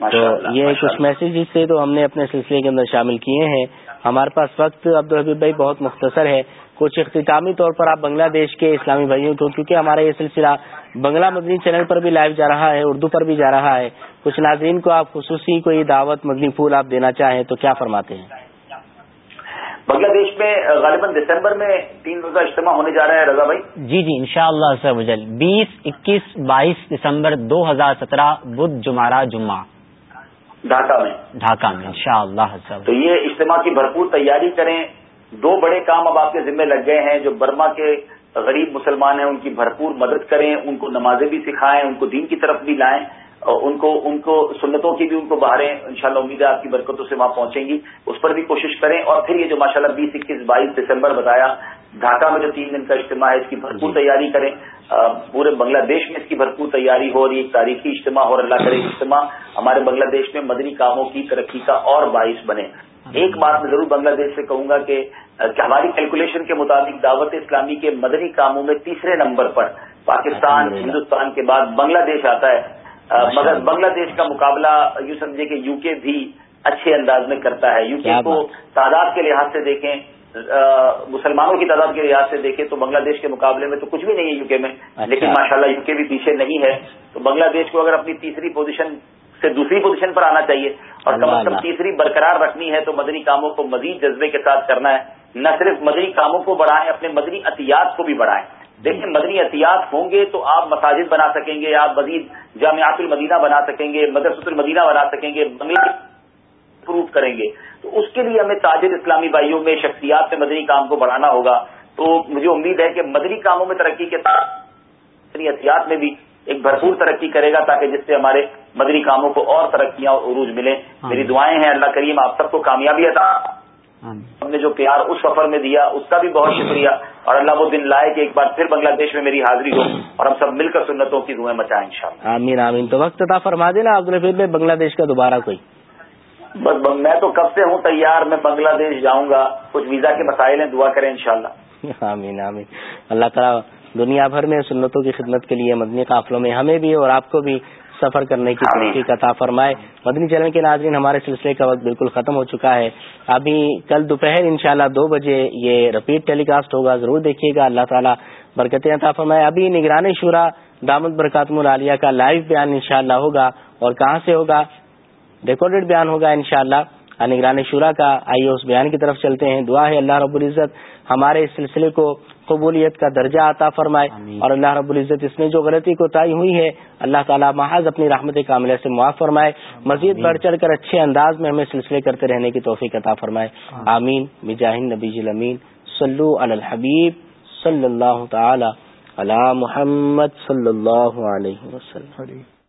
تو یہ کچھ میسیجز سے تو ہم نے اپنے سلسلے کے اندر شامل کیے ہیں۔ ہمارے پاس وقت عبدالحبیب بھائی بہت مختصر ہے۔ کچھ اختتامی طور پر آپ بنگلہ دیش کے اسلامی بھائیوں کو کیونکہ ہمارا یہ سلسلہ بنگلہ مدنی چینل پر بھی لائیو جا رہا ہے اردو پر بھی جا رہا ہے۔ کچھ ناظرین کو آپ خصوصی کوئی دعوت مدنی پھول آپ دینا چاہیں تو کیا فرماتے ہیں؟ بنگلہ دیش میں غالباً دسمبر میں تین روزہ اجتماع ہونے جا رہا ہے رضا بھائی؟ جی جی انشاءاللہ شاء اللہ بیس اکیس بائیس دسمبر دو ہزار سترہ بدھ جمعرہ جمعہ۔ ڈھاکہ میں۔ ڈھاکہ میں انشاءاللہ شاء تو یہ اجتماع کی بھرپور تیاری کریں۔ دو بڑے کام اب آپ کے ذمہ لگ گئے ہیں۔ جو برما کے غریب مسلمان ہیں ان کی بھرپور مدد کریں ان کو نمازیں بھی سکھائیں ان کو دین کی طرف بھی لائیں ان کو ان کو سنتوں کی بھی ان کو باہریں انشاءاللہ امید ہے آپ کی برکتوں سے وہاں پہنچیں گی۔ اس پر بھی کوشش کریں۔ اور پھر یہ جو ماشاءاللہ بیس اکیس بائیس دسمبر بتایا ڈھاکہ میں جو تین دن کا اجتماع ہے اس کی بھرپور تیاری کریں۔ پورے بنگلہ دیش میں اس کی بھرپور تیاری ہو اور یہ تاریخی اجتماع ہو اور اللہ کرے اجتماع۔ ہمارے بنگلہ دیش میں مدنی کاموں کی ترقی کا اور باعث بنے۔ ایک بات میں ضرور بنگلہ دیش سے کہوں گا کہ ہماری کیلکولیشن کے مطابق دعوت اسلامی کے مدنی کاموں میں تیسرے نمبر پر پاکستان ہندوستان کے بعد بنگلہ دیش آتا ہے۔ مگر بنگلہ دیش کا مقابلہ یوں سمجھے کہ یو کے بھی اچھے انداز میں کرتا ہے۔ یو کے کو تعداد کے لحاظ سے دیکھیں مسلمانوں کی تعداد کے لحاظ سے دیکھیں تو بنگلہ دیش کے مقابلے میں تو کچھ بھی نہیں ہے یو کے میں اچھا۔ لیکن ماشاءاللہ یو کے بھی پیچھے نہیں ہے۔ تو بنگلہ دیش کو اگر اپنی تیسری پوزیشن سے دوسری پوزیشن پر آنا چاہیے اور کم از کم تیسری برقرار رکھنی ہے تو مدنی کاموں کو مزید جذبے کے ساتھ کرنا ہے۔ نہ صرف مدنی کاموں کو بڑھائیں اپنے مدنی احتیاط کو بھی بڑھائیں۔ دیکھیں مدنی احتیاط ہوں گے تو آپ مساجد بنا سکیں گے آپ مزید جامعات المدینہ بنا سکیں گے مدرسۃ المدینہ بنا سکیں گے پروف کریں گے تو اس کے لیے ہمیں تاجر اسلامی بھائیوں میں شخصیات میں مدنی کام کو بڑھانا ہوگا۔ تو مجھے امید ہے کہ مدنی کاموں میں ترقی کے ساتھ احتیاط میں بھی ایک بھرپور ترقی کرے گا تاکہ جس سے ہمارے مدنی کاموں کو اور ترقیاں اور عروج ملیں۔ میری دعائیں ہیں اللہ کریم آپ سب کو کامیابی عطا ہم نے جو پیار اس سفر میں دیا اس کا بھی بہت شکریہ۔ اور اللہ وہ دن لائے کہ ایک بار پھر بنگلہ دیش میں میری حاضری ہو اور ہم سب مل کر سنتوں کی دعائیں مچائیں ان شاء اللہ آمین آمین۔ تو وقت تھا فرما دینا عبدالحفیظ میں بنگلہ دیش کا دوبارہ کوئی۔ بس میں تو کب سے ہوں تیار میں بنگلہ دیش جاؤں گا کچھ ویزا کے مسائل ہیں دعا کریں انشاءاللہ۔ آمین آمین۔ اللہ تعالیٰ دنیا بھر میں سنتوں کی خدمت کے لیے مدنی قافلوں میں ہمیں بھی اور آپ کو بھی سفر کرنے کی تحقیق عطا فرمائے۔ مدنی چینل کے ناظرین ہمارے سلسلے کا وقت بالکل ختم ہو چکا ہے۔ ابھی کل دوپہر انشاءاللہ دو بجے یہ رپیٹ ٹیلی کاسٹ ہوگا ضرور دیکھیے گا۔ اللہ تعالیٰ برکتیں عطا فرمائے۔ ابھی نگران شورا دامد برکاتم العالیہ کا لائیو بیان انشاءاللہ ہوگا اور کہاں سے ہوگا؟ ریکارڈیڈ بیان ہوگا انشاءاللہ۔ نگران شورا کا آئیے اس بیان کی طرف چلتے ہیں۔ دعا ہے اللہ رب العزت ہمارے اس سلسلے کو قبولیت کا درجہ عطا فرمائے اور اللہ رب العزت اس میں جو غلطی کو تعی ہوئی ہے اللہ تعالیٰ محاذ اپنی رحمت کاملہ سے معاف فرمائے۔ مزید بڑھ چڑھ کر اچھے انداز میں ہمیں سلسلے کرتے رہنے کی توفیق عطا فرمائے۔ آمین۔ مجاہد نبی امین۔ صلو علی الحبیب صلی اللہ تعالی علی محمد صلی اللہ علیہ وسلم۔